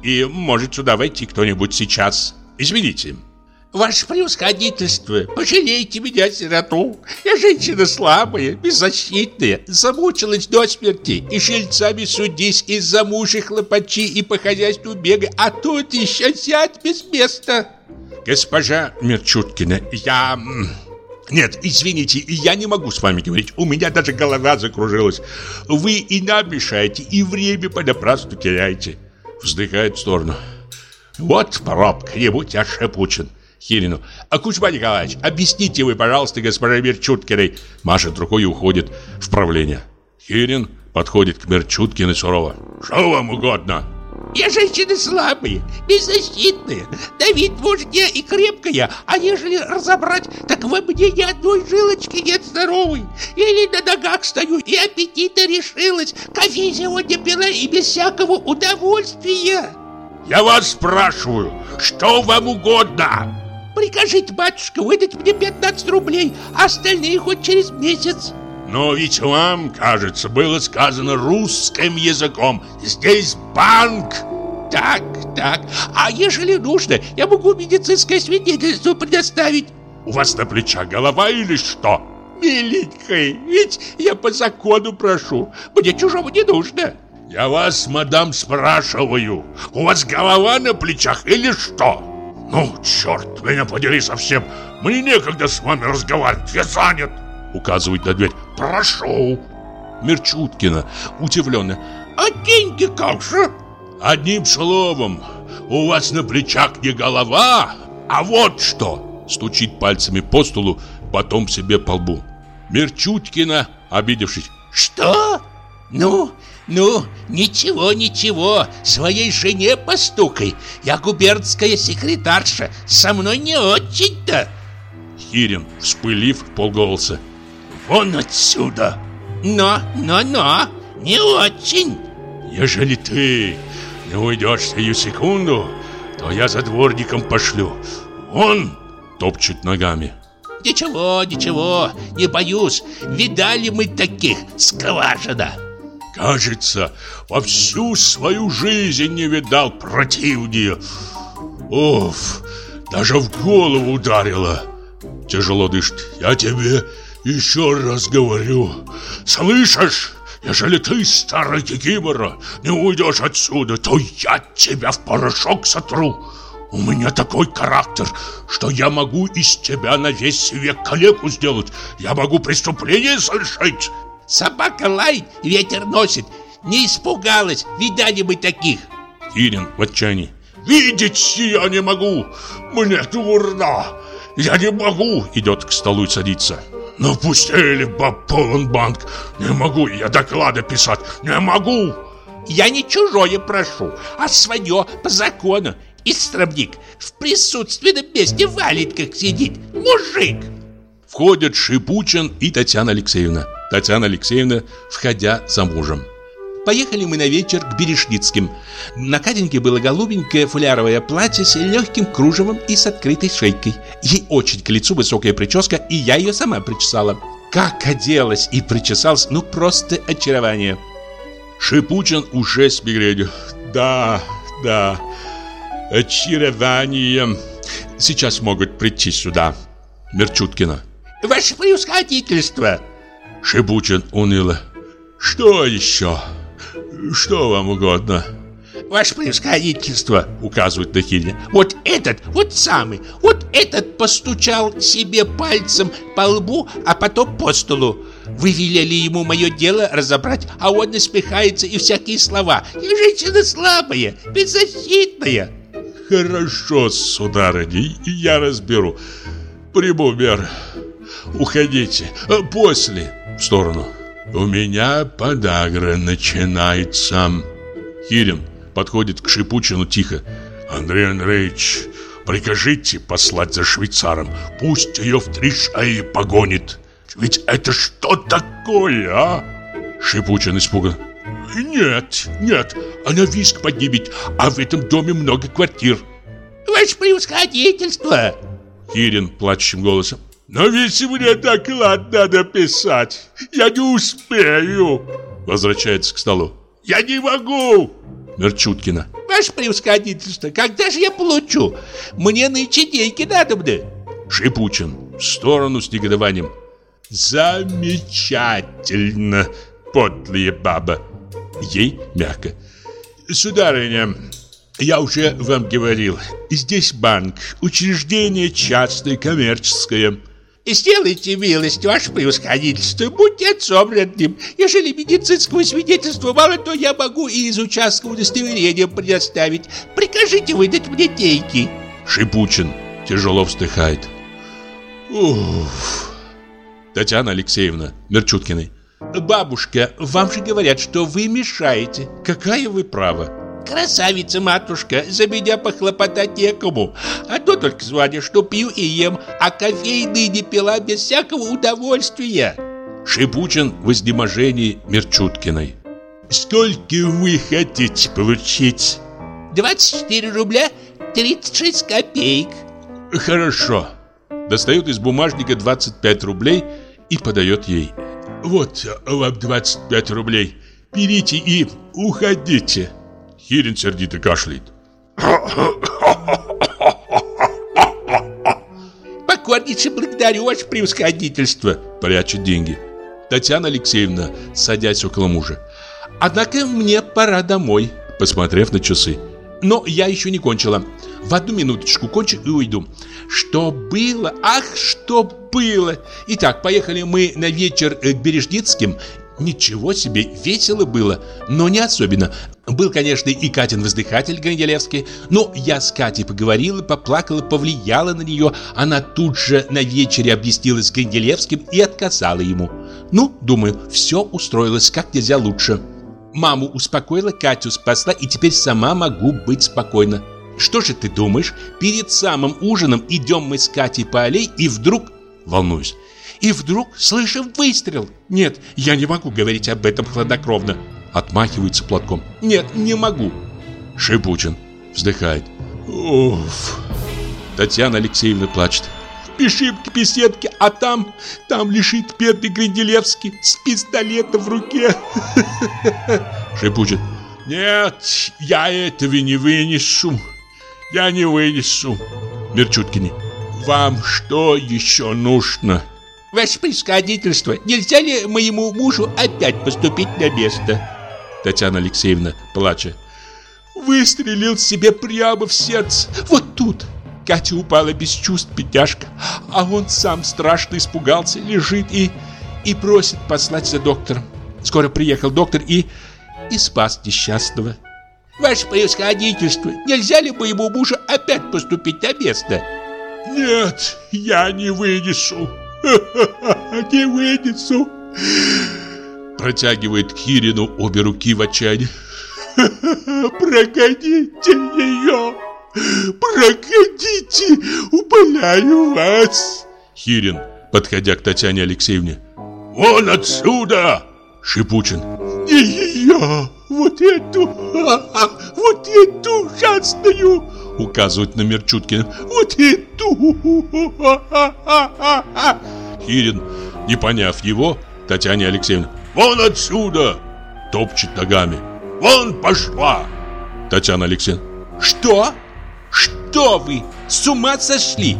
Speaker 1: И может сюда войти кто-нибудь сейчас. Извините.
Speaker 19: Ваше превосходительство, пожалейте меня, сироту. Я женщина слабая, беззащитная, замучилась до смерти. И шельцами судись из-за мужа хлопачи и по хозяйству бегай, а тут еще сядь без места.
Speaker 1: Госпожа Мерчуткина, я... Нет, извините, я не могу с вами говорить. У меня даже голова закружилась. Вы и нам мешаете, и время понапрасну теряете. Вздыхает в сторону. Вот пробка, не будь я шепучен. А Кузьма Николаевич, объясните вы, пожалуйста, госпоже Мерчуткиной. Машет рукой и уходит в правление. Хирин подходит к Мерчуткиной сурово. Что вам угодно?
Speaker 19: Я женщина слабая, беззащитная. Да вид и крепкая, а ежели разобрать, так во мне ни одной жилочки нет здоровой. Или на ногах стою, и аппетита решилась. Кофе сегодня пила и без всякого удовольствия.
Speaker 1: Я вас спрашиваю, что вам угодно?
Speaker 19: Прикажите, батюшка, выдать мне 15 рублей, а остальные хоть через месяц.
Speaker 1: Но ведь вам, кажется, было сказано русским языком. Здесь банк.
Speaker 19: Так, так. А ежели нужно, я могу медицинское свидетельство предоставить.
Speaker 1: У вас на плечах голова или что?
Speaker 19: Миленькая, ведь я по закону прошу. Мне чужого не нужно.
Speaker 1: Я вас, мадам, спрашиваю. У вас голова на плечах или что? Ну, черт, меня подери совсем. Мне некогда с вами разговаривать, я занят указывает на дверь. «Прошу!» Мерчуткина, удивленно.
Speaker 19: «А деньги как же?»
Speaker 1: «Одним словом, у вас на плечах не голова, а вот что!» Стучит пальцами по столу, потом себе по лбу. Мерчуткина, обидевшись.
Speaker 19: «Что? Ну, ну, ничего, ничего, своей жене постукай. Я губернская секретарша, со мной не очень-то».
Speaker 1: Хирин, вспылив полголоса. Вон отсюда!
Speaker 19: Но, но, но, не очень.
Speaker 3: ежели ты не уйдешь сию секунду, то я за дворником пошлю. Он топчет ногами.
Speaker 9: Ничего, ничего, не боюсь. Видали мы таких, скважина.
Speaker 3: Кажется, во всю свою жизнь не видал противнее. Оф, даже в голову ударило. Тяжело дышит. Я тебе еще раз говорю. Слышишь? Ежели ты, старый кикимора, не уйдешь отсюда, то я тебя в порошок сотру. У меня такой характер, что я могу из тебя на весь век калеку сделать. Я могу преступление совершить.
Speaker 9: Собака лает, ветер носит. Не испугалась, видали мы таких.
Speaker 3: Ирин в отчаянии. Видеть я не могу, мне дурно. Я не могу. Идет к столу и садится. Ну пустили баб полон банк. Не могу я доклады писать, не могу.
Speaker 9: Я не чужое прошу, а свое по закону. Истробник в присутственном месте валит, как сидит. Мужик.
Speaker 1: Входят Шипучин и Татьяна Алексеевна. Татьяна Алексеевна, входя за мужем. Поехали мы на вечер к Берешницким. На Катеньке было голубенькое фуляровое платье с легким кружевом и с открытой шейкой. Ей очень к лицу высокая прическа, и я ее сама причесала. Как оделась и причесалась, ну просто очарование.
Speaker 2: Шипучин уже с мигренью. Да, да, очарование. Сейчас могут прийти сюда. Мерчуткина.
Speaker 9: Ваше превосходительство.
Speaker 2: Шипучин уныло. Что еще? Что вам угодно?
Speaker 9: Ваше превосходительство, указывает на Хильня. Вот этот, вот самый, вот этот постучал себе пальцем по лбу, а потом по столу. Вы велели ему мое дело разобрать, а он насмехается и всякие слова. Я женщина слабая, беззащитная.
Speaker 2: Хорошо, сударыня, я разберу. Приму мер. Уходите. После. В сторону. У меня подагра начинается.
Speaker 1: Хирин подходит к Шипучину тихо.
Speaker 3: Андрей Андреевич, прикажите послать за швейцаром. Пусть ее в три шеи погонит. Ведь это что такое, а?
Speaker 1: Шипучин испуган.
Speaker 3: Нет, нет, она виск поднимет, а в этом доме много квартир.
Speaker 9: Ваше превосходительство!
Speaker 1: Хирин плачущим голосом.
Speaker 3: Но ведь мне доклад надо писать. Я не успею.
Speaker 1: Возвращается к столу.
Speaker 3: Я не могу.
Speaker 1: Мерчуткина.
Speaker 9: Ваше превосходительство, когда же я получу? Мне нынче деньги надо мне.
Speaker 1: Шипучин. В сторону с негодованием.
Speaker 2: Замечательно, подлая баба. Ей мягко. Сударыня, я уже вам говорил, здесь банк, учреждение частное, коммерческое.
Speaker 9: Сделайте милость, ваше превосходительство, будьте отцом родным. Ежели медицинского свидетельства мало, то я могу и из участкового удостоверения предоставить. Прикажите выдать мне деньги.
Speaker 1: Шипучин тяжело вздыхает.
Speaker 2: Уф.
Speaker 1: Татьяна Алексеевна Мерчуткиной. Бабушка, вам же говорят, что вы мешаете. Какая вы права?
Speaker 9: Красавица, матушка, за меня похлопотать некому. А то только звание, что пью и ем, а кофейный не пила без всякого удовольствия.
Speaker 1: Шипучин в изнеможении Мерчуткиной.
Speaker 2: Сколько вы хотите получить?
Speaker 9: 24 рубля 36 копеек.
Speaker 2: Хорошо.
Speaker 1: Достает из бумажника 25 рублей и подает ей.
Speaker 2: Вот вам 25 рублей. Берите и уходите.
Speaker 1: Хирин сердито кашляет.
Speaker 9: Покорнейше благодарю ваше превосходительство.
Speaker 1: Прячет деньги. Татьяна Алексеевна, садясь около мужа. Однако мне пора домой, посмотрев на часы. Но я еще не кончила. В одну минуточку кончу и уйду. Что было? Ах, что было! Итак, поехали мы на вечер к Бережницким. Ничего себе, весело было, но не особенно. Был, конечно, и Катин воздыхатель Гангелевский, но я с Катей поговорила, поплакала, повлияла на нее. Она тут же на вечере объяснилась с Гангелевским и отказала ему. Ну, думаю, все устроилось как нельзя лучше. Маму успокоила, Катю спасла, и теперь сама могу быть спокойна. Что же ты думаешь? Перед самым ужином идем мы с Катей по аллее, и вдруг... Волнуюсь. И вдруг слышим выстрел. Нет, я не могу говорить об этом хладнокровно.
Speaker 20: отмахивается платком. Нет, не могу. Шипучин вздыхает. Уф. Татьяна Алексеевна плачет. Бежим к беседке, а там, там лежит бедный Гринделевский с пистолетом в руке. Шипучит. Нет, я этого не вынесу. Я не вынесу. Мерчуткини. Вам что еще нужно?
Speaker 1: Ваше происходительство, нельзя ли моему мужу опять поступить на место?
Speaker 20: Татьяна Алексеевна, плача. Выстрелил себе прямо в сердце. Вот тут. Катя упала без чувств, бедняжка. А он сам страшно испугался, лежит и... и просит послать за доктором. Скоро приехал доктор и... и спас несчастного.
Speaker 1: Ваше происходительство, нельзя ли моему мужу опять поступить на место?
Speaker 21: Нет, я не вынесу. Не вынесу.
Speaker 20: Протягивает Кирину обе руки в отчаянии.
Speaker 21: Прогоните ее. Прогоните, умоляю вас.
Speaker 20: Хирин, подходя к Татьяне Алексеевне.
Speaker 21: Вон отсюда!
Speaker 20: Шипучин.
Speaker 21: Не ее, вот эту, вот эту ужасную,
Speaker 20: указывает на Мерчуткина.
Speaker 21: Вот эту.
Speaker 20: Хирин, не поняв его, Татьяне Алексеевне.
Speaker 21: Вон отсюда!
Speaker 20: Топчет ногами.
Speaker 21: Вон пошла!
Speaker 20: Татьяна Алексеевна.
Speaker 1: Что? Что вы? С ума сошли?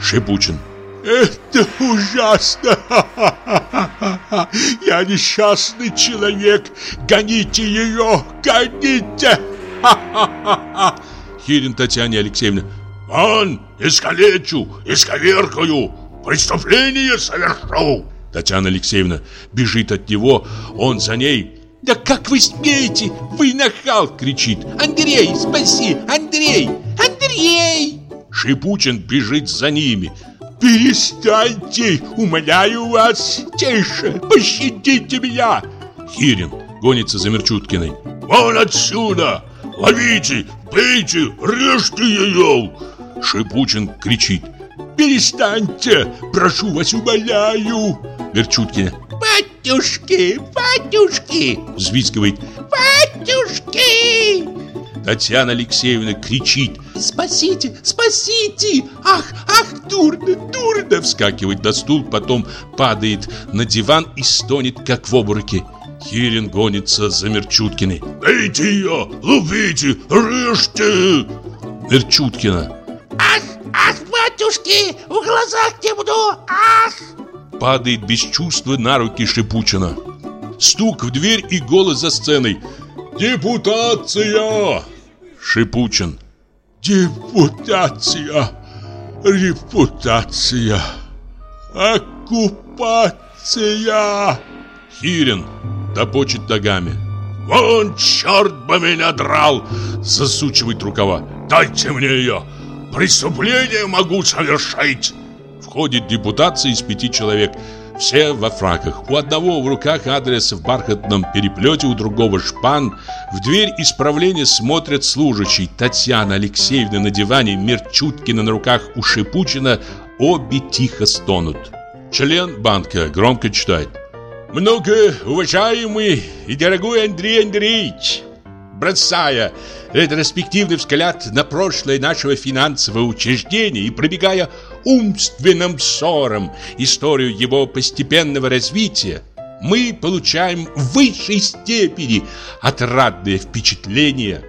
Speaker 20: Шипучин.
Speaker 21: Это ужасно! Я несчастный человек! Гоните ее! Гоните!
Speaker 20: Хирин Татьяне Алексеевне.
Speaker 21: Вон, искалечу, исковеркаю, преступление совершу.
Speaker 20: Татьяна Алексеевна бежит от него, он за ней.
Speaker 1: «Да как вы смеете? Вы нахал!» — кричит. «Андрей, спаси! Андрей! Андрей!»
Speaker 20: Шипучин бежит за ними.
Speaker 21: «Перестаньте! Умоляю вас! Тише! Пощадите меня!»
Speaker 20: Хирин гонится за Мерчуткиной.
Speaker 21: «Вон отсюда! Ловите! Бейте! Режьте ее!»
Speaker 20: Шипучин кричит.
Speaker 21: «Перестаньте! Прошу вас, умоляю!»
Speaker 20: Мерчуткина.
Speaker 1: «Батюшки! Батюшки!»
Speaker 20: Взвизгивает.
Speaker 1: «Батюшки!»
Speaker 20: Татьяна Алексеевна кричит.
Speaker 1: «Спасите! Спасите! Ах, ах, дурно, дурно!»
Speaker 20: Вскакивает на стул, потом падает на диван и стонет, как в обмороке. Хирин гонится за Мерчуткиной.
Speaker 21: «Дайте ее! Ловите! Режьте!»
Speaker 20: Мерчуткина.
Speaker 1: «Ах, ах, батюшки! В глазах темно! Ах!»
Speaker 20: Падает без чувства на руки Шипучина. Стук в дверь и голос за сценой.
Speaker 21: «Депутация!»
Speaker 20: Шипучин.
Speaker 21: «Депутация! Репутация! Оккупация!»
Speaker 20: Хирин топочет ногами.
Speaker 21: «Вон черт бы меня драл!» Засучивает рукава. «Дайте мне ее! Преступление могу совершить!»
Speaker 20: Входит депутация из пяти человек. Все во фраках. У одного в руках адрес в бархатном переплете, у другого шпан. В дверь исправления смотрят служащие. Татьяна Алексеевна на диване, Мерчуткина на руках у Шипучина. Обе тихо стонут. Член банка громко читает.
Speaker 1: Многоуважаемый и дорогой Андрей Андреевич, бросая ретроспективный взгляд на прошлое нашего финансового учреждения и пробегая умственным взором историю его постепенного развития, мы получаем в высшей степени отрадные впечатления.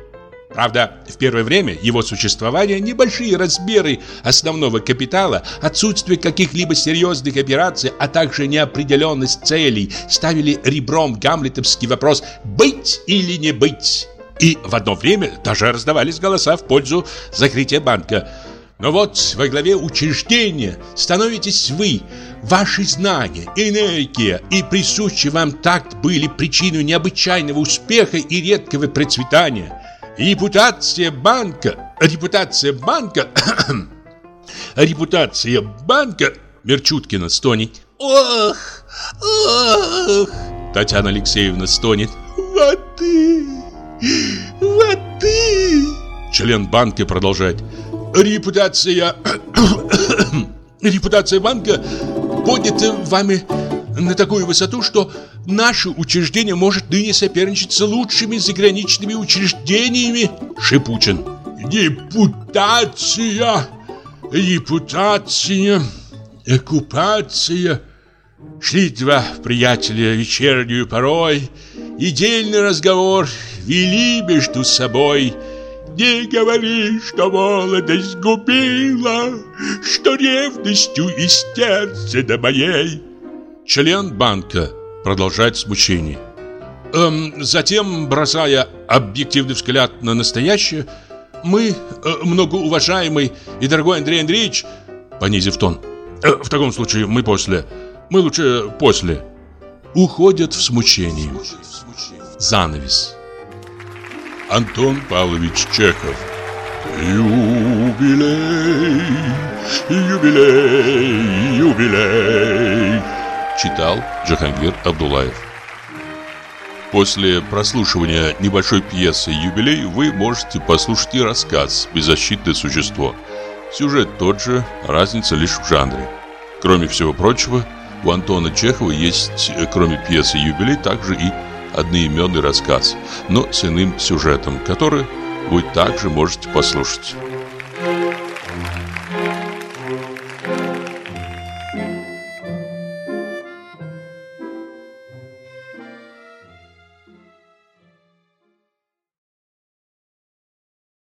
Speaker 1: Правда, в первое время его существования небольшие размеры основного капитала, отсутствие каких-либо серьезных операций, а также неопределенность целей ставили ребром гамлетовский вопрос «быть или не быть?». И в одно время даже раздавались голоса в пользу закрытия банка. Но вот во главе учреждения становитесь вы. Ваши знания, энергия и присущий вам такт были причиной необычайного успеха и редкого процветания. Репутация банка, репутация банка, репутация банка, Мерчуткина стонет. Ох, ох, Татьяна Алексеевна стонет.
Speaker 21: Воды, воды.
Speaker 20: Член банка продолжает.
Speaker 1: Репутация, репутация банка поднята вами на такую высоту, что
Speaker 22: наше учреждение может ныне соперничать с лучшими заграничными учреждениями, Шипучин.
Speaker 23: Депутация, репутация, оккупация. Шли два приятеля вечернюю порой, и дельный разговор вели между собой. Не говори, что молодость губила, что ревностью из сердца до моей.
Speaker 22: Член банка продолжает смущение. Эм, затем, бросая объективный взгляд на настоящее, мы, э, многоуважаемый и дорогой Андрей Андреевич, понизив тон, э, в таком случае мы после, мы лучше после, уходят в смущении. Занавес.
Speaker 1: Антон Павлович Чехов Юбилей, юбилей, юбилей Читал Джахангир Абдулаев После прослушивания небольшой пьесы «Юбилей» вы можете послушать и рассказ «Беззащитное существо». Сюжет тот же, разница лишь в жанре. Кроме всего прочего, у Антона Чехова есть, кроме пьесы «Юбилей», также и одноименный рассказ, но с иным сюжетом, который вы также можете послушать.